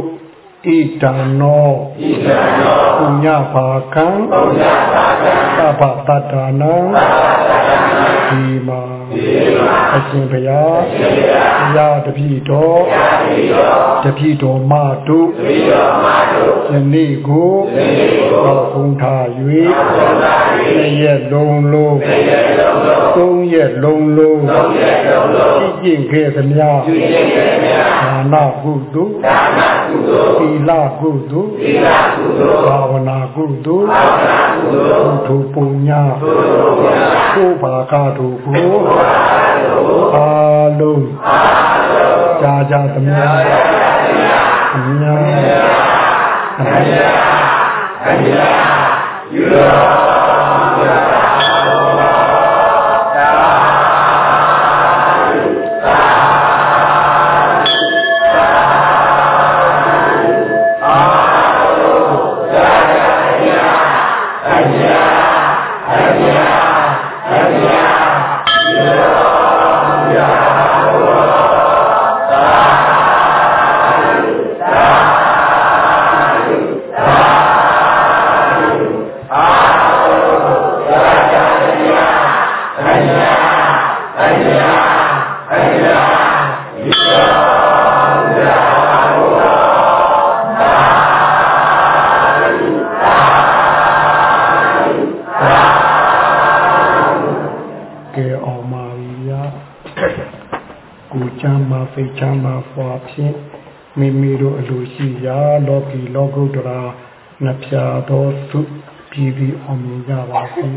Speaker 1: ဣတံနောဣတံနောပုညဘာကံပုညဘာကံသဗ္ဗတတ္တနံသဗ္ဗတတ္တနံဒီမာဒီမာအရှင်ဘုရားအရှင်ဘုရားဘုရားတပည့်တော်ဘုရားတပည့်တော်တပည့်တော်မတို့တပည့်တော်မတို့ ယနေ့ကိုယနေ့ကိုသောကုံထား၍သောကုံထား၍ရက်လုံးလုံးရက်လုံးလုံးသုံးရက်လုံးလုံးသုံးရက်လုံးလုံးကြည်ကျင့်ခဲ့သမျှကြည်ကျင့်ခဲ့သမျှဒါနကုသိုလ်ဒါနကုသိုလ်သီလကုသိုလ်သီလကုသိုလ်ဘာဝနာကုသိုလ်ဘာဝနာကုသိုလ်သုထုပုညသုထုပုညကိုဘာကတို့ကိုအာလုံးအာလုံးကြာကြာသမျှကြာကြာသမျှ အမြတ်အမြတ်အမြ ချမ်းပါဖိတ်ချမ်းပါဖွာဖြင့်မိမိတို့အလိုရှိရာလောကီလောကုတ္တရာနှပြသောသုပြည်ပြီးအောင်မြင်ကြပါစေ